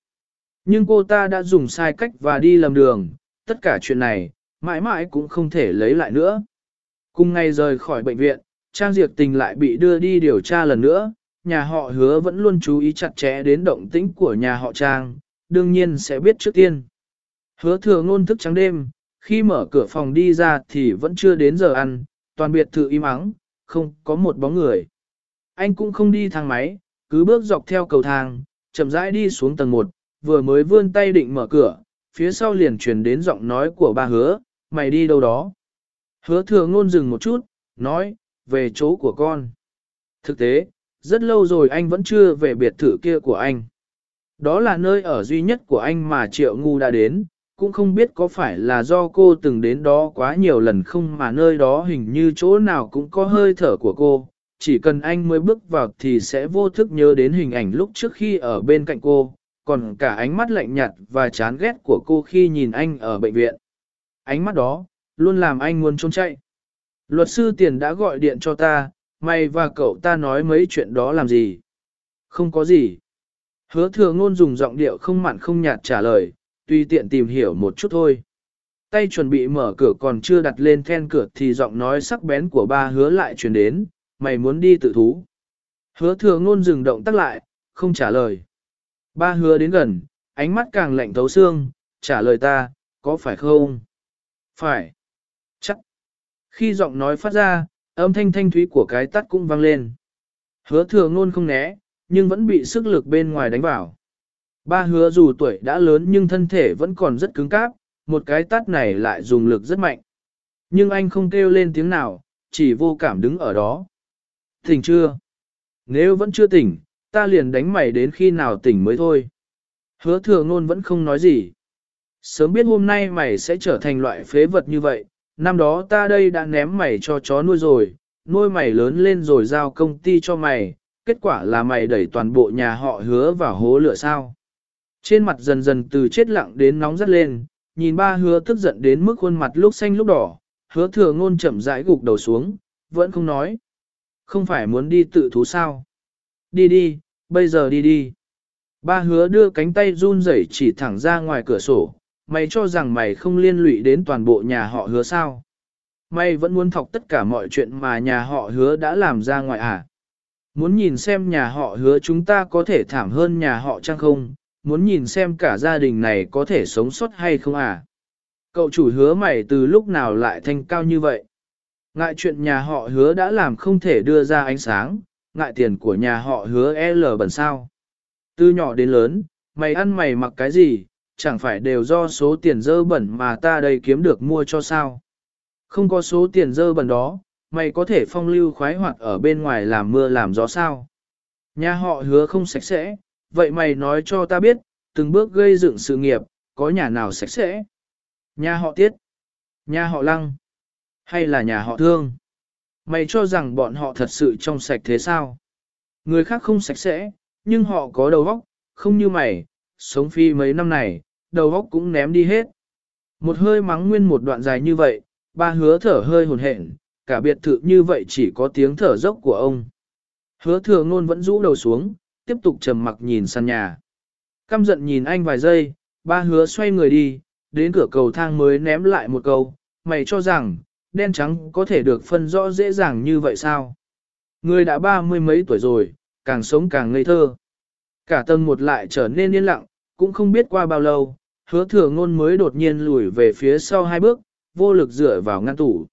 S1: Nhưng cô ta đã dùng sai cách và đi lầm đường, tất cả chuyện này, mãi mãi cũng không thể lấy lại nữa. Cùng ngày rời khỏi bệnh viện, Trang Diệp Tình lại bị đưa đi điều tra lần nữa, nhà họ hứa vẫn luôn chú ý chặt chẽ đến động tĩnh của nhà họ Trang, đương nhiên sẽ biết trước tiên. Hứa thừa ngôn thức trắng đêm, khi mở cửa phòng đi ra thì vẫn chưa đến giờ ăn, toàn biệt thự im ắng, không có một bóng người. Anh cũng không đi thang máy, cứ bước dọc theo cầu thang, chậm rãi đi xuống tầng 1, vừa mới vươn tay định mở cửa, phía sau liền truyền đến giọng nói của ba hứa, mày đi đâu đó. Hứa thừa ngôn dừng một chút, nói, về chỗ của con. Thực tế, rất lâu rồi anh vẫn chưa về biệt thự kia của anh. Đó là nơi ở duy nhất của anh mà Triệu Ngu đã đến, cũng không biết có phải là do cô từng đến đó quá nhiều lần không mà nơi đó hình như chỗ nào cũng có hơi thở của cô. Chỉ cần anh mới bước vào thì sẽ vô thức nhớ đến hình ảnh lúc trước khi ở bên cạnh cô, còn cả ánh mắt lạnh nhạt và chán ghét của cô khi nhìn anh ở bệnh viện. Ánh mắt đó, luôn làm anh muốn trốn chạy. Luật sư tiền đã gọi điện cho ta, mày và cậu ta nói mấy chuyện đó làm gì? Không có gì. Hứa thừa ngôn dùng giọng điệu không mặn không nhạt trả lời, tùy tiện tìm hiểu một chút thôi. Tay chuẩn bị mở cửa còn chưa đặt lên then cửa thì giọng nói sắc bén của ba hứa lại truyền đến, mày muốn đi tự thú. Hứa thừa ngôn dừng động tác lại, không trả lời. Ba hứa đến gần, ánh mắt càng lạnh thấu xương, trả lời ta, có phải không? Phải. Khi giọng nói phát ra, âm thanh thanh thúy của cái tắt cũng vang lên. Hứa thừa ngôn không né, nhưng vẫn bị sức lực bên ngoài đánh vào. Ba hứa dù tuổi đã lớn nhưng thân thể vẫn còn rất cứng cáp, một cái tắt này lại dùng lực rất mạnh. Nhưng anh không kêu lên tiếng nào, chỉ vô cảm đứng ở đó. Tỉnh chưa? Nếu vẫn chưa tỉnh, ta liền đánh mày đến khi nào tỉnh mới thôi. Hứa thừa ngôn vẫn không nói gì. Sớm biết hôm nay mày sẽ trở thành loại phế vật như vậy, năm đó ta đây đã ném mày cho chó nuôi rồi, nuôi mày lớn lên rồi giao công ty cho mày, kết quả là mày đẩy toàn bộ nhà họ hứa vào hố lửa sao. Trên mặt dần dần từ chết lặng đến nóng rất lên, nhìn ba hứa tức giận đến mức khuôn mặt lúc xanh lúc đỏ, hứa thừa ngôn chậm rãi gục đầu xuống, vẫn không nói. Không phải muốn đi tự thú sao? Đi đi, bây giờ đi đi. Ba hứa đưa cánh tay run rẩy chỉ thẳng ra ngoài cửa sổ, mày cho rằng mày không liên lụy đến toàn bộ nhà họ hứa sao? Mày vẫn muốn thọc tất cả mọi chuyện mà nhà họ hứa đã làm ra ngoài à? Muốn nhìn xem nhà họ hứa chúng ta có thể thảm hơn nhà họ chăng không? Muốn nhìn xem cả gia đình này có thể sống sót hay không à? Cậu chủ hứa mày từ lúc nào lại thanh cao như vậy? Ngại chuyện nhà họ hứa đã làm không thể đưa ra ánh sáng, ngại tiền của nhà họ hứa L bẩn sao. Từ nhỏ đến lớn, mày ăn mày mặc cái gì, chẳng phải đều do số tiền dơ bẩn mà ta đây kiếm được mua cho sao. Không có số tiền dơ bẩn đó, mày có thể phong lưu khoái hoạt ở bên ngoài làm mưa làm gió sao. Nhà họ hứa không sạch sẽ, vậy mày nói cho ta biết, từng bước gây dựng sự nghiệp, có nhà nào sạch sẽ. Nhà họ tiết, nhà họ lăng, hay là nhà họ thương. Mày cho rằng bọn họ thật sự trong sạch thế sao? Người khác không sạch sẽ, nhưng họ có đầu óc, không như mày, sống phi mấy năm này, đầu óc cũng ném đi hết. Một hơi mắng nguyên một đoạn dài như vậy, ba hứa thở hơi hồn hển, cả biệt thự như vậy chỉ có tiếng thở dốc của ông. Hứa thừa ngôn vẫn rũ đầu xuống, tiếp tục trầm mặc nhìn sàn nhà. Căm giận nhìn anh vài giây, ba hứa xoay người đi, đến cửa cầu thang mới ném lại một câu, mày cho rằng, đen trắng có thể được phân rõ dễ dàng như vậy sao? Người đã ba mươi mấy tuổi rồi, càng sống càng ngây thơ. Cả tầng một lại trở nên yên lặng, cũng không biết qua bao lâu, hứa thừa ngôn mới đột nhiên lùi về phía sau hai bước, vô lực dựa vào ngăn tủ.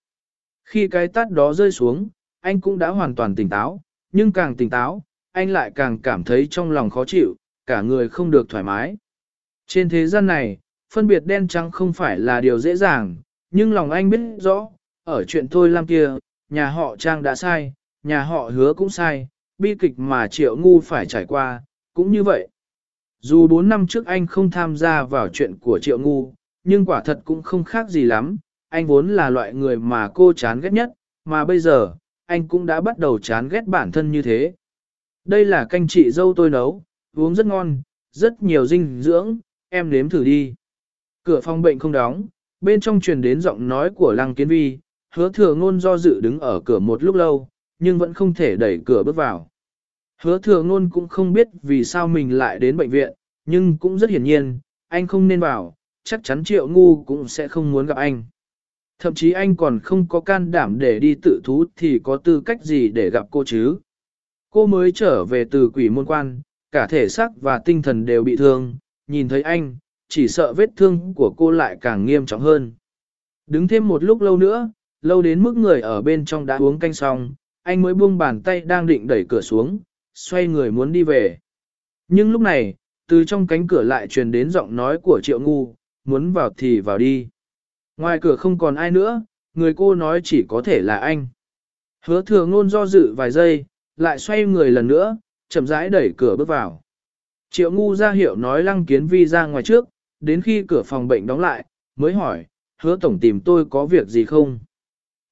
S1: Khi cái tát đó rơi xuống, anh cũng đã hoàn toàn tỉnh táo, nhưng càng tỉnh táo, anh lại càng cảm thấy trong lòng khó chịu, cả người không được thoải mái. Trên thế gian này, phân biệt đen trắng không phải là điều dễ dàng, nhưng lòng anh biết rõ, ở chuyện thôi làm kia, nhà họ Trang đã sai, nhà họ hứa cũng sai, bi kịch mà triệu ngu phải trải qua, cũng như vậy. Dù 4 năm trước anh không tham gia vào chuyện của triệu ngu, nhưng quả thật cũng không khác gì lắm, anh vốn là loại người mà cô chán ghét nhất, mà bây giờ, anh cũng đã bắt đầu chán ghét bản thân như thế. Đây là canh chị dâu tôi nấu, uống rất ngon, rất nhiều dinh dưỡng, em nếm thử đi. Cửa phòng bệnh không đóng, bên trong truyền đến giọng nói của Lăng Kiến Vi, hứa thừa ngôn do dự đứng ở cửa một lúc lâu, nhưng vẫn không thể đẩy cửa bước vào. Hứa thừa ngôn cũng không biết vì sao mình lại đến bệnh viện, nhưng cũng rất hiển nhiên, anh không nên vào, chắc chắn triệu ngu cũng sẽ không muốn gặp anh. Thậm chí anh còn không có can đảm để đi tự thú thì có tư cách gì để gặp cô chứ. Cô mới trở về từ quỷ môn quan, cả thể xác và tinh thần đều bị thương, nhìn thấy anh, chỉ sợ vết thương của cô lại càng nghiêm trọng hơn. Đứng thêm một lúc lâu nữa, lâu đến mức người ở bên trong đã uống canh xong, anh mới buông bàn tay đang định đẩy cửa xuống, xoay người muốn đi về. Nhưng lúc này, từ trong cánh cửa lại truyền đến giọng nói của Triệu Ngu, muốn vào thì vào đi. Ngoài cửa không còn ai nữa, người cô nói chỉ có thể là anh. Hứa thừa ngôn do dự vài giây, lại xoay người lần nữa, chậm rãi đẩy cửa bước vào. Triệu ngu ra hiệu nói lăng kiến vi ra ngoài trước, đến khi cửa phòng bệnh đóng lại, mới hỏi, hứa tổng tìm tôi có việc gì không?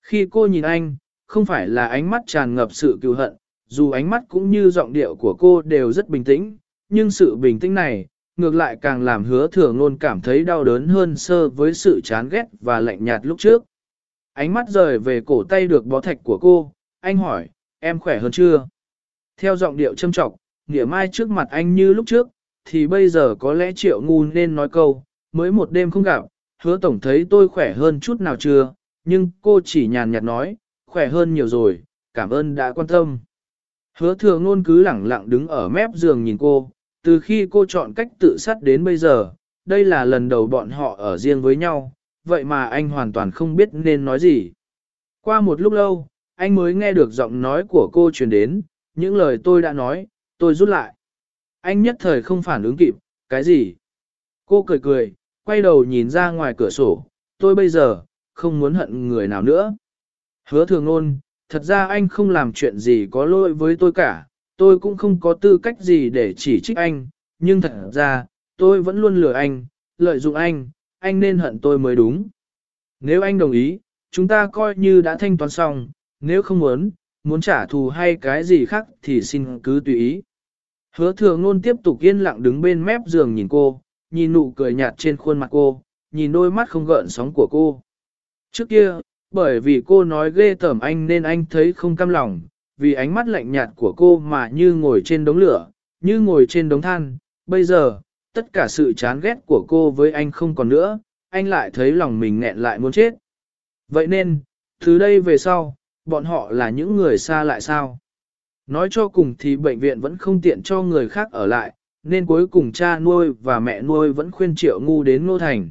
S1: Khi cô nhìn anh, không phải là ánh mắt tràn ngập sự cựu hận, dù ánh mắt cũng như giọng điệu của cô đều rất bình tĩnh, nhưng sự bình tĩnh này, ngược lại càng làm hứa thừa ngôn cảm thấy đau đớn hơn sơ với sự chán ghét và lạnh nhạt lúc trước. Ánh mắt rời về cổ tay được bó thạch của cô, anh hỏi, em khỏe hơn chưa? Theo giọng điệu châm trọng, nghĩa mai trước mặt anh như lúc trước, thì bây giờ có lẽ triệu ngu nên nói câu, mới một đêm không gặp, hứa tổng thấy tôi khỏe hơn chút nào chưa, nhưng cô chỉ nhàn nhạt nói, khỏe hơn nhiều rồi, cảm ơn đã quan tâm. Hứa thừa ngôn cứ lẳng lặng đứng ở mép giường nhìn cô, từ khi cô chọn cách tự sát đến bây giờ, đây là lần đầu bọn họ ở riêng với nhau, vậy mà anh hoàn toàn không biết nên nói gì. Qua một lúc lâu, anh mới nghe được giọng nói của cô truyền đến, những lời tôi đã nói, tôi rút lại. Anh nhất thời không phản ứng kịp, cái gì? Cô cười cười, quay đầu nhìn ra ngoài cửa sổ, tôi bây giờ, không muốn hận người nào nữa. Hứa thường ngôn, thật ra anh không làm chuyện gì có lỗi với tôi cả, tôi cũng không có tư cách gì để chỉ trích anh, nhưng thật ra, tôi vẫn luôn lừa anh, lợi dụng anh, anh nên hận tôi mới đúng. Nếu anh đồng ý, chúng ta coi như đã thanh toán xong, nếu không muốn, muốn trả thù hay cái gì khác thì xin cứ tùy ý. Hứa thừa ngôn tiếp tục yên lặng đứng bên mép giường nhìn cô, nhìn nụ cười nhạt trên khuôn mặt cô, nhìn đôi mắt không gợn sóng của cô. Trước kia, bởi vì cô nói ghê tởm anh nên anh thấy không cam lòng, vì ánh mắt lạnh nhạt của cô mà như ngồi trên đống lửa, như ngồi trên đống than. Bây giờ, tất cả sự chán ghét của cô với anh không còn nữa, anh lại thấy lòng mình nghẹn lại muốn chết. Vậy nên, từ đây về sau, bọn họ là những người xa lại sao? Nói cho cùng thì bệnh viện vẫn không tiện cho người khác ở lại, nên cuối cùng cha nuôi và mẹ nuôi vẫn khuyên Triệu Ngu đến Ngô Thành.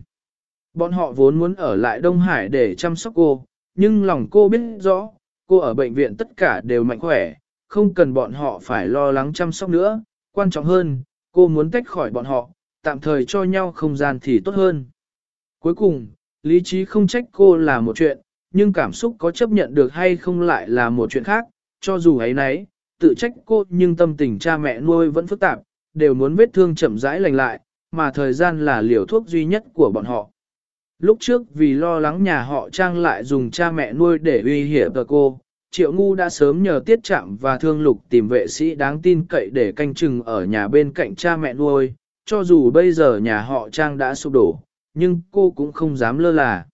S1: Bọn họ vốn muốn ở lại Đông Hải để chăm sóc cô, nhưng lòng cô biết rõ, cô ở bệnh viện tất cả đều mạnh khỏe, không cần bọn họ phải lo lắng chăm sóc nữa, quan trọng hơn, cô muốn tách khỏi bọn họ, tạm thời cho nhau không gian thì tốt hơn. Cuối cùng, lý trí không trách cô là một chuyện, nhưng cảm xúc có chấp nhận được hay không lại là một chuyện khác, cho dù ấy nấy, tự trách cô nhưng tâm tình cha mẹ nuôi vẫn phức tạp, đều muốn vết thương chậm rãi lành lại, mà thời gian là liều thuốc duy nhất của bọn họ. Lúc trước vì lo lắng nhà họ trang lại dùng cha mẹ nuôi để uy hiểm cô, Triệu Ngu đã sớm nhờ tiết trạm và thương lục tìm vệ sĩ đáng tin cậy để canh chừng ở nhà bên cạnh cha mẹ nuôi, cho dù bây giờ nhà họ trang đã sụp đổ, nhưng cô cũng không dám lơ là.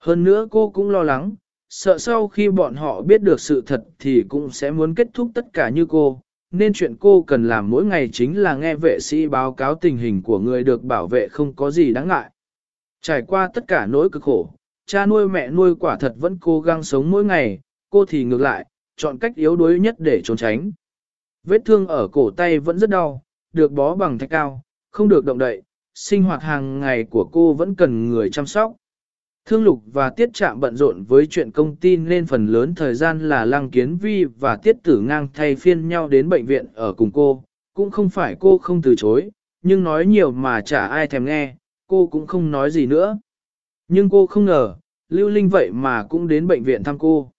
S1: Hơn nữa cô cũng lo lắng, sợ sau khi bọn họ biết được sự thật thì cũng sẽ muốn kết thúc tất cả như cô, nên chuyện cô cần làm mỗi ngày chính là nghe vệ sĩ báo cáo tình hình của người được bảo vệ không có gì đáng ngại. Trải qua tất cả nỗi cực khổ, cha nuôi mẹ nuôi quả thật vẫn cố gắng sống mỗi ngày, cô thì ngược lại, chọn cách yếu đuối nhất để trốn tránh. Vết thương ở cổ tay vẫn rất đau, được bó bằng thạch cao, không được động đậy, sinh hoạt hàng ngày của cô vẫn cần người chăm sóc. Thương lục và tiết trạm bận rộn với chuyện công ty nên phần lớn thời gian là lăng kiến vi và tiết tử ngang thay phiên nhau đến bệnh viện ở cùng cô, cũng không phải cô không từ chối, nhưng nói nhiều mà chả ai thèm nghe, cô cũng không nói gì nữa. Nhưng cô không ngờ, Lưu Linh vậy mà cũng đến bệnh viện thăm cô.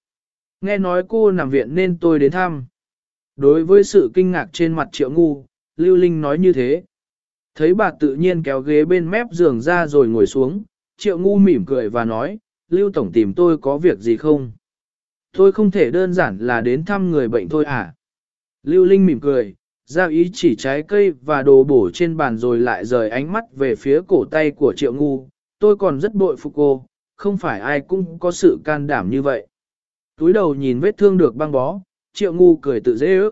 S1: Nghe nói cô nằm viện nên tôi đến thăm. Đối với sự kinh ngạc trên mặt triệu ngu, Lưu Linh nói như thế. Thấy bà tự nhiên kéo ghế bên mép giường ra rồi ngồi xuống, triệu ngu mỉm cười và nói, Lưu Tổng tìm tôi có việc gì không? Tôi không thể đơn giản là đến thăm người bệnh thôi à? Lưu Linh mỉm cười, Giao ý chỉ trái cây và đồ bổ trên bàn rồi lại rời ánh mắt về phía cổ tay của triệu ngu. Tôi còn rất bội phục cô, không phải ai cũng có sự can đảm như vậy. Túi đầu nhìn vết thương được băng bó, triệu ngu cười tự dễ ước.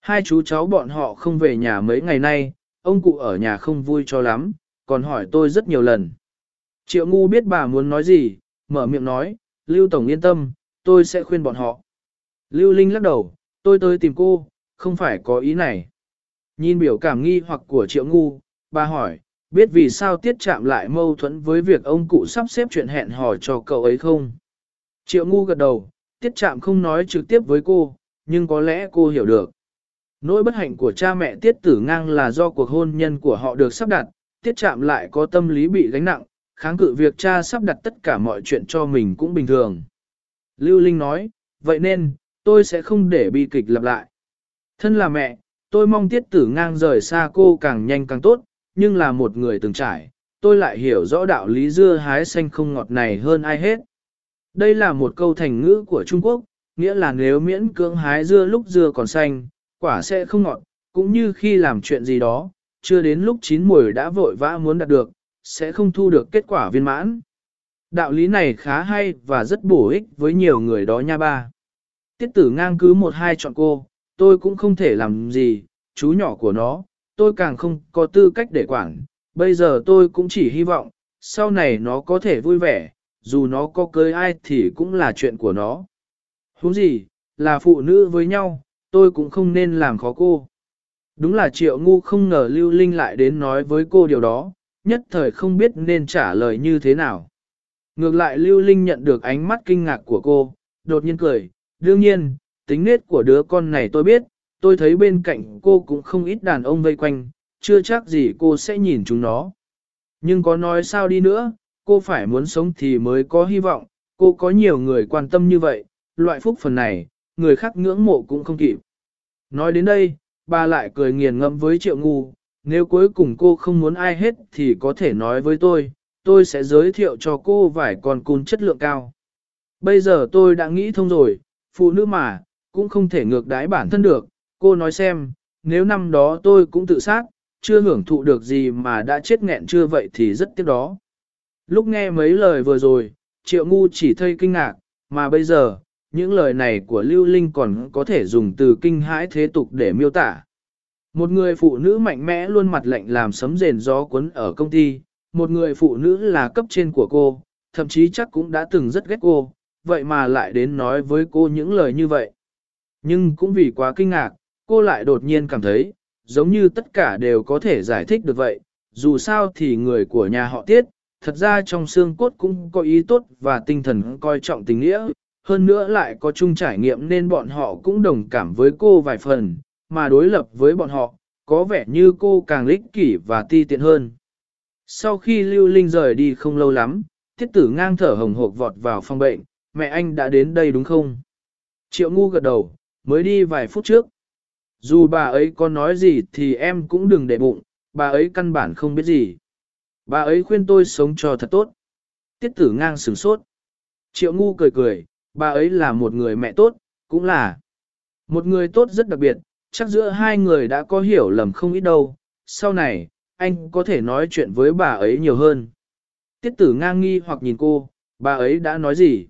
S1: Hai chú cháu bọn họ không về nhà mấy ngày nay, ông cụ ở nhà không vui cho lắm, còn hỏi tôi rất nhiều lần. Triệu ngu biết bà muốn nói gì, mở miệng nói, Lưu Tổng yên tâm, tôi sẽ khuyên bọn họ. Lưu Linh lắc đầu, tôi tới tìm cô, không phải có ý này. Nhìn biểu cảm nghi hoặc của Triệu Ngu, bà hỏi, biết vì sao tiết chạm lại mâu thuẫn với việc ông cụ sắp xếp chuyện hẹn hò cho cậu ấy không? Triệu Ngu gật đầu, tiết chạm không nói trực tiếp với cô, nhưng có lẽ cô hiểu được. Nỗi bất hạnh của cha mẹ tiết tử ngang là do cuộc hôn nhân của họ được sắp đặt, tiết chạm lại có tâm lý bị gánh nặng, kháng cự việc cha sắp đặt tất cả mọi chuyện cho mình cũng bình thường. Lưu Linh nói, vậy nên, tôi sẽ không để bi kịch lặp lại. Thân là mẹ, tôi mong tiết tử ngang rời xa cô càng nhanh càng tốt, nhưng là một người từng trải, tôi lại hiểu rõ đạo lý dưa hái xanh không ngọt này hơn ai hết. Đây là một câu thành ngữ của Trung Quốc, nghĩa là nếu miễn cưỡng hái dưa lúc dưa còn xanh, quả sẽ không ngọt, cũng như khi làm chuyện gì đó, chưa đến lúc chín mùi đã vội vã muốn đạt được, sẽ không thu được kết quả viên mãn. Đạo lý này khá hay và rất bổ ích với nhiều người đó nha ba. Tiết tử ngang cứ một hai chọn cô, tôi cũng không thể làm gì, chú nhỏ của nó, tôi càng không có tư cách để quản. Bây giờ tôi cũng chỉ hy vọng, sau này nó có thể vui vẻ, dù nó có cưới ai thì cũng là chuyện của nó. Húng gì, là phụ nữ với nhau, tôi cũng không nên làm khó cô. Đúng là triệu ngu không ngờ Lưu Linh lại đến nói với cô điều đó, nhất thời không biết nên trả lời như thế nào. Ngược lại Lưu Linh nhận được ánh mắt kinh ngạc của cô, đột nhiên cười, đương nhiên, tính nết của đứa con này tôi biết, tôi thấy bên cạnh cô cũng không ít đàn ông vây quanh, chưa chắc gì cô sẽ nhìn chúng nó. Nhưng có nói sao đi nữa, cô phải muốn sống thì mới có hy vọng, cô có nhiều người quan tâm như vậy, loại phúc phần này, người khác ngưỡng mộ cũng không kịp. Nói đến đây, bà lại cười nghiền ngẫm với triệu ngu, nếu cuối cùng cô không muốn ai hết thì có thể nói với tôi, tôi sẽ giới thiệu cho cô vài con cún chất lượng cao. Bây giờ tôi đã nghĩ thông rồi, phụ nữ mà, cũng không thể ngược đái bản thân được, cô nói xem, nếu năm đó tôi cũng tự sát, chưa hưởng thụ được gì mà đã chết nghẹn chưa vậy thì rất tiếc đó. Lúc nghe mấy lời vừa rồi, triệu ngu chỉ thây kinh ngạc, mà bây giờ, những lời này của Lưu Linh còn có thể dùng từ kinh hãi thế tục để miêu tả. Một người phụ nữ mạnh mẽ luôn mặt lạnh làm sấm rền gió cuốn ở công ty, một người phụ nữ là cấp trên của cô, thậm chí chắc cũng đã từng rất ghét cô, vậy mà lại đến nói với cô những lời như vậy. Nhưng cũng vì quá kinh ngạc, cô lại đột nhiên cảm thấy, giống như tất cả đều có thể giải thích được vậy, dù sao thì người của nhà họ tiết, thật ra trong xương cốt cũng có ý tốt và tinh thần coi trọng tình nghĩa, hơn nữa lại có chung trải nghiệm nên bọn họ cũng đồng cảm với cô vài phần, mà đối lập với bọn họ, có vẻ như cô càng lích kỷ và ti tiện hơn. Sau khi Lưu Linh rời đi không lâu lắm, thiết tử ngang thở hồng hộc vọt vào phòng bệnh, mẹ anh đã đến đây đúng không? Triệu ngu gật đầu, mới đi vài phút trước. Dù bà ấy có nói gì thì em cũng đừng để bụng, bà ấy căn bản không biết gì. Bà ấy khuyên tôi sống cho thật tốt. Tiết tử ngang sửng sốt. Triệu ngu cười cười, bà ấy là một người mẹ tốt, cũng là một người tốt rất đặc biệt, chắc giữa hai người đã có hiểu lầm không ít đâu. Sau này, anh có thể nói chuyện với bà ấy nhiều hơn. Tiết tử ngang nghi hoặc nhìn cô, bà ấy đã nói gì?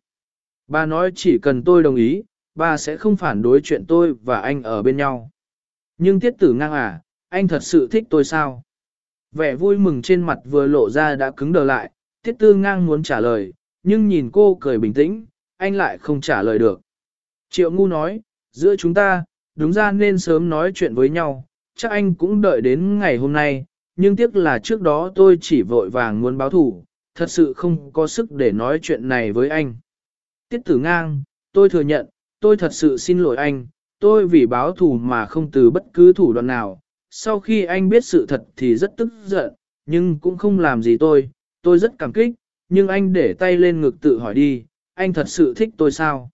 S1: Bà nói chỉ cần tôi đồng ý, bà sẽ không phản đối chuyện tôi và anh ở bên nhau. Nhưng tiết tử ngang à, anh thật sự thích tôi sao? Vẻ vui mừng trên mặt vừa lộ ra đã cứng đờ lại, tiết tư ngang muốn trả lời, nhưng nhìn cô cười bình tĩnh, anh lại không trả lời được. Triệu ngu nói, giữa chúng ta, đúng ra nên sớm nói chuyện với nhau, chắc anh cũng đợi đến ngày hôm nay, nhưng tiếc là trước đó tôi chỉ vội vàng muốn báo thủ, thật sự không có sức để nói chuyện này với anh. Tiết tử ngang, tôi thừa nhận, tôi thật sự xin lỗi anh, tôi vì báo thù mà không từ bất cứ thủ đoạn nào. Sau khi anh biết sự thật thì rất tức giận, nhưng cũng không làm gì tôi, tôi rất cảm kích, nhưng anh để tay lên ngực tự hỏi đi, anh thật sự thích tôi sao?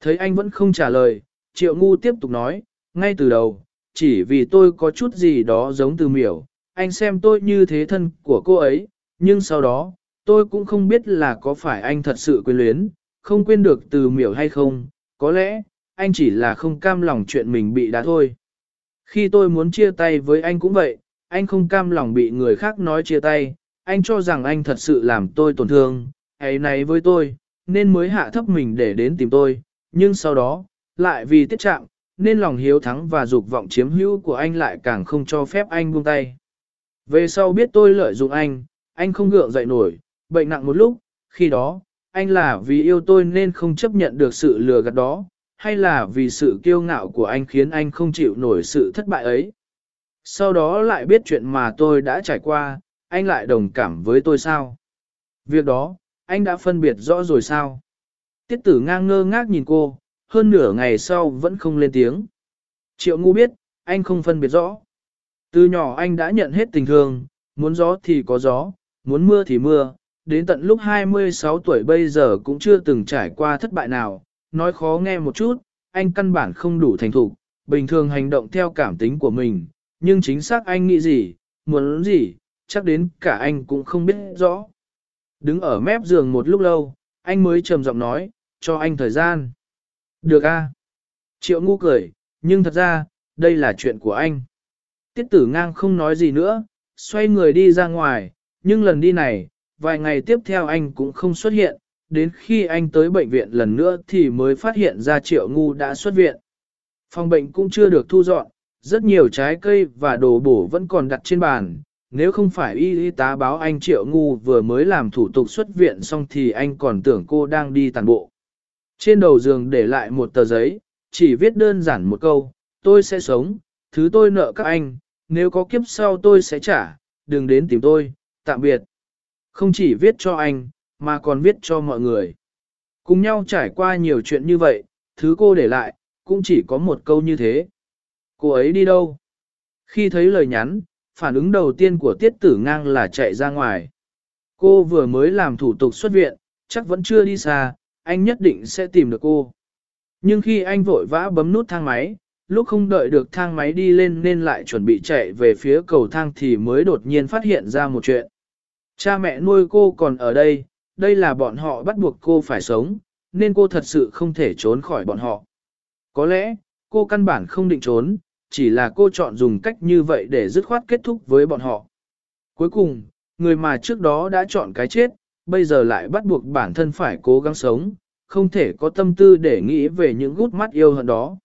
S1: Thấy anh vẫn không trả lời, triệu ngu tiếp tục nói, ngay từ đầu, chỉ vì tôi có chút gì đó giống từ miểu, anh xem tôi như thế thân của cô ấy, nhưng sau đó, tôi cũng không biết là có phải anh thật sự quên luyến, không quên được từ miểu hay không, có lẽ, anh chỉ là không cam lòng chuyện mình bị đá thôi. Khi tôi muốn chia tay với anh cũng vậy, anh không cam lòng bị người khác nói chia tay, anh cho rằng anh thật sự làm tôi tổn thương, ấy nấy với tôi, nên mới hạ thấp mình để đến tìm tôi, nhưng sau đó, lại vì tiết trạng, nên lòng hiếu thắng và dục vọng chiếm hữu của anh lại càng không cho phép anh buông tay. Về sau biết tôi lợi dụng anh, anh không gượng dậy nổi, bệnh nặng một lúc, khi đó, anh là vì yêu tôi nên không chấp nhận được sự lừa gạt đó, hay là vì sự kiêu ngạo của anh khiến anh không chịu nổi sự thất bại ấy. Sau đó lại biết chuyện mà tôi đã trải qua, anh lại đồng cảm với tôi sao? Việc đó, anh đã phân biệt rõ rồi sao? Tiết tử ngang ngơ ngác nhìn cô, hơn nửa ngày sau vẫn không lên tiếng. Triệu ngu biết, anh không phân biệt rõ. Từ nhỏ anh đã nhận hết tình thương, muốn gió thì có gió, muốn mưa thì mưa, đến tận lúc 26 tuổi bây giờ cũng chưa từng trải qua thất bại nào, nói khó nghe một chút, anh căn bản không đủ thành thục, bình thường hành động theo cảm tính của mình, nhưng chính xác anh nghĩ gì, muốn gì, chắc đến cả anh cũng không biết rõ. Đứng ở mép giường một lúc lâu, anh mới trầm giọng nói, cho anh thời gian. Được a. Triệu ngu cười, nhưng thật ra, đây là chuyện của anh. Tiết tử ngang không nói gì nữa, xoay người đi ra ngoài, nhưng lần đi này, vài ngày tiếp theo anh cũng không xuất hiện, đến khi anh tới bệnh viện lần nữa thì mới phát hiện ra triệu ngu đã xuất viện. Phòng bệnh cũng chưa được thu dọn, rất nhiều trái cây và đồ bổ vẫn còn đặt trên bàn. Nếu không phải y tá báo anh triệu ngu vừa mới làm thủ tục xuất viện xong thì anh còn tưởng cô đang đi tàn bộ. Trên đầu giường để lại một tờ giấy, chỉ viết đơn giản một câu, tôi sẽ sống, thứ tôi nợ các anh, nếu có kiếp sau tôi sẽ trả, đừng đến tìm tôi, tạm biệt. Không chỉ viết cho anh, mà còn viết cho mọi người. Cùng nhau trải qua nhiều chuyện như vậy, thứ cô để lại, cũng chỉ có một câu như thế. Cô ấy đi đâu? Khi thấy lời nhắn, phản ứng đầu tiên của tiết tử ngang là chạy ra ngoài. Cô vừa mới làm thủ tục xuất viện, chắc vẫn chưa đi xa, anh nhất định sẽ tìm được cô. Nhưng khi anh vội vã bấm nút thang máy, lúc không đợi được thang máy đi lên nên lại chuẩn bị chạy về phía cầu thang thì mới đột nhiên phát hiện ra một chuyện. Cha mẹ nuôi cô còn ở đây, đây là bọn họ bắt buộc cô phải sống, nên cô thật sự không thể trốn khỏi bọn họ. Có lẽ, cô căn bản không định trốn, chỉ là cô chọn dùng cách như vậy để dứt khoát kết thúc với bọn họ. Cuối cùng, người mà trước đó đã chọn cái chết, bây giờ lại bắt buộc bản thân phải cố gắng sống, không thể có tâm tư để nghĩ về những gút mắt yêu hận đó.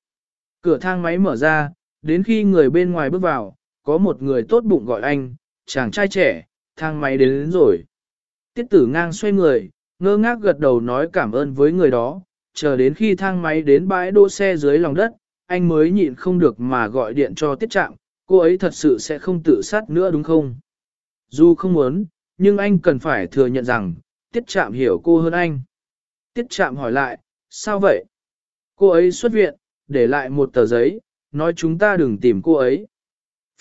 S1: Cửa thang máy mở ra, đến khi người bên ngoài bước vào, có một người tốt bụng gọi anh, chàng trai trẻ, thang máy đến, đến rồi. Tiết tử ngang xoay người, ngơ ngác gật đầu nói cảm ơn với người đó, chờ đến khi thang máy đến bãi đỗ xe dưới lòng đất, anh mới nhịn không được mà gọi điện cho tiết trạm, cô ấy thật sự sẽ không tự sát nữa đúng không? Dù không muốn, nhưng anh cần phải thừa nhận rằng, tiết trạm hiểu cô hơn anh. Tiết trạm hỏi lại, sao vậy? Cô ấy xuất viện, để lại một tờ giấy, nói chúng ta đừng tìm cô ấy.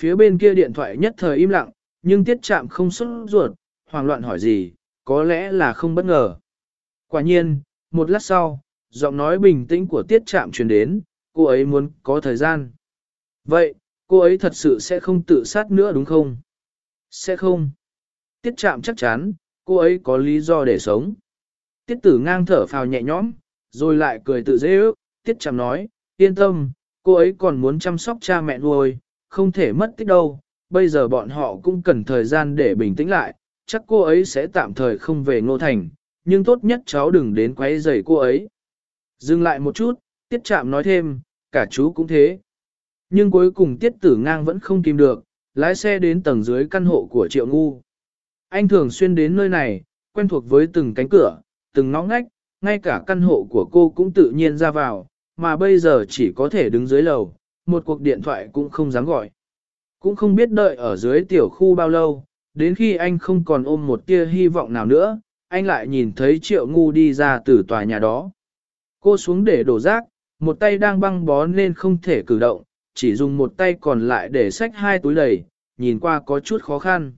S1: Phía bên kia điện thoại nhất thời im lặng, nhưng tiết chạm không xuất ruột, hoảng loạn hỏi gì, có lẽ là không bất ngờ. Quả nhiên, một lát sau, giọng nói bình tĩnh của tiết chạm truyền đến, cô ấy muốn có thời gian. Vậy, cô ấy thật sự sẽ không tự sát nữa đúng không? Sẽ không. Tiết chạm chắc chắn, cô ấy có lý do để sống. Tiết tử ngang thở phào nhẹ nhõm, rồi lại cười tự dễ ước. Tiết chạm nói, yên tâm, cô ấy còn muốn chăm sóc cha mẹ nuôi, không thể mất tích đâu. Bây giờ bọn họ cũng cần thời gian để bình tĩnh lại, chắc cô ấy sẽ tạm thời không về Ngô Thành, nhưng tốt nhất cháu đừng đến quấy rầy cô ấy. Dừng lại một chút, tiết Trạm nói thêm, cả chú cũng thế. Nhưng cuối cùng tiết tử ngang vẫn không kìm được, lái xe đến tầng dưới căn hộ của Triệu Ngu. Anh thường xuyên đến nơi này, quen thuộc với từng cánh cửa, từng ngõ ngách, ngay cả căn hộ của cô cũng tự nhiên ra vào, mà bây giờ chỉ có thể đứng dưới lầu, một cuộc điện thoại cũng không dám gọi. Cũng không biết đợi ở dưới tiểu khu bao lâu, đến khi anh không còn ôm một tia hy vọng nào nữa, anh lại nhìn thấy triệu ngu đi ra từ tòa nhà đó. Cô xuống để đổ rác, một tay đang băng bó nên không thể cử động, chỉ dùng một tay còn lại để xách hai túi đầy, nhìn qua có chút khó khăn.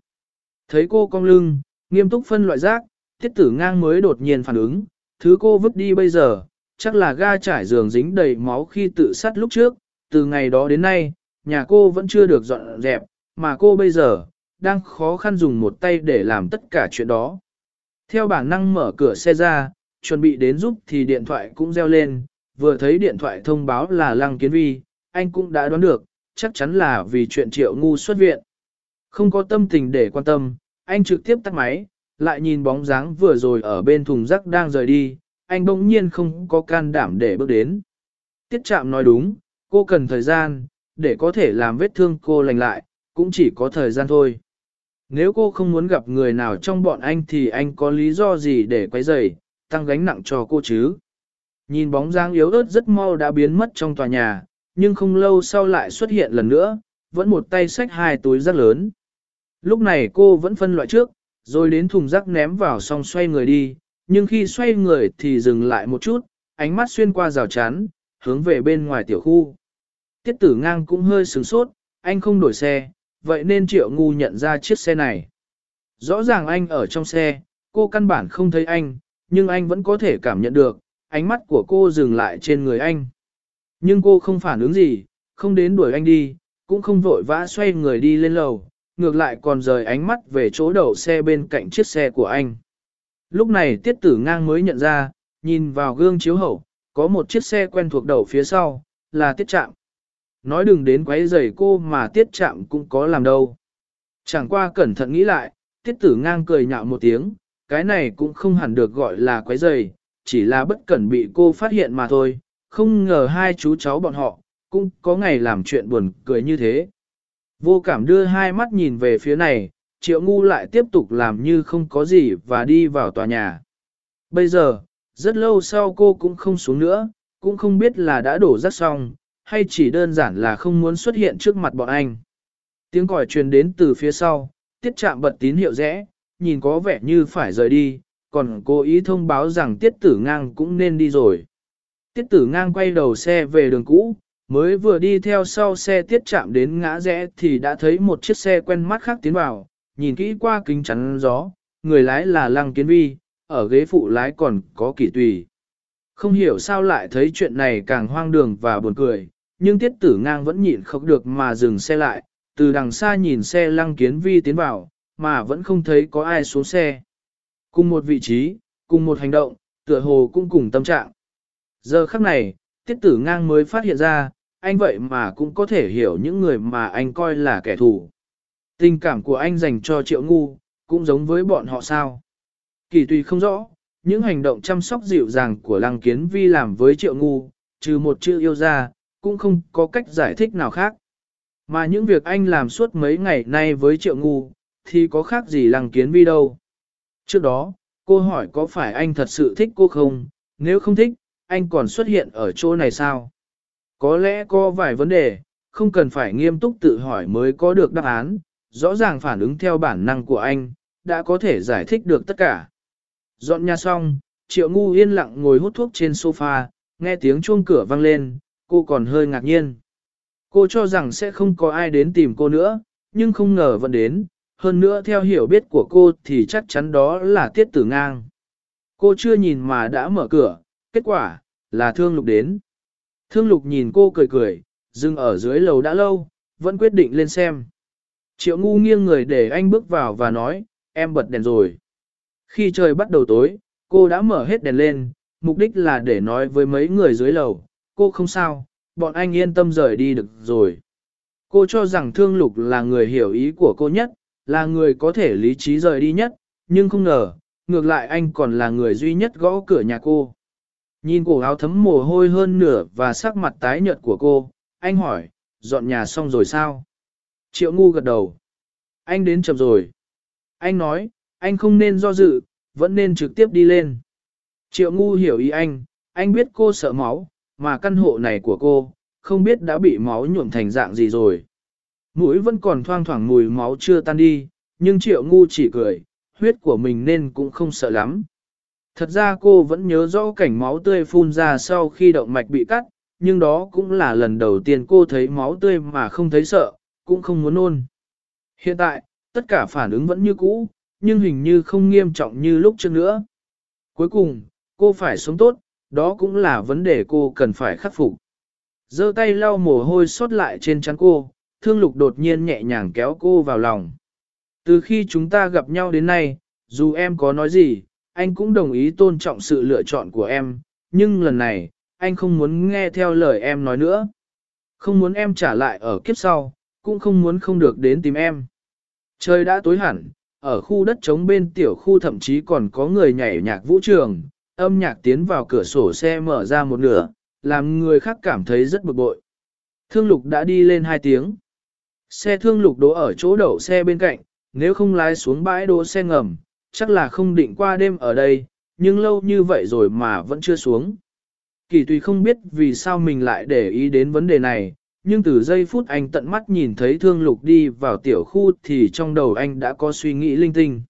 S1: Thấy cô cong lưng, nghiêm túc phân loại rác, thiết tử ngang mới đột nhiên phản ứng, thứ cô vứt đi bây giờ, chắc là ga trải giường dính đầy máu khi tự sát lúc trước, từ ngày đó đến nay, nhà cô vẫn chưa được dọn dẹp, mà cô bây giờ, đang khó khăn dùng một tay để làm tất cả chuyện đó. Theo bản năng mở cửa xe ra, chuẩn bị đến giúp thì điện thoại cũng reo lên, vừa thấy điện thoại thông báo là Lăng Kiến Vi, anh cũng đã đoán được, chắc chắn là vì chuyện triệu ngu xuất viện. Không có tâm tình để quan tâm, anh trực tiếp tắt máy, lại nhìn bóng dáng vừa rồi ở bên thùng rác đang rời đi, anh bỗng nhiên không có can đảm để bước đến. Tiết Trạm nói đúng, cô cần thời gian, để có thể làm vết thương cô lành lại, cũng chỉ có thời gian thôi. Nếu cô không muốn gặp người nào trong bọn anh thì anh có lý do gì để quấy rầy, tăng gánh nặng cho cô chứ. Nhìn bóng dáng yếu ớt rất mau đã biến mất trong tòa nhà, nhưng không lâu sau lại xuất hiện lần nữa, vẫn một tay xách hai túi rác lớn. Lúc này cô vẫn phân loại trước, rồi đến thùng rác ném vào xong xoay người đi, nhưng khi xoay người thì dừng lại một chút, ánh mắt xuyên qua rào chắn, hướng về bên ngoài tiểu khu. Tiết tử ngang cũng hơi sửng sốt, anh không đổi xe, vậy nên triệu ngu nhận ra chiếc xe này. Rõ ràng anh ở trong xe, cô căn bản không thấy anh, nhưng anh vẫn có thể cảm nhận được, ánh mắt của cô dừng lại trên người anh. Nhưng cô không phản ứng gì, không đến đuổi anh đi, cũng không vội vã xoay người đi lên lầu, ngược lại còn rời ánh mắt về chỗ đậu xe bên cạnh chiếc xe của anh. Lúc này tiết tử ngang mới nhận ra, nhìn vào gương chiếu hậu, có một chiếc xe quen thuộc đậu phía sau, là tiết trạm. Nói đừng đến quấy rầy cô mà tiết chạm cũng có làm đâu. Chẳng qua cẩn thận nghĩ lại, tiết tử ngang cười nhạo một tiếng, cái này cũng không hẳn được gọi là quấy rầy, chỉ là bất cẩn bị cô phát hiện mà thôi, không ngờ hai chú cháu bọn họ, cũng có ngày làm chuyện buồn cười như thế. Vô cảm đưa hai mắt nhìn về phía này, triệu ngu lại tiếp tục làm như không có gì và đi vào tòa nhà. Bây giờ, rất lâu sau cô cũng không xuống nữa, cũng không biết là đã đổ rác xong, hay chỉ đơn giản là không muốn xuất hiện trước mặt bọn anh. Tiếng còi truyền đến từ phía sau, tiết chạm bật tín hiệu rẽ, nhìn có vẻ như phải rời đi, còn cố ý thông báo rằng tiết tử ngang cũng nên đi rồi. Tiết tử ngang quay đầu xe về đường cũ, mới vừa đi theo sau xe tiết chạm đến ngã rẽ thì đã thấy một chiếc xe quen mắt khác tiến vào, nhìn kỹ qua kính chắn gió, người lái là Lăng Kiến Vi, ở ghế phụ lái còn có kỷ tùy. Không hiểu sao lại thấy chuyện này càng hoang đường và buồn cười, nhưng tiết tử ngang vẫn nhịn không được mà dừng xe lại, từ đằng xa nhìn xe Lăng Kiến Vi tiến vào, mà vẫn không thấy có ai xuống xe. Cùng một vị trí, cùng một hành động, tựa hồ cũng cùng tâm trạng. Giờ khắc này, tiết tử ngang mới phát hiện ra, anh vậy mà cũng có thể hiểu những người mà anh coi là kẻ thù. Tình cảm của anh dành cho triệu ngu, cũng giống với bọn họ sao. Kỳ tùy không rõ, những hành động chăm sóc dịu dàng của lăng kiến vi làm với triệu ngu, trừ một chữ yêu ra, cũng không có cách giải thích nào khác. Mà những việc anh làm suốt mấy ngày nay với triệu ngu, thì có khác gì lăng kiến vi đâu. Trước đó, cô hỏi có phải anh thật sự thích cô không, nếu không thích, anh còn xuất hiện ở chỗ này sao? Có lẽ có vài vấn đề, không cần phải nghiêm túc tự hỏi mới có được đáp án, rõ ràng phản ứng theo bản năng của anh, đã có thể giải thích được tất cả. Dọn nhà xong, triệu ngu yên lặng ngồi hút thuốc trên sofa, nghe tiếng chuông cửa vang lên, cô còn hơi ngạc nhiên. Cô cho rằng sẽ không có ai đến tìm cô nữa, nhưng không ngờ vẫn đến, hơn nữa theo hiểu biết của cô thì chắc chắn đó là tiết tử ngang. Cô chưa nhìn mà đã mở cửa, kết quả, là thương lục đến. Thương lục nhìn cô cười cười, dừng ở dưới lầu đã lâu, vẫn quyết định lên xem. Triệu ngu nghiêng người để anh bước vào và nói, em bật đèn rồi. Khi trời bắt đầu tối, cô đã mở hết đèn lên, mục đích là để nói với mấy người dưới lầu, cô không sao, bọn anh yên tâm rời đi được rồi. Cô cho rằng thương lục là người hiểu ý của cô nhất, là người có thể lý trí rời đi nhất, nhưng không ngờ, ngược lại anh còn là người duy nhất gõ cửa nhà cô. Nhìn cổ áo thấm mồ hôi hơn nửa và sắc mặt tái nhợt của cô, anh hỏi, dọn nhà xong rồi sao? Triệu ngu gật đầu. Anh đến chậm rồi. Anh nói, anh không nên do dự, vẫn nên trực tiếp đi lên. Triệu ngu hiểu ý anh, anh biết cô sợ máu, mà căn hộ này của cô, không biết đã bị máu nhuộm thành dạng gì rồi. Mũi vẫn còn thoang thoảng mùi máu chưa tan đi, nhưng triệu ngu chỉ cười, huyết của mình nên cũng không sợ lắm. Thật ra cô vẫn nhớ rõ cảnh máu tươi phun ra sau khi động mạch bị cắt, nhưng đó cũng là lần đầu tiên cô thấy máu tươi mà không thấy sợ, cũng không muốn nôn. Hiện tại, tất cả phản ứng vẫn như cũ, nhưng hình như không nghiêm trọng như lúc trước nữa. Cuối cùng, cô phải sống tốt, đó cũng là vấn đề cô cần phải khắc phục. giơ tay lau mồ hôi sót lại trên trán cô, thương lục đột nhiên nhẹ nhàng kéo cô vào lòng. Từ khi chúng ta gặp nhau đến nay, dù em có nói gì, anh cũng đồng ý tôn trọng sự lựa chọn của em, nhưng lần này, anh không muốn nghe theo lời em nói nữa. Không muốn em trả lại ở kiếp sau, cũng không muốn không được đến tìm em. Trời đã tối hẳn, ở khu đất trống bên tiểu khu thậm chí còn có người nhảy nhạc vũ trường, âm nhạc tiến vào cửa sổ xe mở ra một nửa, làm người khác cảm thấy rất bực bội. Thương lục đã đi lên hai tiếng. Xe thương lục đỗ ở chỗ đậu xe bên cạnh, nếu không lái xuống bãi đỗ xe ngầm, chắc là không định qua đêm ở đây, nhưng lâu như vậy rồi mà vẫn chưa xuống. Kỳ tùy không biết vì sao mình lại để ý đến vấn đề này, nhưng từ giây phút anh tận mắt nhìn thấy thương lục đi vào tiểu khu thì trong đầu anh đã có suy nghĩ linh tinh.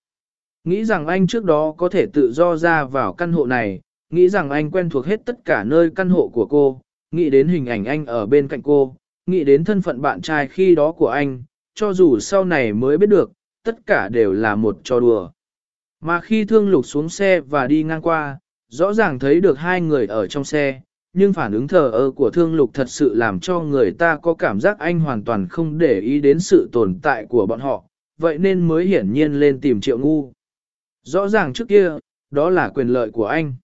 S1: Nghĩ rằng anh trước đó có thể tự do ra vào căn hộ này, nghĩ rằng anh quen thuộc hết tất cả nơi căn hộ của cô, nghĩ đến hình ảnh anh ở bên cạnh cô, nghĩ đến thân phận bạn trai khi đó của anh, cho dù sau này mới biết được, tất cả đều là một trò đùa. Mà khi thương lục xuống xe và đi ngang qua, rõ ràng thấy được hai người ở trong xe, nhưng phản ứng thờ ơ của thương lục thật sự làm cho người ta có cảm giác anh hoàn toàn không để ý đến sự tồn tại của bọn họ, vậy nên mới hiển nhiên lên tìm triệu ngu. Rõ ràng trước kia, đó là quyền lợi của anh.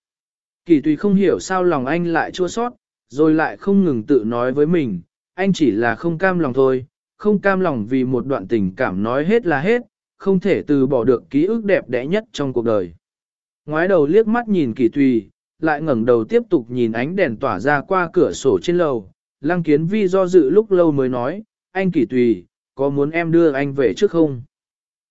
S1: Kỳ tùy không hiểu sao lòng anh lại chua sót, rồi lại không ngừng tự nói với mình, anh chỉ là không cam lòng thôi, không cam lòng vì một đoạn tình cảm nói hết là hết, không thể từ bỏ được ký ức đẹp đẽ nhất trong cuộc đời. Ngoái đầu liếc mắt nhìn kỳ tùy, lại ngẩng đầu tiếp tục nhìn ánh đèn tỏa ra qua cửa sổ trên lầu. Lăng kiến vi do dự lúc lâu mới nói, anh kỳ tùy, có muốn em đưa anh về trước không?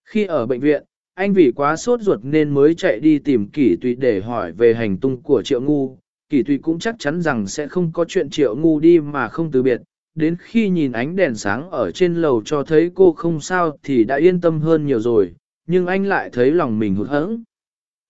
S1: Khi ở bệnh viện, anh vì quá sốt ruột nên mới chạy đi tìm kỳ tùy để hỏi về hành tung của triệu ngu. Kỳ tùy cũng chắc chắn rằng sẽ không có chuyện triệu ngu đi mà không từ biệt. Đến khi nhìn ánh đèn sáng ở trên lầu cho thấy cô không sao thì đã yên tâm hơn nhiều rồi, nhưng anh lại thấy lòng mình hụt hẫng.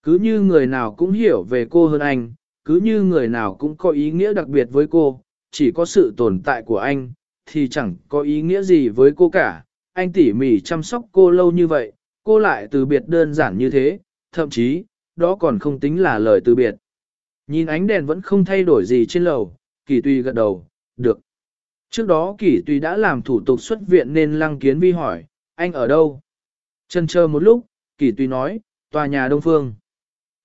S1: Cứ như người nào cũng hiểu về cô hơn anh, cứ như người nào cũng có ý nghĩa đặc biệt với cô, chỉ có sự tồn tại của anh, thì chẳng có ý nghĩa gì với cô cả. Anh tỉ mỉ chăm sóc cô lâu như vậy, cô lại từ biệt đơn giản như thế, thậm chí, đó còn không tính là lời từ biệt. Nhìn ánh đèn vẫn không thay đổi gì trên lầu, kỳ tùy gật đầu, được. Trước đó kỳ tùy đã làm thủ tục xuất viện nên lăng kiến vi hỏi, anh ở đâu? Chân chờ một lúc, kỳ tùy nói, tòa nhà Đông Phương.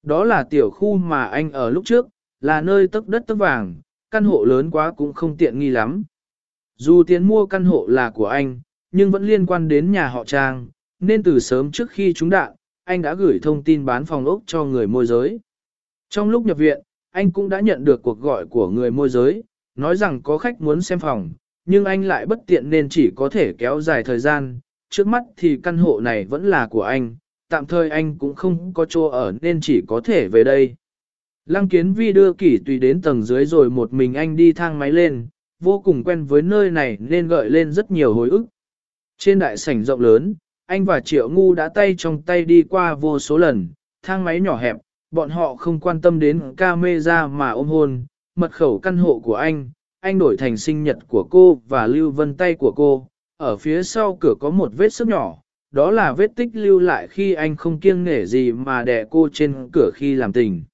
S1: Đó là tiểu khu mà anh ở lúc trước, là nơi tấc đất tấc vàng, căn hộ lớn quá cũng không tiện nghi lắm. Dù tiền mua căn hộ là của anh, nhưng vẫn liên quan đến nhà họ Trang, nên từ sớm trước khi chúng đạn, anh đã gửi thông tin bán phòng ốc cho người môi giới. Trong lúc nhập viện, anh cũng đã nhận được cuộc gọi của người môi giới, nói rằng có khách muốn xem phòng, nhưng anh lại bất tiện nên chỉ có thể kéo dài thời gian, trước mắt thì căn hộ này vẫn là của anh, tạm thời anh cũng không có chỗ ở nên chỉ có thể về đây. Lăng kiến vi đưa kỷ tùy đến tầng dưới rồi một mình anh đi thang máy lên, vô cùng quen với nơi này nên gợi lên rất nhiều hồi ức. Trên đại sảnh rộng lớn, anh và Triệu Ngu đã tay trong tay đi qua vô số lần, thang máy nhỏ hẹp, bọn họ không quan tâm đến camera mà ôm hôn, mật khẩu căn hộ của anh, anh đổi thành sinh nhật của cô và lưu vân tay của cô, ở phía sau cửa có một vết sức nhỏ, đó là vết tích lưu lại khi anh không kiêng nể gì mà đè cô trên cửa khi làm tình.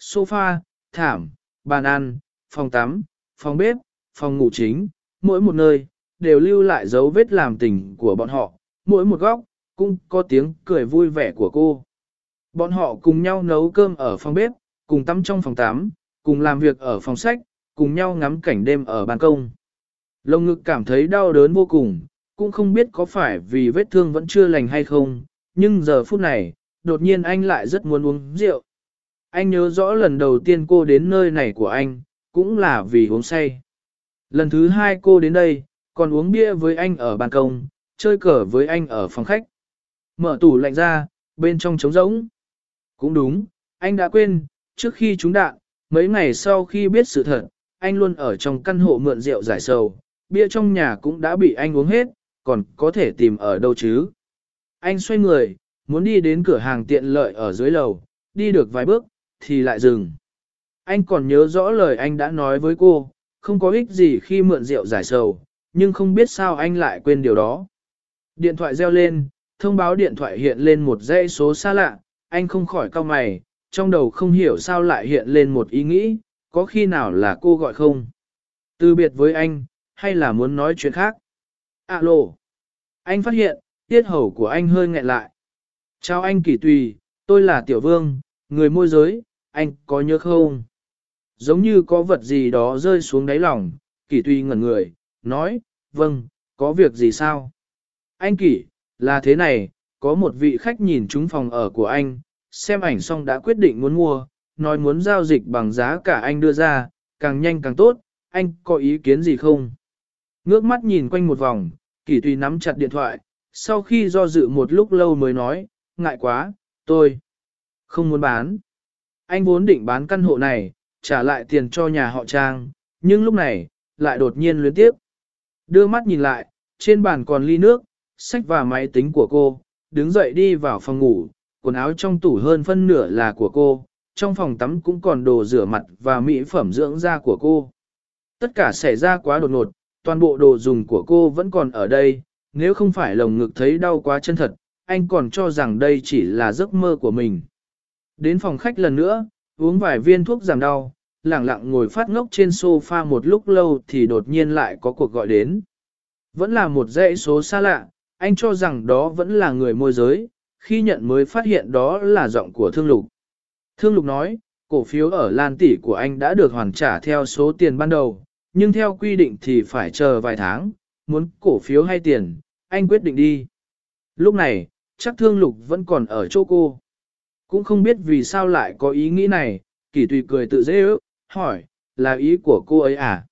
S1: Sofa, thảm, bàn ăn, phòng tắm, phòng bếp, phòng ngủ chính, mỗi một nơi, đều lưu lại dấu vết làm tình của bọn họ, mỗi một góc, cũng có tiếng cười vui vẻ của cô. Bọn họ cùng nhau nấu cơm ở phòng bếp, cùng tắm trong phòng tắm, cùng làm việc ở phòng sách, cùng nhau ngắm cảnh đêm ở ban công. Lồng ngực cảm thấy đau đớn vô cùng, cũng không biết có phải vì vết thương vẫn chưa lành hay không, nhưng giờ phút này, đột nhiên anh lại rất muốn uống rượu. Anh nhớ rõ lần đầu tiên cô đến nơi này của anh, cũng là vì uống say. Lần thứ hai cô đến đây, còn uống bia với anh ở ban công, chơi cờ với anh ở phòng khách. Mở tủ lạnh ra, bên trong trống rỗng. Cũng đúng, anh đã quên, trước khi chúng đạn, mấy ngày sau khi biết sự thật, anh luôn ở trong căn hộ mượn rượu giải sầu, bia trong nhà cũng đã bị anh uống hết, còn có thể tìm ở đâu chứ. Anh xoay người, muốn đi đến cửa hàng tiện lợi ở dưới lầu, đi được vài bước, thì lại dừng. Anh còn nhớ rõ lời anh đã nói với cô, không có ích gì khi mượn rượu giải sầu, nhưng không biết sao anh lại quên điều đó. Điện thoại reo lên, thông báo điện thoại hiện lên một dãy số xa lạ, anh không khỏi cau mày, trong đầu không hiểu sao lại hiện lên một ý nghĩ, có khi nào là cô gọi không? Từ biệt với anh, hay là muốn nói chuyện khác? Alo. Anh phát hiện, tiết hầu của anh hơi nghẹn lại. Chào anh Kỳ Tùy, tôi là Tiểu Vương, người môi giới, anh có nhớ không? Giống như có vật gì đó rơi xuống đáy lòng, Kỳ Tùy ngẩn người, nói, vâng, có việc gì sao? Anh kỷ, là thế này, có một vị khách nhìn trúng phòng ở của anh, xem ảnh xong đã quyết định muốn mua, nói muốn giao dịch bằng giá cả anh đưa ra, càng nhanh càng tốt, anh có ý kiến gì không? Ngước mắt nhìn quanh một vòng, kỷ tùy nắm chặt điện thoại, sau khi do dự một lúc lâu mới nói, ngại quá, tôi không muốn bán. anh vốn định bán căn hộ này, trả lại tiền cho nhà họ Trang, nhưng lúc này, lại đột nhiên luyến tiếp. Đưa mắt nhìn lại, trên bàn còn ly nước, sách và máy tính của cô, đứng dậy đi vào phòng ngủ, quần áo trong tủ hơn phân nửa là của cô, trong phòng tắm cũng còn đồ rửa mặt và mỹ phẩm dưỡng da của cô. Tất cả xảy ra quá đột ngột, toàn bộ đồ dùng của cô vẫn còn ở đây, nếu không phải lồng ngực thấy đau quá chân thật, anh còn cho rằng đây chỉ là giấc mơ của mình. Đến phòng khách lần nữa, uống vài viên thuốc giảm đau, lẳng lặng ngồi phát ngốc trên sofa một lúc lâu thì đột nhiên lại có cuộc gọi đến. Vẫn là một dãy số xa lạ, anh cho rằng đó vẫn là người môi giới, khi nhận mới phát hiện đó là giọng của Thương Lục. Thương Lục nói, cổ phiếu ở Lan Tỷ của anh đã được hoàn trả theo số tiền ban đầu, nhưng theo quy định thì phải chờ vài tháng, muốn cổ phiếu hay tiền, anh quyết định đi. Lúc này, chắc Thương Lục vẫn còn ở chỗ cô. Cũng không biết vì sao lại có ý nghĩ này, kỳ tùy cười tự dễ ước, hỏi, là ý của cô ấy à?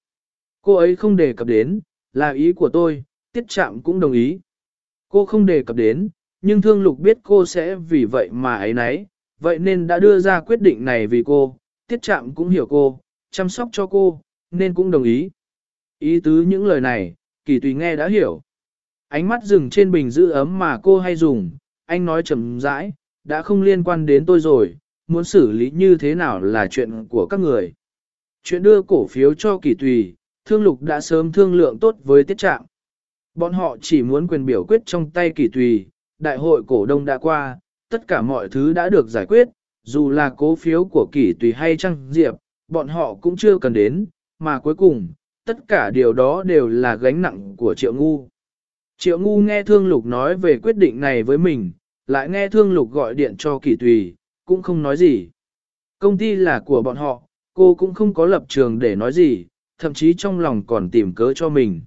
S1: Cô ấy không đề cập đến, là ý của tôi, tiết trạm cũng đồng ý. Cô không đề cập đến, nhưng thương lục biết cô sẽ vì vậy mà ấy nấy, vậy nên đã đưa ra quyết định này vì cô, tiết trạm cũng hiểu cô, chăm sóc cho cô, nên cũng đồng ý. Ý tứ những lời này, kỳ tùy nghe đã hiểu. Ánh mắt dừng trên bình giữ ấm mà cô hay dùng, anh nói chậm rãi, đã không liên quan đến tôi rồi, muốn xử lý như thế nào là chuyện của các người. Chuyện đưa cổ phiếu cho kỳ tùy, thương lục đã sớm thương lượng tốt với tiết Trạm. Bọn họ chỉ muốn quyền biểu quyết trong tay kỳ tùy, đại hội cổ đông đã qua, tất cả mọi thứ đã được giải quyết, dù là cố phiếu của kỳ tùy hay trăng diệp, bọn họ cũng chưa cần đến, mà cuối cùng, tất cả điều đó đều là gánh nặng của triệu ngu. Triệu ngu nghe thương lục nói về quyết định này với mình, lại nghe thương lục gọi điện cho kỳ tùy, cũng không nói gì. Công ty là của bọn họ, cô cũng không có lập trường để nói gì, thậm chí trong lòng còn tìm cớ cho mình.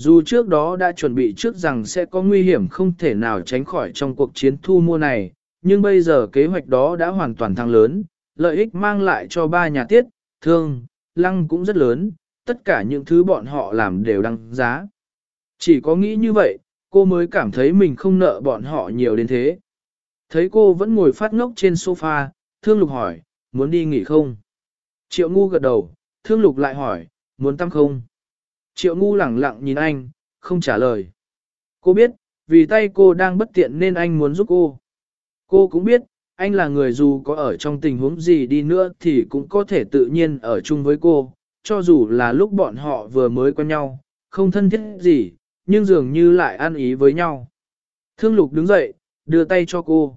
S1: Dù trước đó đã chuẩn bị trước rằng sẽ có nguy hiểm không thể nào tránh khỏi trong cuộc chiến thu mua này, nhưng bây giờ kế hoạch đó đã hoàn toàn thăng lớn, lợi ích mang lại cho ba nhà tiết, thương, lăng cũng rất lớn, tất cả những thứ bọn họ làm đều đăng giá. Chỉ có nghĩ như vậy, cô mới cảm thấy mình không nợ bọn họ nhiều đến thế. Thấy cô vẫn ngồi phát ngốc trên sofa, thương lục hỏi, muốn đi nghỉ không? Triệu ngu gật đầu, thương lục lại hỏi, muốn tăm không? Triệu ngu lẳng lặng nhìn anh, không trả lời. Cô biết, vì tay cô đang bất tiện nên anh muốn giúp cô. Cô cũng biết, anh là người dù có ở trong tình huống gì đi nữa thì cũng có thể tự nhiên ở chung với cô, cho dù là lúc bọn họ vừa mới quen nhau, không thân thiết gì, nhưng dường như lại ăn ý với nhau. Thương lục đứng dậy, đưa tay cho cô.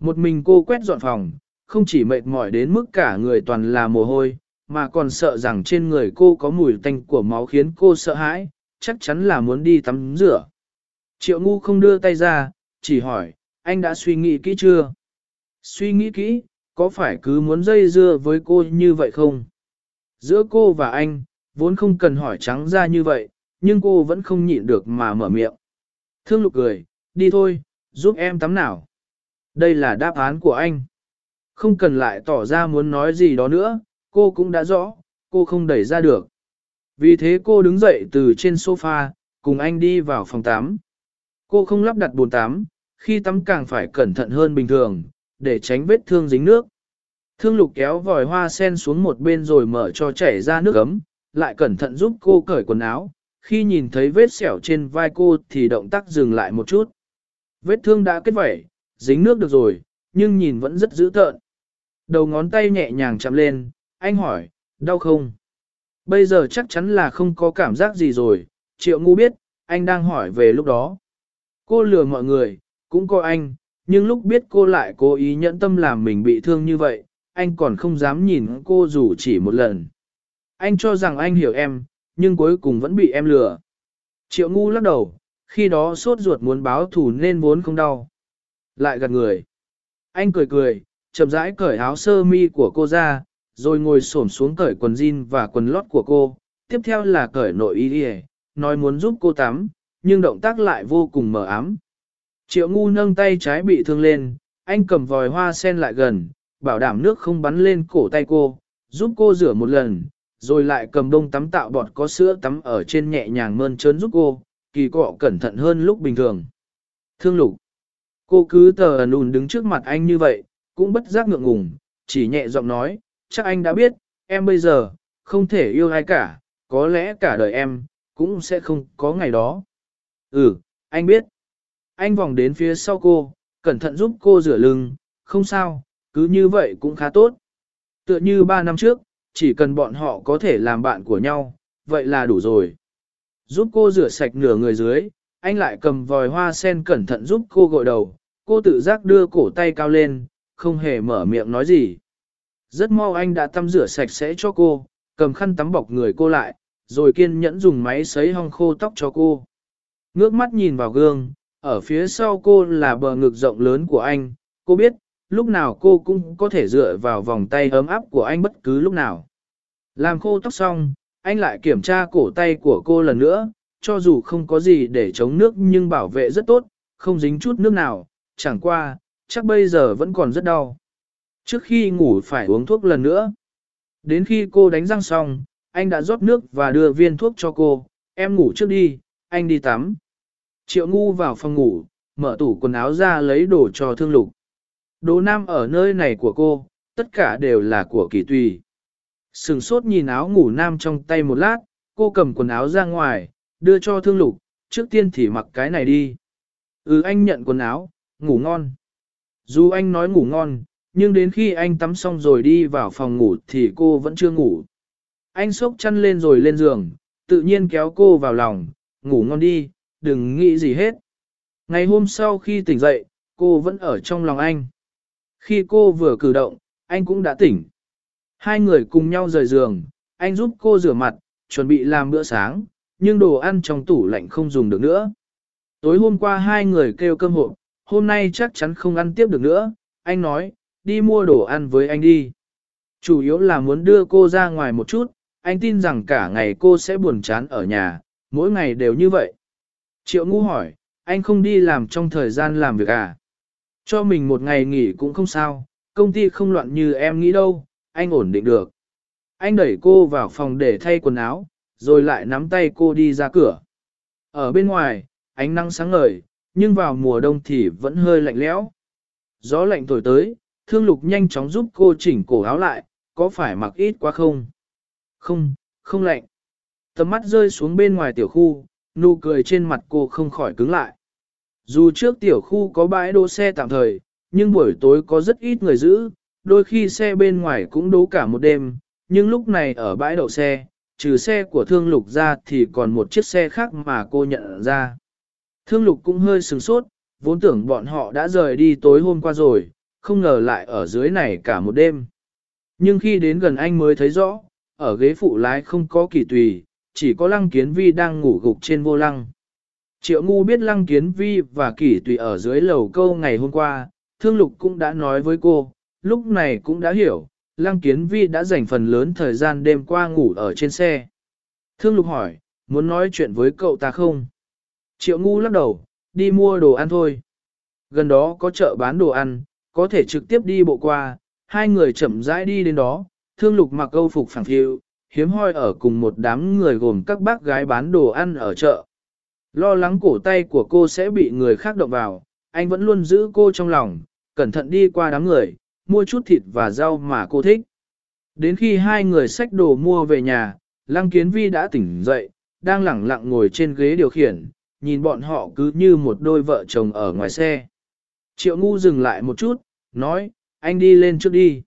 S1: Một mình cô quét dọn phòng, không chỉ mệt mỏi đến mức cả người toàn là mồ hôi, mà còn sợ rằng trên người cô có mùi tanh của máu khiến cô sợ hãi, chắc chắn là muốn đi tắm rửa. Triệu ngu không đưa tay ra, chỉ hỏi, anh đã suy nghĩ kỹ chưa? Suy nghĩ kỹ, có phải cứ muốn dây dưa với cô như vậy không? Giữa cô và anh, vốn không cần hỏi trắng ra như vậy, nhưng cô vẫn không nhịn được mà mở miệng. Thương lục cười, đi thôi, giúp em tắm nào. Đây là đáp án của anh. Không cần lại tỏ ra muốn nói gì đó nữa, cô cũng đã rõ, cô không đẩy ra được. Vì thế cô đứng dậy từ trên sofa, cùng anh đi vào phòng tắm. Cô không lắp đặt bồn tắm, khi tắm càng phải cẩn thận hơn bình thường, để tránh vết thương dính nước. Thương lục kéo vòi hoa sen xuống một bên rồi mở cho chảy ra nước ấm, lại cẩn thận giúp cô cởi quần áo. Khi nhìn thấy vết sẹo trên vai cô thì động tác dừng lại một chút. Vết thương đã kết vẩy, dính nước được rồi, nhưng nhìn vẫn rất dữ tợn. Đầu ngón tay nhẹ nhàng chạm lên, anh hỏi, đau không? Bây giờ chắc chắn là không có cảm giác gì rồi, triệu ngu biết, anh đang hỏi về lúc đó. Cô lừa mọi người, cũng có anh, nhưng lúc biết cô lại cố ý nhẫn tâm làm mình bị thương như vậy, anh còn không dám nhìn cô dù chỉ một lần. Anh cho rằng anh hiểu em, nhưng cuối cùng vẫn bị em lừa. Triệu ngu lắc đầu, khi đó sốt ruột muốn báo thù nên vốn không đau. Lại gạt người. Anh cười cười, chậm rãi cởi áo sơ mi của cô ra, rồi ngồi xổm xuống cởi quần jean và quần lót của cô. Tiếp theo là cởi nội y đi nói muốn giúp cô tắm, nhưng động tác lại vô cùng mờ ám. Triệu ngu nâng tay trái bị thương lên, anh cầm vòi hoa sen lại gần, bảo đảm nước không bắn lên cổ tay cô, giúp cô rửa một lần, rồi lại cầm đông tắm tạo bọt có sữa tắm ở trên nhẹ nhàng mơn trớn giúp cô, kỳ cọ cẩn thận hơn lúc bình thường. Thương lục. Cô cứ tờ ẩn đứng trước mặt anh như vậy, cũng bất giác ngượng ngùng, chỉ nhẹ giọng nói, chắc anh đã biết, em bây giờ, không thể yêu ai cả, có lẽ cả đời em, cũng sẽ không có ngày đó. Ừ, anh biết. Anh vòng đến phía sau cô, cẩn thận giúp cô rửa lưng, không sao, cứ như vậy cũng khá tốt. Tựa như ba năm trước, chỉ cần bọn họ có thể làm bạn của nhau, vậy là đủ rồi. Giúp cô rửa sạch nửa người dưới, anh lại cầm vòi hoa sen cẩn thận giúp cô gội đầu, cô tự giác đưa cổ tay cao lên, không hề mở miệng nói gì. Rất mau anh đã tắm rửa sạch sẽ cho cô, cầm khăn tắm bọc người cô lại, rồi kiên nhẫn dùng máy sấy hong khô tóc cho cô. Ngước mắt nhìn vào gương, ở phía sau cô là bờ ngực rộng lớn của anh, cô biết, lúc nào cô cũng có thể dựa vào vòng tay ấm áp của anh bất cứ lúc nào. Làm khô tóc xong, anh lại kiểm tra cổ tay của cô lần nữa, cho dù không có gì để chống nước nhưng bảo vệ rất tốt, không dính chút nước nào, chẳng qua, chắc bây giờ vẫn còn rất đau. Trước khi ngủ phải uống thuốc lần nữa. Đến khi cô đánh răng xong, anh đã rót nước và đưa viên thuốc cho cô, em ngủ trước đi, anh đi tắm. Triệu ngu vào phòng ngủ, mở tủ quần áo ra lấy đồ cho thương lục. Đồ nam ở nơi này của cô, tất cả đều là của kỳ tùy. Sừng sốt nhìn áo ngủ nam trong tay một lát, cô cầm quần áo ra ngoài, đưa cho thương lục, trước tiên thì mặc cái này đi. Ừ anh nhận quần áo, ngủ ngon. Dù anh nói ngủ ngon, nhưng đến khi anh tắm xong rồi đi vào phòng ngủ thì cô vẫn chưa ngủ. Anh xốc chăn lên rồi lên giường, tự nhiên kéo cô vào lòng, ngủ ngon đi, đừng nghĩ gì hết. Ngày hôm sau khi tỉnh dậy, cô vẫn ở trong lòng anh. Khi cô vừa cử động, anh cũng đã tỉnh. Hai người cùng nhau rời giường, anh giúp cô rửa mặt, chuẩn bị làm bữa sáng, nhưng đồ ăn trong tủ lạnh không dùng được nữa. Tối hôm qua hai người kêu cơm hộp, hôm nay chắc chắn không ăn tiếp được nữa, anh nói, đi mua đồ ăn với anh đi. Chủ yếu là muốn đưa cô ra ngoài một chút, anh tin rằng cả ngày cô sẽ buồn chán ở nhà, mỗi ngày đều như vậy. Triệu ngu hỏi, anh không đi làm trong thời gian làm việc à? Cho mình một ngày nghỉ cũng không sao, công ty không loạn như em nghĩ đâu, anh ổn định được. Anh đẩy cô vào phòng để thay quần áo, rồi lại nắm tay cô đi ra cửa. Ở bên ngoài, ánh nắng sáng ngời, nhưng vào mùa đông thì vẫn hơi lạnh lẽo. Gió lạnh thổi tới, thương lục nhanh chóng giúp cô chỉnh cổ áo lại, có phải mặc ít quá không? Không, không lạnh. Tầm mắt rơi xuống bên ngoài tiểu khu, nụ cười trên mặt cô không khỏi cứng lại. Dù trước tiểu khu có bãi đỗ xe tạm thời, nhưng buổi tối có rất ít người giữ, đôi khi xe bên ngoài cũng đỗ cả một đêm, nhưng lúc này ở bãi đậu xe, trừ xe của thương lục ra thì còn một chiếc xe khác mà cô nhận ra. Thương lục cũng hơi sừng sốt, vốn tưởng bọn họ đã rời đi tối hôm qua rồi, không ngờ lại ở dưới này cả một đêm. Nhưng khi đến gần anh mới thấy rõ, ở ghế phụ lái không có kỳ tùy, chỉ có lăng kiến vi đang ngủ gục trên vô lăng. Triệu ngu biết lăng kiến vi và kỳ tùy ở dưới lầu câu ngày hôm qua, thương lục cũng đã nói với cô, lúc này cũng đã hiểu, lăng kiến vi đã dành phần lớn thời gian đêm qua ngủ ở trên xe. Thương lục hỏi, muốn nói chuyện với cậu ta không? Triệu ngu lắc đầu, đi mua đồ ăn thôi. Gần đó có chợ bán đồ ăn, có thể trực tiếp đi bộ qua, hai người chậm rãi đi đến đó, thương lục mặc câu phục phẳng phiu, hiếm hoi ở cùng một đám người gồm các bác gái bán đồ ăn ở chợ. Lo lắng cổ tay của cô sẽ bị người khác động vào, anh vẫn luôn giữ cô trong lòng, cẩn thận đi qua đám người, mua chút thịt và rau mà cô thích. Đến khi hai người xách đồ mua về nhà, Lăng Kiến Vi đã tỉnh dậy, đang lẳng lặng ngồi trên ghế điều khiển, nhìn bọn họ cứ như một đôi vợ chồng ở ngoài xe. Triệu ngu dừng lại một chút, nói, anh đi lên trước đi.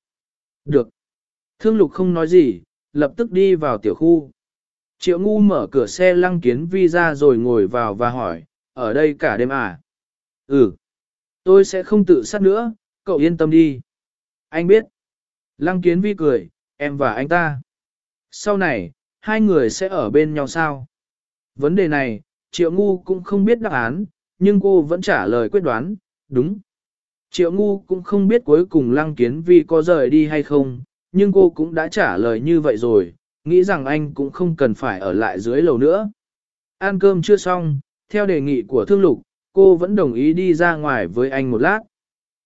S1: Được. Thương lục không nói gì, lập tức đi vào tiểu khu. Triệu ngu mở cửa xe lăng kiến vi ra rồi ngồi vào và hỏi, ở đây cả đêm à? Ừ. Tôi sẽ không tự sát nữa, cậu yên tâm đi. Anh biết. Lăng kiến vi cười, em và anh ta. Sau này, hai người sẽ ở bên nhau sao? Vấn đề này, triệu ngu cũng không biết đáp án, nhưng cô vẫn trả lời quyết đoán, đúng. Triệu ngu cũng không biết cuối cùng lăng kiến vi có rời đi hay không, nhưng cô cũng đã trả lời như vậy rồi, nghĩ rằng anh cũng không cần phải ở lại dưới lầu nữa. Ăn cơm chưa xong, theo đề nghị của thương lục, cô vẫn đồng ý đi ra ngoài với anh một lát.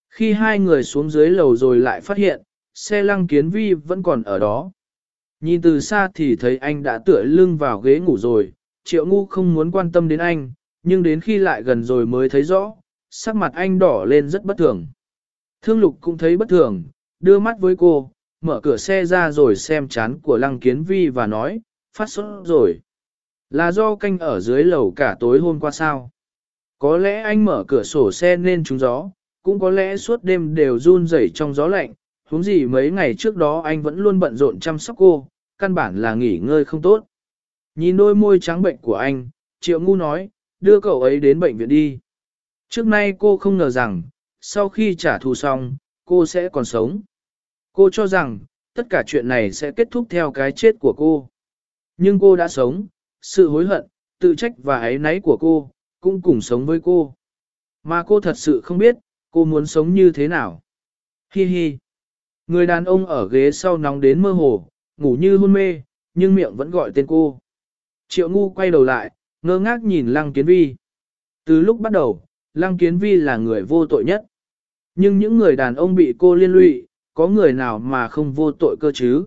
S1: Khi hai người xuống dưới lầu rồi lại phát hiện, xe lăng kiến vi vẫn còn ở đó. Nhìn từ xa thì thấy anh đã tựa lưng vào ghế ngủ rồi, triệu ngu không muốn quan tâm đến anh, nhưng đến khi lại gần rồi mới thấy rõ, sắc mặt anh đỏ lên rất bất thường. Thương lục cũng thấy bất thường, đưa mắt với cô, mở cửa xe ra rồi xem chán của lăng kiến vi và nói, phát sốt rồi. Là do canh ở dưới lầu cả tối hôm qua sao? Có lẽ anh mở cửa sổ xe nên trúng gió, cũng có lẽ suốt đêm đều run rẩy trong gió lạnh, huống gì mấy ngày trước đó anh vẫn luôn bận rộn chăm sóc cô, căn bản là nghỉ ngơi không tốt. Nhìn đôi môi trắng bệnh của anh, Triệu Ngu nói, đưa cậu ấy đến bệnh viện đi. Trước nay cô không ngờ rằng, sau khi trả thù xong, cô sẽ còn sống. Cô cho rằng, tất cả chuyện này sẽ kết thúc theo cái chết của cô. Nhưng cô đã sống, sự hối hận, tự trách và ấy náy của cô, cũng cùng sống với cô. Mà cô thật sự không biết, cô muốn sống như thế nào. Hi hi. Người đàn ông ở ghế sau nóng đến mơ hồ, ngủ như hôn mê, nhưng miệng vẫn gọi tên cô. Triệu ngu quay đầu lại, ngơ ngác nhìn Lăng Kiến Vi. Từ lúc bắt đầu, Lăng Kiến Vi là người vô tội nhất. Nhưng những người đàn ông bị cô liên lụy, có người nào mà không vô tội cơ chứ?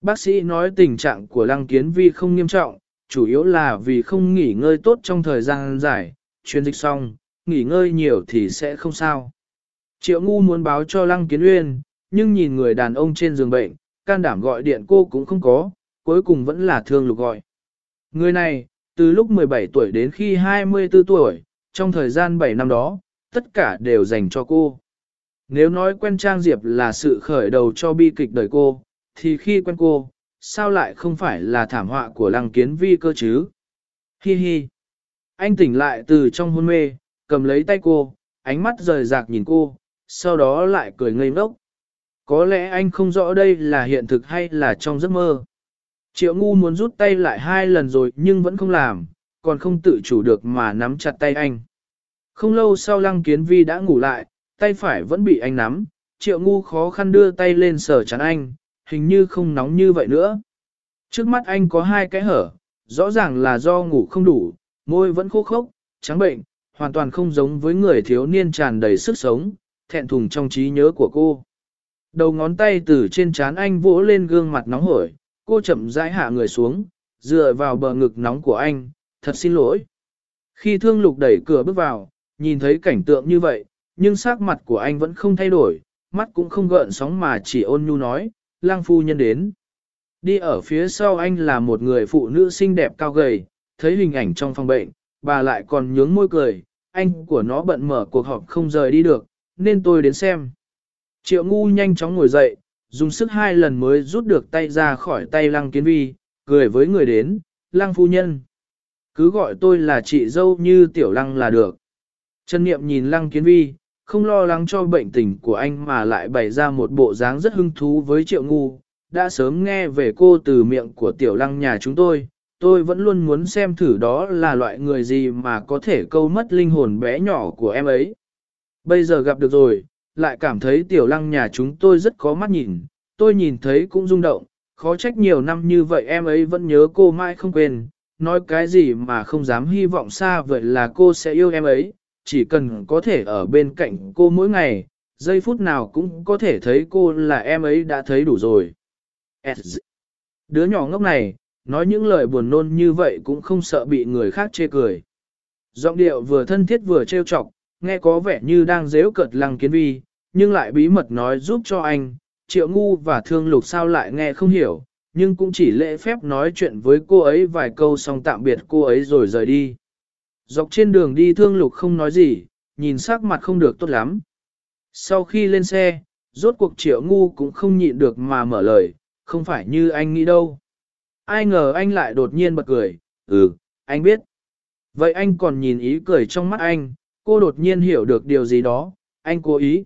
S1: Bác sĩ nói tình trạng của Lăng Kiến Vi không nghiêm trọng, chủ yếu là vì không nghỉ ngơi tốt trong thời gian dài, chuyên dịch xong, nghỉ ngơi nhiều thì sẽ không sao. Triệu ngu muốn báo cho Lăng Kiến Uyên, nhưng nhìn người đàn ông trên giường bệnh, can đảm gọi điện cô cũng không có, cuối cùng vẫn là thương lục gọi. Người này, từ lúc 17 tuổi đến khi 24 tuổi, trong thời gian 7 năm đó, tất cả đều dành cho cô. Nếu nói quen Trang Diệp là sự khởi đầu cho bi kịch đời cô, thì khi quen cô, sao lại không phải là thảm họa của lăng kiến vi cơ chứ? Hi hi. Anh tỉnh lại từ trong hôn mê, cầm lấy tay cô, ánh mắt rời rạc nhìn cô, sau đó lại cười ngây ngốc. Có lẽ anh không rõ đây là hiện thực hay là trong giấc mơ. Triệu ngu muốn rút tay lại hai lần rồi nhưng vẫn không làm, còn không tự chủ được mà nắm chặt tay anh. Không lâu sau lăng kiến vi đã ngủ lại, tay phải vẫn bị anh nắm, triệu ngu khó khăn đưa tay lên sờ chắn anh, hình như không nóng như vậy nữa. Trước mắt anh có hai cái hở, rõ ràng là do ngủ không đủ, môi vẫn khô khốc, trắng bệnh, hoàn toàn không giống với người thiếu niên tràn đầy sức sống, thẹn thùng trong trí nhớ của cô. Đầu ngón tay từ trên trán anh vỗ lên gương mặt nóng hổi, cô chậm rãi hạ người xuống, dựa vào bờ ngực nóng của anh, thật xin lỗi. Khi thương lục đẩy cửa bước vào, nhìn thấy cảnh tượng như vậy, nhưng sắc mặt của anh vẫn không thay đổi, mắt cũng không gợn sóng mà chỉ ôn nhu nói, lang phu nhân đến. Đi ở phía sau anh là một người phụ nữ xinh đẹp cao gầy, thấy hình ảnh trong phòng bệnh, bà lại còn nhướng môi cười, anh của nó bận mở cuộc họp không rời đi được, nên tôi đến xem. Triệu ngu nhanh chóng ngồi dậy, dùng sức hai lần mới rút được tay ra khỏi tay lăng kiến vi, cười với người đến, lăng phu nhân. Cứ gọi tôi là chị dâu như tiểu lăng là được. Trần Niệm nhìn lăng kiến vi, không lo lắng cho bệnh tình của anh mà lại bày ra một bộ dáng rất hứng thú với triệu ngu. Đã sớm nghe về cô từ miệng của tiểu lăng nhà chúng tôi, tôi vẫn luôn muốn xem thử đó là loại người gì mà có thể câu mất linh hồn bé nhỏ của em ấy. Bây giờ gặp được rồi, lại cảm thấy tiểu lăng nhà chúng tôi rất có mắt nhìn, tôi nhìn thấy cũng rung động, khó trách nhiều năm như vậy em ấy vẫn nhớ cô mãi không quên, nói cái gì mà không dám hy vọng xa vậy là cô sẽ yêu em ấy, chỉ cần có thể ở bên cạnh cô mỗi ngày, giây phút nào cũng có thể thấy cô là em ấy đã thấy đủ rồi. Đứa nhỏ ngốc này, nói những lời buồn nôn như vậy cũng không sợ bị người khác chê cười. Giọng điệu vừa thân thiết vừa trêu chọc, nghe có vẻ như đang dễu cợt lăng kiến vi, nhưng lại bí mật nói giúp cho anh, triệu ngu và thương lục sao lại nghe không hiểu, nhưng cũng chỉ lễ phép nói chuyện với cô ấy vài câu xong tạm biệt cô ấy rồi rời đi. Dọc trên đường đi thương lục không nói gì, nhìn sắc mặt không được tốt lắm. Sau khi lên xe, rốt cuộc triệu ngu cũng không nhịn được mà mở lời, không phải như anh nghĩ đâu. Ai ngờ anh lại đột nhiên bật cười, ừ, anh biết. Vậy anh còn nhìn ý cười trong mắt anh, cô đột nhiên hiểu được điều gì đó, anh cố ý.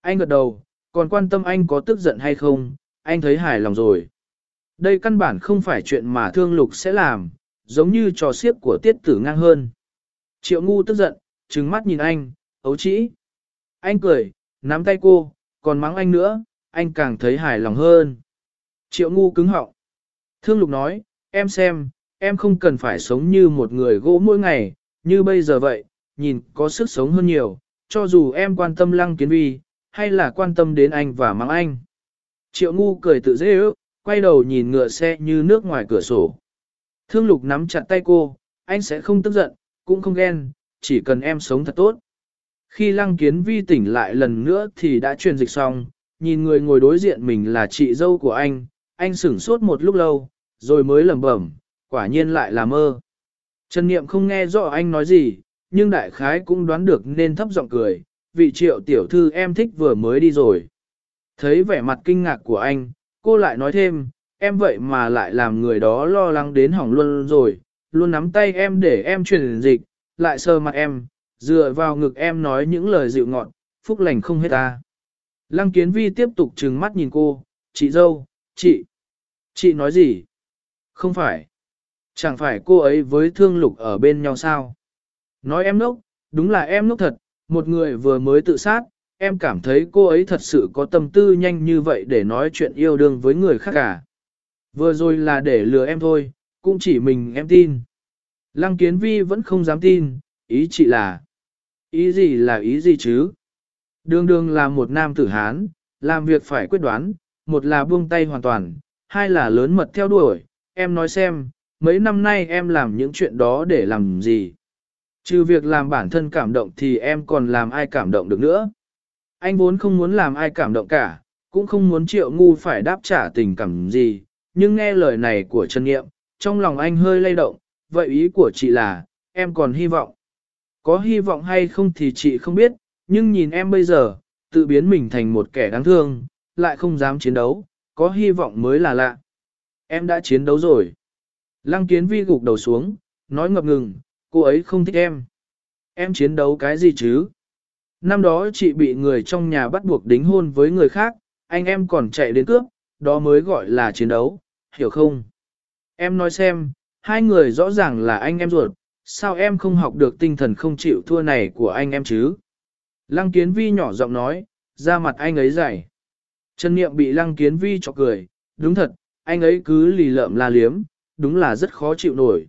S1: Anh gật đầu, còn quan tâm anh có tức giận hay không, anh thấy hài lòng rồi. Đây căn bản không phải chuyện mà thương lục sẽ làm, giống như trò xiếc của tiết tử ngang hơn. Triệu ngu tức giận, trừng mắt nhìn anh, ấu trĩ. Anh cười, nắm tay cô, còn mắng anh nữa, anh càng thấy hài lòng hơn. Triệu ngu cứng họng. Thương lục nói, em xem, em không cần phải sống như một người gỗ mỗi ngày, như bây giờ vậy, nhìn có sức sống hơn nhiều, cho dù em quan tâm lăng kiến vi, hay là quan tâm đến anh và mắng anh. Triệu ngu cười tự dễ ước, quay đầu nhìn ngựa xe như nước ngoài cửa sổ. Thương lục nắm chặt tay cô, anh sẽ không tức giận, cũng không ghen, chỉ cần em sống thật tốt. Khi lăng kiến vi tỉnh lại lần nữa thì đã truyền dịch xong, nhìn người ngồi đối diện mình là chị dâu của anh, anh sửng sốt một lúc lâu, rồi mới lẩm bẩm, quả nhiên lại là mơ. Trần Niệm không nghe rõ anh nói gì, nhưng đại khái cũng đoán được nên thấp giọng cười, vị triệu tiểu thư em thích vừa mới đi rồi. Thấy vẻ mặt kinh ngạc của anh, cô lại nói thêm, em vậy mà lại làm người đó lo lắng đến hỏng luôn rồi, luôn nắm tay em để em truyền dịch, lại sờ mặt em, dựa vào ngực em nói những lời dịu ngọt, phúc lành không hết ta. Lăng kiến vi tiếp tục trừng mắt nhìn cô, chị dâu, chị, chị nói gì? Không phải, chẳng phải cô ấy với thương lục ở bên nhau sao? Nói em nốc, đúng là em nốc thật, một người vừa mới tự sát, em cảm thấy cô ấy thật sự có tâm tư nhanh như vậy để nói chuyện yêu đương với người khác cả. Vừa rồi là để lừa em thôi, cũng chỉ mình em tin. Lăng kiến vi vẫn không dám tin, ý chị là. Ý gì là ý gì chứ? Đường đường là một nam tử Hán, làm việc phải quyết đoán, một là buông tay hoàn toàn, hai là lớn mật theo đuổi. Em nói xem, mấy năm nay em làm những chuyện đó để làm gì? Trừ việc làm bản thân cảm động thì em còn làm ai cảm động được nữa. Anh vốn không muốn làm ai cảm động cả, cũng không muốn triệu ngu phải đáp trả tình cảm gì, nhưng nghe lời này của Trần Nghiệm, trong lòng anh hơi lay động, vậy ý của chị là, em còn hy vọng. Có hy vọng hay không thì chị không biết, nhưng nhìn em bây giờ, tự biến mình thành một kẻ đáng thương, lại không dám chiến đấu, có hy vọng mới là lạ. Em đã chiến đấu rồi. Lăng kiến vi gục đầu xuống, nói ngập ngừng, cô ấy không thích em. Em chiến đấu cái gì chứ? Năm đó chị bị người trong nhà bắt buộc đính hôn với người khác, anh em còn chạy đến cướp, đó mới gọi là chiến đấu, hiểu không? Em nói xem, hai người rõ ràng là anh em ruột, sao em không học được tinh thần không chịu thua này của anh em chứ? Lăng kiến vi nhỏ giọng nói, ra mặt anh ấy dày. Trần Niệm bị lăng kiến vi chọc cười, đúng thật, anh ấy cứ lì lợm la liếm, đúng là rất khó chịu nổi.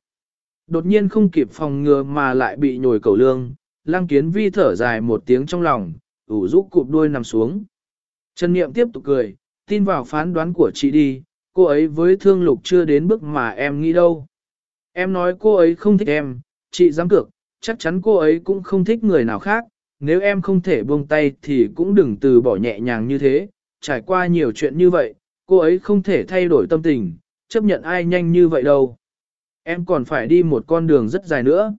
S1: Đột nhiên không kịp phòng ngừa mà lại bị nhồi cầu lương, lăng kiến vi thở dài một tiếng trong lòng, ủ rũ cụp đuôi nằm xuống. Trần Niệm tiếp tục cười, tin vào phán đoán của chị đi, cô ấy với thương lục chưa đến bước mà em nghĩ đâu. Em nói cô ấy không thích em, chị dám cược, chắc chắn cô ấy cũng không thích người nào khác, nếu em không thể buông tay thì cũng đừng từ bỏ nhẹ nhàng như thế, trải qua nhiều chuyện như vậy, cô ấy không thể thay đổi tâm tình, chấp nhận ai nhanh như vậy đâu. Em còn phải đi một con đường rất dài nữa.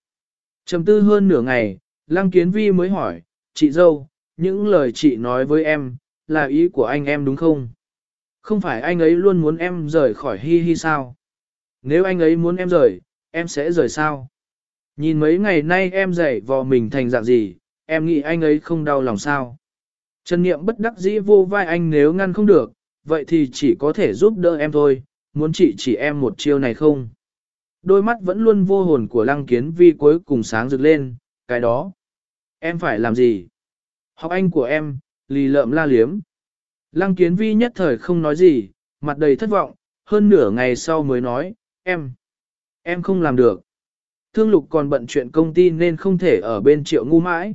S1: Trầm tư hơn nửa ngày, Lăng Kiến Vi mới hỏi, chị dâu, những lời chị nói với em, là ý của anh em đúng không? Không phải anh ấy luôn muốn em rời khỏi hi hi sao? Nếu anh ấy muốn em rời, em sẽ rời sao? Nhìn mấy ngày nay em dạy vò mình thành dạng gì, em nghĩ anh ấy không đau lòng sao? Trần Niệm bất đắc dĩ vô vai anh nếu ngăn không được, vậy thì chỉ có thể giúp đỡ em thôi, muốn chị chỉ em một chiêu này không? Đôi mắt vẫn luôn vô hồn của lăng kiến vi cuối cùng sáng rực lên, cái đó. Em phải làm gì? Học anh của em, lì lợm la liếm. Lăng kiến vi nhất thời không nói gì, mặt đầy thất vọng, hơn nửa ngày sau mới nói, em, em không làm được. Thương lục còn bận chuyện công ty nên không thể ở bên triệu ngu mãi.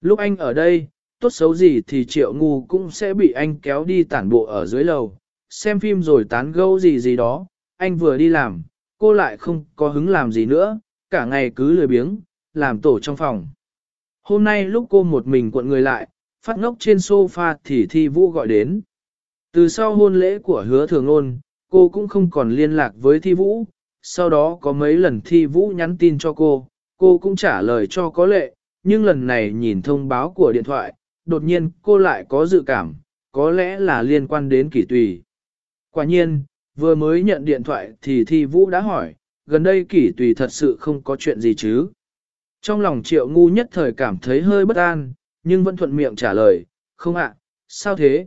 S1: Lúc anh ở đây, tốt xấu gì thì triệu ngu cũng sẽ bị anh kéo đi tản bộ ở dưới lầu, xem phim rồi tán gẫu gì gì đó, anh vừa đi làm, cô lại không có hứng làm gì nữa, cả ngày cứ lười biếng, làm tổ trong phòng. Hôm nay lúc cô một mình cuộn người lại, phát ngốc trên sofa thì thi vũ gọi đến. Từ sau hôn lễ của hứa thường ôn, cô cũng không còn liên lạc với thi vũ, sau đó có mấy lần thi vũ nhắn tin cho cô, cô cũng trả lời cho có lệ, nhưng lần này nhìn thông báo của điện thoại, đột nhiên cô lại có dự cảm, có lẽ là liên quan đến kỷ tùy. Quả nhiên, vừa mới nhận điện thoại thì thi vũ đã hỏi, gần đây kỷ tùy thật sự không có chuyện gì chứ. Trong lòng triệu ngu nhất thời cảm thấy hơi bất an, nhưng vẫn thuận miệng trả lời, không ạ, sao thế?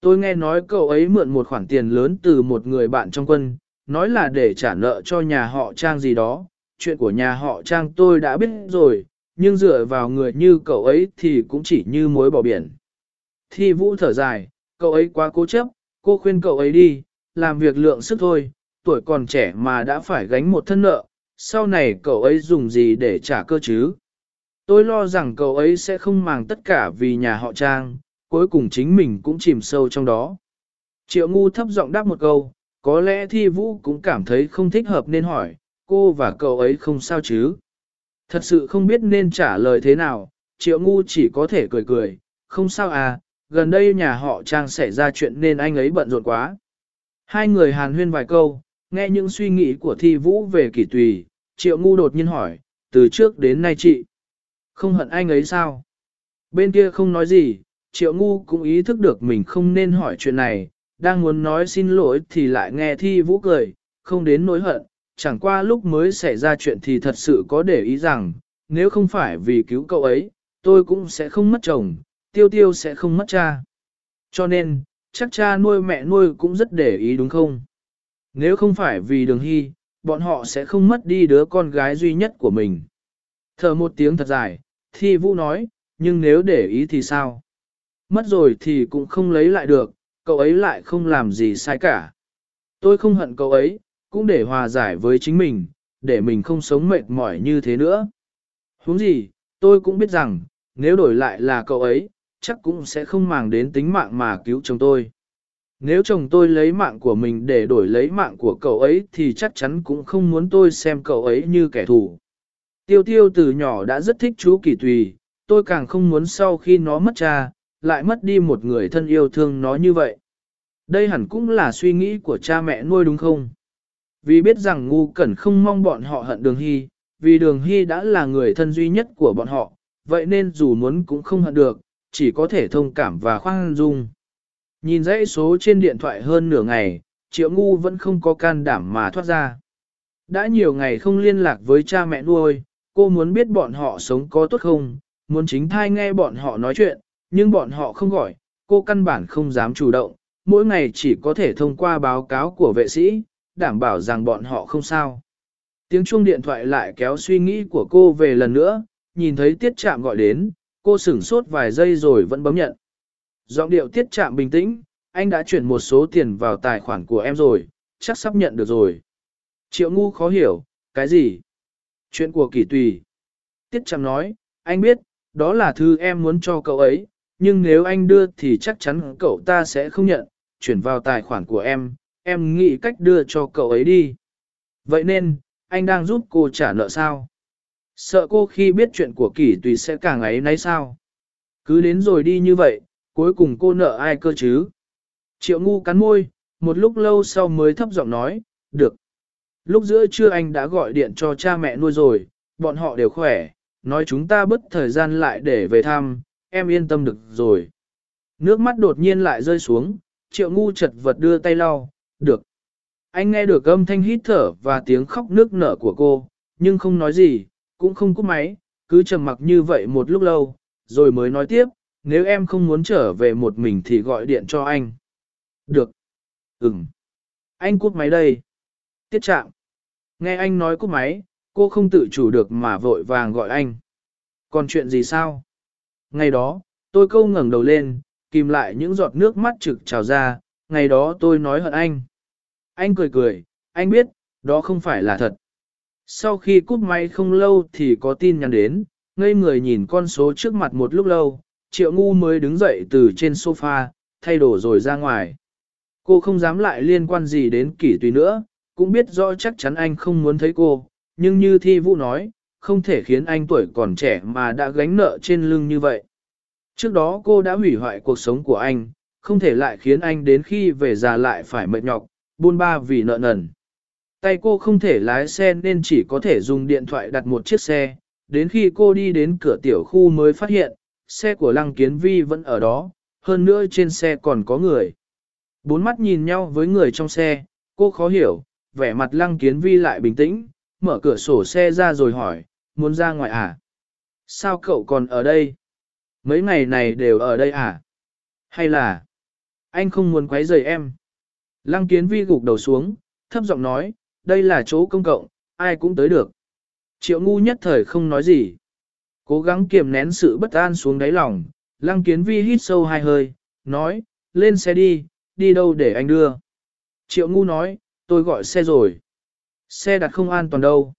S1: Tôi nghe nói cậu ấy mượn một khoản tiền lớn từ một người bạn trong quân, nói là để trả nợ cho nhà họ Trang gì đó. Chuyện của nhà họ Trang tôi đã biết rồi, nhưng dựa vào người như cậu ấy thì cũng chỉ như muối bỏ biển. Thi vũ thở dài, cậu ấy quá cố chấp, cô khuyên cậu ấy đi, làm việc lượng sức thôi, tuổi còn trẻ mà đã phải gánh một thân nợ, sau này cậu ấy dùng gì để trả cơ chứ? Tôi lo rằng cậu ấy sẽ không màng tất cả vì nhà họ Trang, cuối cùng chính mình cũng chìm sâu trong đó. Triệu ngu thấp giọng đáp một câu, có lẽ thi vũ cũng cảm thấy không thích hợp nên hỏi, cô và cậu ấy không sao chứ? Thật sự không biết nên trả lời thế nào, triệu ngu chỉ có thể cười cười, không sao à, gần đây nhà họ Trang xảy ra chuyện nên anh ấy bận rộn quá. Hai người hàn huyên vài câu, nghe những suy nghĩ của thi vũ về kỷ tùy, triệu ngu đột nhiên hỏi, từ trước đến nay chị, không hận anh ấy sao? Bên kia không nói gì, triệu ngu cũng ý thức được mình không nên hỏi chuyện này, đang muốn nói xin lỗi thì lại nghe thi vũ cười, không đến nỗi hận, chẳng qua lúc mới xảy ra chuyện thì thật sự có để ý rằng, nếu không phải vì cứu cậu ấy, tôi cũng sẽ không mất chồng, tiêu tiêu sẽ không mất cha. Cho nên, chắc cha nuôi mẹ nuôi cũng rất để ý đúng không? Nếu không phải vì đường hy, bọn họ sẽ không mất đi đứa con gái duy nhất của mình. Thở một tiếng thật dài, thi vũ nói, nhưng nếu để ý thì sao? Mất rồi thì cũng không lấy lại được, cậu ấy lại không làm gì sai cả. Tôi không hận cậu ấy, cũng để hòa giải với chính mình, để mình không sống mệt mỏi như thế nữa. Huống gì, tôi cũng biết rằng, nếu đổi lại là cậu ấy, chắc cũng sẽ không màng đến tính mạng mà cứu chồng tôi. Nếu chồng tôi lấy mạng của mình để đổi lấy mạng của cậu ấy thì chắc chắn cũng không muốn tôi xem cậu ấy như kẻ thù. Tiêu tiêu từ nhỏ đã rất thích chú Kỳ Tùy, tôi càng không muốn sau khi nó mất cha, lại mất đi một người thân yêu thương nó như vậy. Đây hẳn cũng là suy nghĩ của cha mẹ nuôi đúng không? Vì biết rằng ngu cẩn không mong bọn họ hận đường hy, vì đường hy đã là người thân duy nhất của bọn họ, vậy nên dù muốn cũng không hận được, chỉ có thể thông cảm và khoan dung. Nhìn dãy số trên điện thoại hơn nửa ngày, triệu ngu vẫn không có can đảm mà thoát ra. Đã nhiều ngày không liên lạc với cha mẹ nuôi, cô muốn biết bọn họ sống có tốt không, muốn chính thai nghe bọn họ nói chuyện, nhưng bọn họ không gọi, cô căn bản không dám chủ động, mỗi ngày chỉ có thể thông qua báo cáo của vệ sĩ, đảm bảo rằng bọn họ không sao. Tiếng chuông điện thoại lại kéo suy nghĩ của cô về lần nữa, nhìn thấy tiết chạm gọi đến, cô sửng sốt vài giây rồi vẫn bấm nhận. Giọng điệu tiết chạm bình tĩnh, anh đã chuyển một số tiền vào tài khoản của em rồi, chắc sắp nhận được rồi. Triệu ngu khó hiểu, cái gì? Chuyện của kỳ tùy. Tiết chạm nói, anh biết, đó là thứ em muốn cho cậu ấy, nhưng nếu anh đưa thì chắc chắn cậu ta sẽ không nhận, chuyển vào tài khoản của em, em nghĩ cách đưa cho cậu ấy đi. Vậy nên, anh đang giúp cô trả nợ sao? Sợ cô khi biết chuyện của kỷ tùy sẽ càng ấy nấy sao? Cứ đến rồi đi như vậy, cuối cùng cô nợ ai cơ chứ? Triệu ngu cắn môi, một lúc lâu sau mới thấp giọng nói, được. Lúc giữa trưa anh đã gọi điện cho cha mẹ nuôi rồi, bọn họ đều khỏe, nói chúng ta bất thời gian lại để về thăm, em yên tâm được rồi. Nước mắt đột nhiên lại rơi xuống, triệu ngu chật vật đưa tay lau, được. Anh nghe được âm thanh hít thở và tiếng khóc nước nở của cô, nhưng không nói gì, cũng không cúp máy, cứ trầm mặc như vậy một lúc lâu, rồi mới nói tiếp, nếu em không muốn trở về một mình thì gọi điện cho anh. Được. Ừm. Anh cút máy đây. Tiết trạng. Nghe anh nói cút máy, cô không tự chủ được mà vội vàng gọi anh. Còn chuyện gì sao? Ngày đó, tôi câu ngẩng đầu lên, kìm lại những giọt nước mắt trực trào ra, ngày đó tôi nói hận anh. Anh cười cười, anh biết, đó không phải là thật. Sau khi cút máy không lâu thì có tin nhắn đến, ngây người nhìn con số trước mặt một lúc lâu, triệu ngu mới đứng dậy từ trên sofa, thay đồ rồi ra ngoài. Cô không dám lại liên quan gì đến kỷ tùy nữa, cũng biết rõ chắc chắn anh không muốn thấy cô, nhưng như thi vũ nói, không thể khiến anh tuổi còn trẻ mà đã gánh nợ trên lưng như vậy. Trước đó cô đã hủy hoại cuộc sống của anh, không thể lại khiến anh đến khi về già lại phải mệt nhọc, buôn ba vì nợ nần. Tay cô không thể lái xe nên chỉ có thể dùng điện thoại đặt một chiếc xe, đến khi cô đi đến cửa tiểu khu mới phát hiện, xe của Lăng Kiến Vi vẫn ở đó, hơn nữa trên xe còn có người. Bốn mắt nhìn nhau với người trong xe, cô khó hiểu, vẻ mặt Lăng Kiến Vi lại bình tĩnh, mở cửa sổ xe ra rồi hỏi, muốn ra ngoài à? Sao cậu còn ở đây? Mấy ngày này đều ở đây à? Hay là, anh không muốn quấy rầy em? Lăng Kiến Vi gục đầu xuống, thấp giọng nói, đây là chỗ công cộng, ai cũng tới được. Triệu ngu nhất thời không nói gì. Cố gắng kiềm nén sự bất an xuống đáy lòng, lăng kiến vi hít sâu hai hơi, nói, lên xe đi, đi đâu để anh đưa. Triệu ngu nói, tôi gọi xe rồi. Xe đặt không an toàn đâu.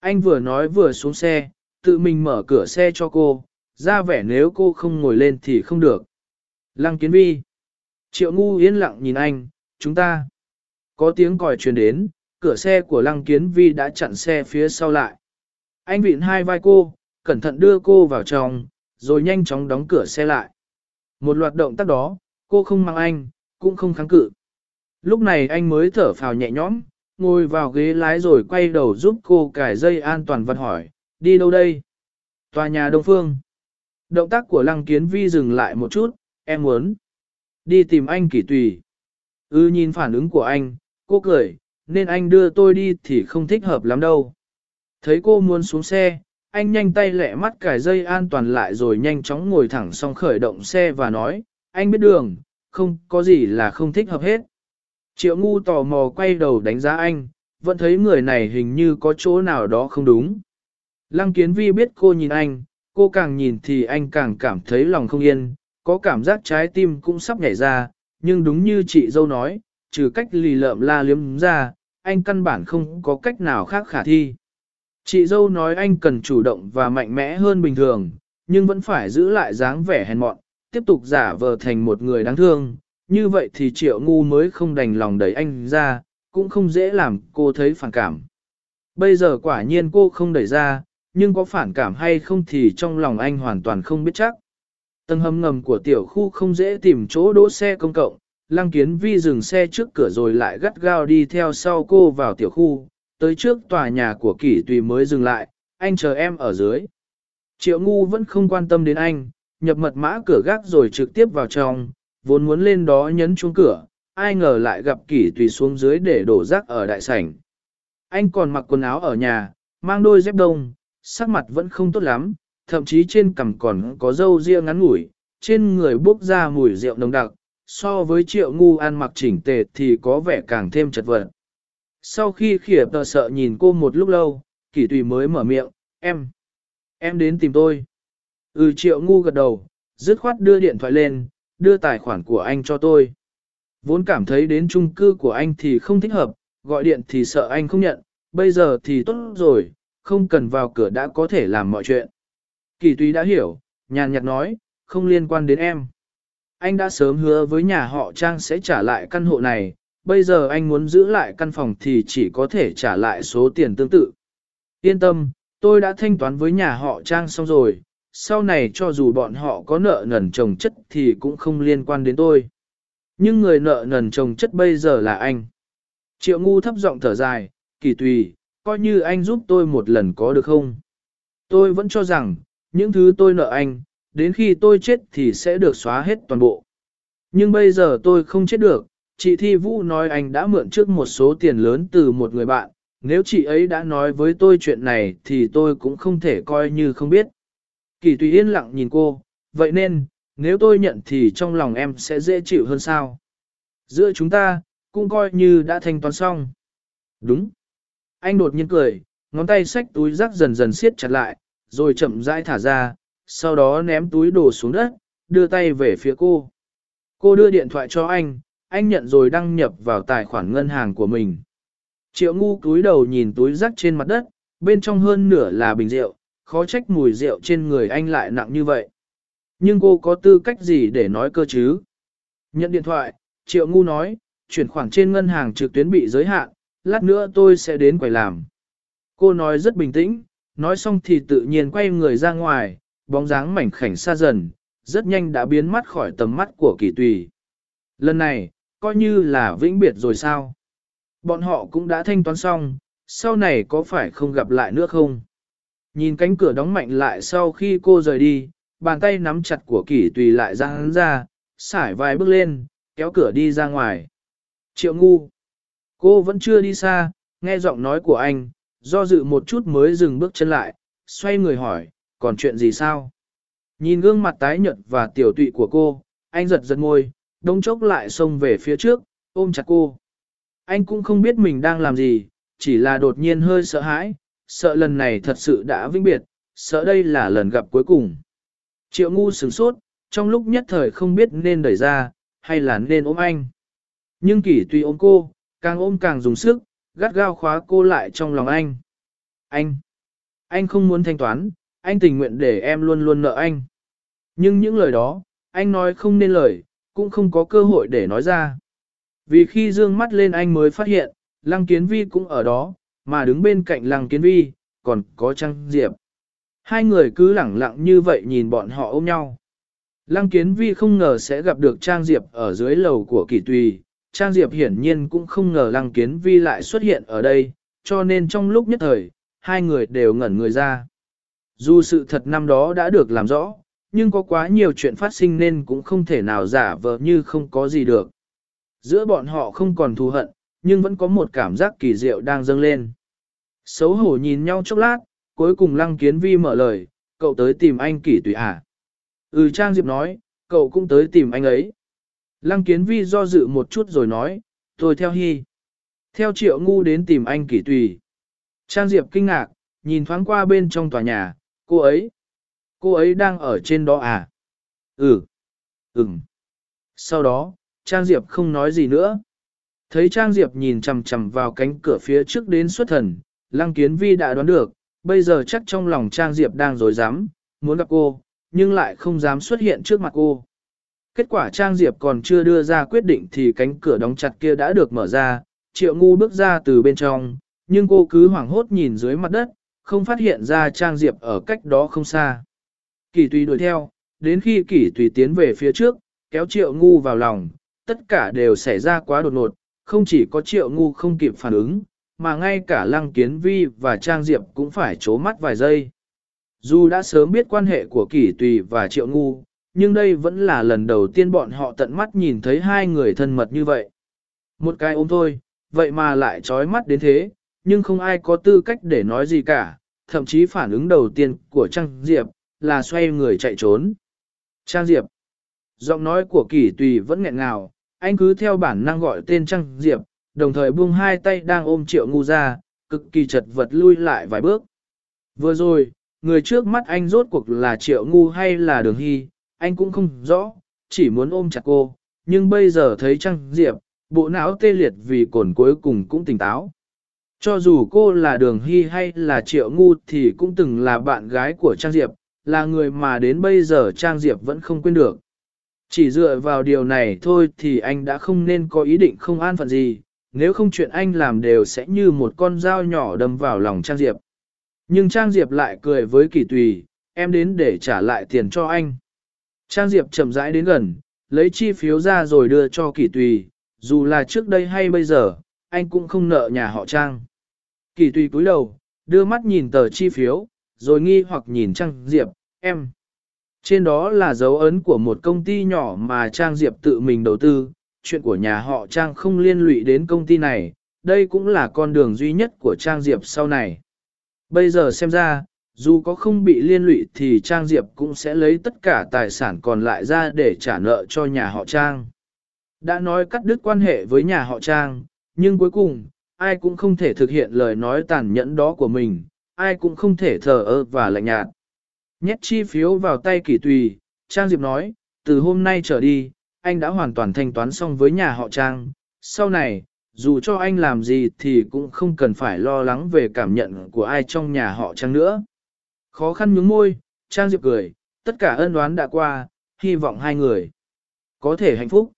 S1: Anh vừa nói vừa xuống xe, tự mình mở cửa xe cho cô, ra vẻ nếu cô không ngồi lên thì không được. Lăng kiến vi. Triệu ngu yên lặng nhìn anh, chúng ta. Có tiếng còi truyền đến, cửa xe của lăng kiến vi đã chặn xe phía sau lại. Anh vịn hai vai cô, cẩn thận đưa cô vào trong, rồi nhanh chóng đóng cửa xe lại. Một loạt động tác đó, cô không mang anh, cũng không kháng cự. Lúc này anh mới thở phào nhẹ nhõm, ngồi vào ghế lái rồi quay đầu giúp cô cài dây an toàn vật hỏi, đi đâu đây? Tòa nhà Đông Phương. Động tác của Lăng Kiến Vi dừng lại một chút, em muốn đi tìm anh kỷ tùy. Ư ừ, nhìn phản ứng của anh, cô cười, nên anh đưa tôi đi thì không thích hợp lắm đâu. Thấy cô muốn xuống xe, anh nhanh tay lẹ mắt cài dây an toàn lại rồi nhanh chóng ngồi thẳng xong khởi động xe và nói, anh biết đường, không có gì là không thích hợp hết. Triệu ngu tò mò quay đầu đánh giá anh, vẫn thấy người này hình như có chỗ nào đó không đúng. Lăng kiến vi biết cô nhìn anh, cô càng nhìn thì anh càng cảm thấy lòng không yên, có cảm giác trái tim cũng sắp nhảy ra, nhưng đúng như chị dâu nói, trừ cách lì lợm la liếm ra, anh căn bản không có cách nào khác khả thi. Chị dâu nói anh cần chủ động và mạnh mẽ hơn bình thường, nhưng vẫn phải giữ lại dáng vẻ hèn mọn, tiếp tục giả vờ thành một người đáng thương, như vậy thì triệu ngu mới không đành lòng đẩy anh ra, cũng không dễ làm cô thấy phản cảm. Bây giờ quả nhiên cô không đẩy ra, nhưng có phản cảm hay không thì trong lòng anh hoàn toàn không biết chắc. Tầng hầm ngầm của tiểu khu không dễ tìm chỗ đỗ xe công cộng, Lăng Kiến Vi dừng xe trước cửa rồi lại gắt gao đi theo sau cô vào tiểu khu, tới trước tòa nhà của kỷ tùy mới dừng lại, anh chờ em ở dưới. Triệu ngu vẫn không quan tâm đến anh, nhập mật mã cửa gác rồi trực tiếp vào trong, vốn muốn lên đó nhấn chuông cửa, ai ngờ lại gặp kỷ tùy xuống dưới để đổ rác ở đại sảnh. Anh còn mặc quần áo ở nhà, mang đôi dép đông, sắc mặt vẫn không tốt lắm, thậm chí trên cằm còn có râu ria ngắn ngủi, trên người bốc ra mùi rượu nồng đặc, so với triệu ngu ăn mặc chỉnh tề thì có vẻ càng thêm chật vật. Sau khi khỉa tờ sợ nhìn cô một lúc lâu, kỷ tùy mới mở miệng, em, em đến tìm tôi. Ừ triệu ngu gật đầu, dứt khoát đưa điện thoại lên, đưa tài khoản của anh cho tôi. Vốn cảm thấy đến chung cư của anh thì không thích hợp, gọi điện thì sợ anh không nhận, bây giờ thì tốt rồi, không cần vào cửa đã có thể làm mọi chuyện. Kỳ tùy đã hiểu, nhàn nhạt nói, không liên quan đến em. Anh đã sớm hứa với nhà họ Trang sẽ trả lại căn hộ này, bây giờ anh muốn giữ lại căn phòng thì chỉ có thể trả lại số tiền tương tự. Yên tâm, tôi đã thanh toán với nhà họ Trang xong rồi, sau này cho dù bọn họ có nợ nần chồng chất thì cũng không liên quan đến tôi. Nhưng người nợ nần chồng chất bây giờ là anh. Triệu ngu thấp giọng thở dài, kỳ tùy, coi như anh giúp tôi một lần có được không? Tôi vẫn cho rằng, những thứ tôi nợ anh, đến khi tôi chết thì sẽ được xóa hết toàn bộ. Nhưng bây giờ tôi không chết được, chị Thi Vũ nói anh đã mượn trước một số tiền lớn từ một người bạn, nếu chị ấy đã nói với tôi chuyện này thì tôi cũng không thể coi như không biết. Kỳ tùy yên lặng nhìn cô, vậy nên, nếu tôi nhận thì trong lòng em sẽ dễ chịu hơn sao. Giữa chúng ta, cũng coi như đã thanh toán xong. Đúng. Anh đột nhiên cười, ngón tay xách túi rác dần dần siết chặt lại, rồi chậm rãi thả ra, sau đó ném túi đồ xuống đất, đưa tay về phía cô. Cô đưa điện thoại cho anh, anh nhận rồi đăng nhập vào tài khoản ngân hàng của mình. Triệu ngu túi đầu nhìn túi rác trên mặt đất, bên trong hơn nửa là bình rượu, khó trách mùi rượu trên người anh lại nặng như vậy. Nhưng cô có tư cách gì để nói cơ chứ? Nhận điện thoại, Triệu ngu nói, chuyển khoản trên ngân hàng trực tuyến bị giới hạn, lát nữa tôi sẽ đến quầy làm. Cô nói rất bình tĩnh, nói xong thì tự nhiên quay người ra ngoài, bóng dáng mảnh khảnh xa dần, rất nhanh đã biến mất khỏi tầm mắt của kỳ tùy. Lần này, coi như là vĩnh biệt rồi sao? Bọn họ cũng đã thanh toán xong, sau này có phải không gặp lại nữa không? Nhìn cánh cửa đóng mạnh lại sau khi cô rời đi, bàn tay nắm chặt của kỷ tùy lại ra hắn ra, xải vài bước lên, kéo cửa đi ra ngoài. Triệu ngu. Cô vẫn chưa đi xa, nghe giọng nói của anh, do dự một chút mới dừng bước chân lại, xoay người hỏi, còn chuyện gì sao? Nhìn gương mặt tái nhợt và tiểu tụy của cô, anh giật giật ngôi, đông chốc lại xông về phía trước, ôm chặt cô. Anh cũng không biết mình đang làm gì, chỉ là đột nhiên hơi sợ hãi, sợ lần này thật sự đã vĩnh biệt, sợ đây là lần gặp cuối cùng. Triệu ngu sửng sốt, trong lúc nhất thời không biết nên đẩy ra, hay là nên ôm anh. Nhưng kỷ tùy ôm cô, càng ôm càng dùng sức, gắt gao khóa cô lại trong lòng anh. Anh, anh không muốn thanh toán, anh tình nguyện để em luôn luôn nợ anh. Nhưng những lời đó, anh nói không nên lời, cũng không có cơ hội để nói ra. Vì khi dương mắt lên anh mới phát hiện, Lăng Kiến Vi cũng ở đó, mà đứng bên cạnh Lăng Kiến Vi, còn có trang Diệp. Hai người cứ lẳng lặng như vậy nhìn bọn họ ôm nhau. Lăng kiến vi không ngờ sẽ gặp được Trang Diệp ở dưới lầu của kỳ tùy, Trang Diệp hiển nhiên cũng không ngờ Lăng kiến vi lại xuất hiện ở đây, cho nên trong lúc nhất thời, hai người đều ngẩn người ra. Dù sự thật năm đó đã được làm rõ, nhưng có quá nhiều chuyện phát sinh nên cũng không thể nào giả vờ như không có gì được. Giữa bọn họ không còn thù hận, nhưng vẫn có một cảm giác kỳ diệu đang dâng lên. Xấu hổ nhìn nhau chốc lát, cuối cùng Lăng Kiến Vi mở lời, cậu tới tìm anh kỷ tùy à? Ừ Trang Diệp nói, cậu cũng tới tìm anh ấy. Lăng Kiến Vi do dự một chút rồi nói, tôi theo Hy. Theo triệu ngu đến tìm anh kỷ tùy. Trang Diệp kinh ngạc, nhìn thoáng qua bên trong tòa nhà, cô ấy. Cô ấy đang ở trên đó à? Ừ. Ừm. Sau đó, Trang Diệp không nói gì nữa. Thấy Trang Diệp nhìn chằm chằm vào cánh cửa phía trước đến xuất thần, Lăng Kiến Vi đã đoán được, bây giờ chắc trong lòng Trang Diệp đang dối dám, muốn gặp cô, nhưng lại không dám xuất hiện trước mặt cô. Kết quả Trang Diệp còn chưa đưa ra quyết định thì cánh cửa đóng chặt kia đã được mở ra, Triệu Ngu bước ra từ bên trong, nhưng cô cứ hoảng hốt nhìn dưới mặt đất, không phát hiện ra Trang Diệp ở cách đó không xa. Kỷ tùy đuổi theo, đến khi Kỷ tùy tiến về phía trước, kéo Triệu Ngu vào lòng, tất cả đều xảy ra quá đột ngột, không chỉ có Triệu Ngu không kịp phản ứng, mà ngay cả Lăng Kiến Vi và Trang Diệp cũng phải chố mắt vài giây. Dù đã sớm biết quan hệ của Kỷ Tùy và Triệu Ngu, nhưng đây vẫn là lần đầu tiên bọn họ tận mắt nhìn thấy hai người thân mật như vậy. Một cái ôm thôi, vậy mà lại trói mắt đến thế, nhưng không ai có tư cách để nói gì cả, thậm chí phản ứng đầu tiên của Trang Diệp là xoay người chạy trốn. Trang Diệp Giọng nói của Kỳ Tùy vẫn nghẹn ngào, anh cứ theo bản năng gọi tên Trang Diệp, đồng thời buông hai tay đang ôm triệu ngu ra, cực kỳ chật vật lui lại vài bước. Vừa rồi, người trước mắt anh rốt cuộc là triệu ngu hay là đường hy, anh cũng không rõ, chỉ muốn ôm chặt cô, nhưng bây giờ thấy Trang Diệp, bộ não tê liệt vì cồn cuối cùng cũng tỉnh táo. Cho dù cô là đường hy hay là triệu ngu thì cũng từng là bạn gái của Trang Diệp, là người mà đến bây giờ Trang Diệp vẫn không quên được. Chỉ dựa vào điều này thôi thì anh đã không nên có ý định không an phận gì, nếu không chuyện anh làm đều sẽ như một con dao nhỏ đâm vào lòng Trang Diệp. Nhưng Trang Diệp lại cười với kỳ tùy, em đến để trả lại tiền cho anh. Trang Diệp chậm rãi đến gần, lấy chi phiếu ra rồi đưa cho kỳ tùy, dù là trước đây hay bây giờ, anh cũng không nợ nhà họ Trang. Kỳ tùy cúi đầu, đưa mắt nhìn tờ chi phiếu, rồi nghi hoặc nhìn Trang Diệp, em. Trên đó là dấu ấn của một công ty nhỏ mà Trang Diệp tự mình đầu tư, chuyện của nhà họ Trang không liên lụy đến công ty này, đây cũng là con đường duy nhất của Trang Diệp sau này. Bây giờ xem ra, dù có không bị liên lụy thì Trang Diệp cũng sẽ lấy tất cả tài sản còn lại ra để trả nợ cho nhà họ Trang. Đã nói cắt đứt quan hệ với nhà họ Trang, nhưng cuối cùng, ai cũng không thể thực hiện lời nói tàn nhẫn đó của mình, ai cũng không thể thờ ơ và lạnh nhạt. Nhét chi phiếu vào tay kỷ tùy, Trang Diệp nói, từ hôm nay trở đi, anh đã hoàn toàn thanh toán xong với nhà họ Trang. Sau này, dù cho anh làm gì thì cũng không cần phải lo lắng về cảm nhận của ai trong nhà họ Trang nữa. Khó khăn nhướng môi, Trang Diệp cười, tất cả ân oán đã qua, hy vọng hai người có thể hạnh phúc.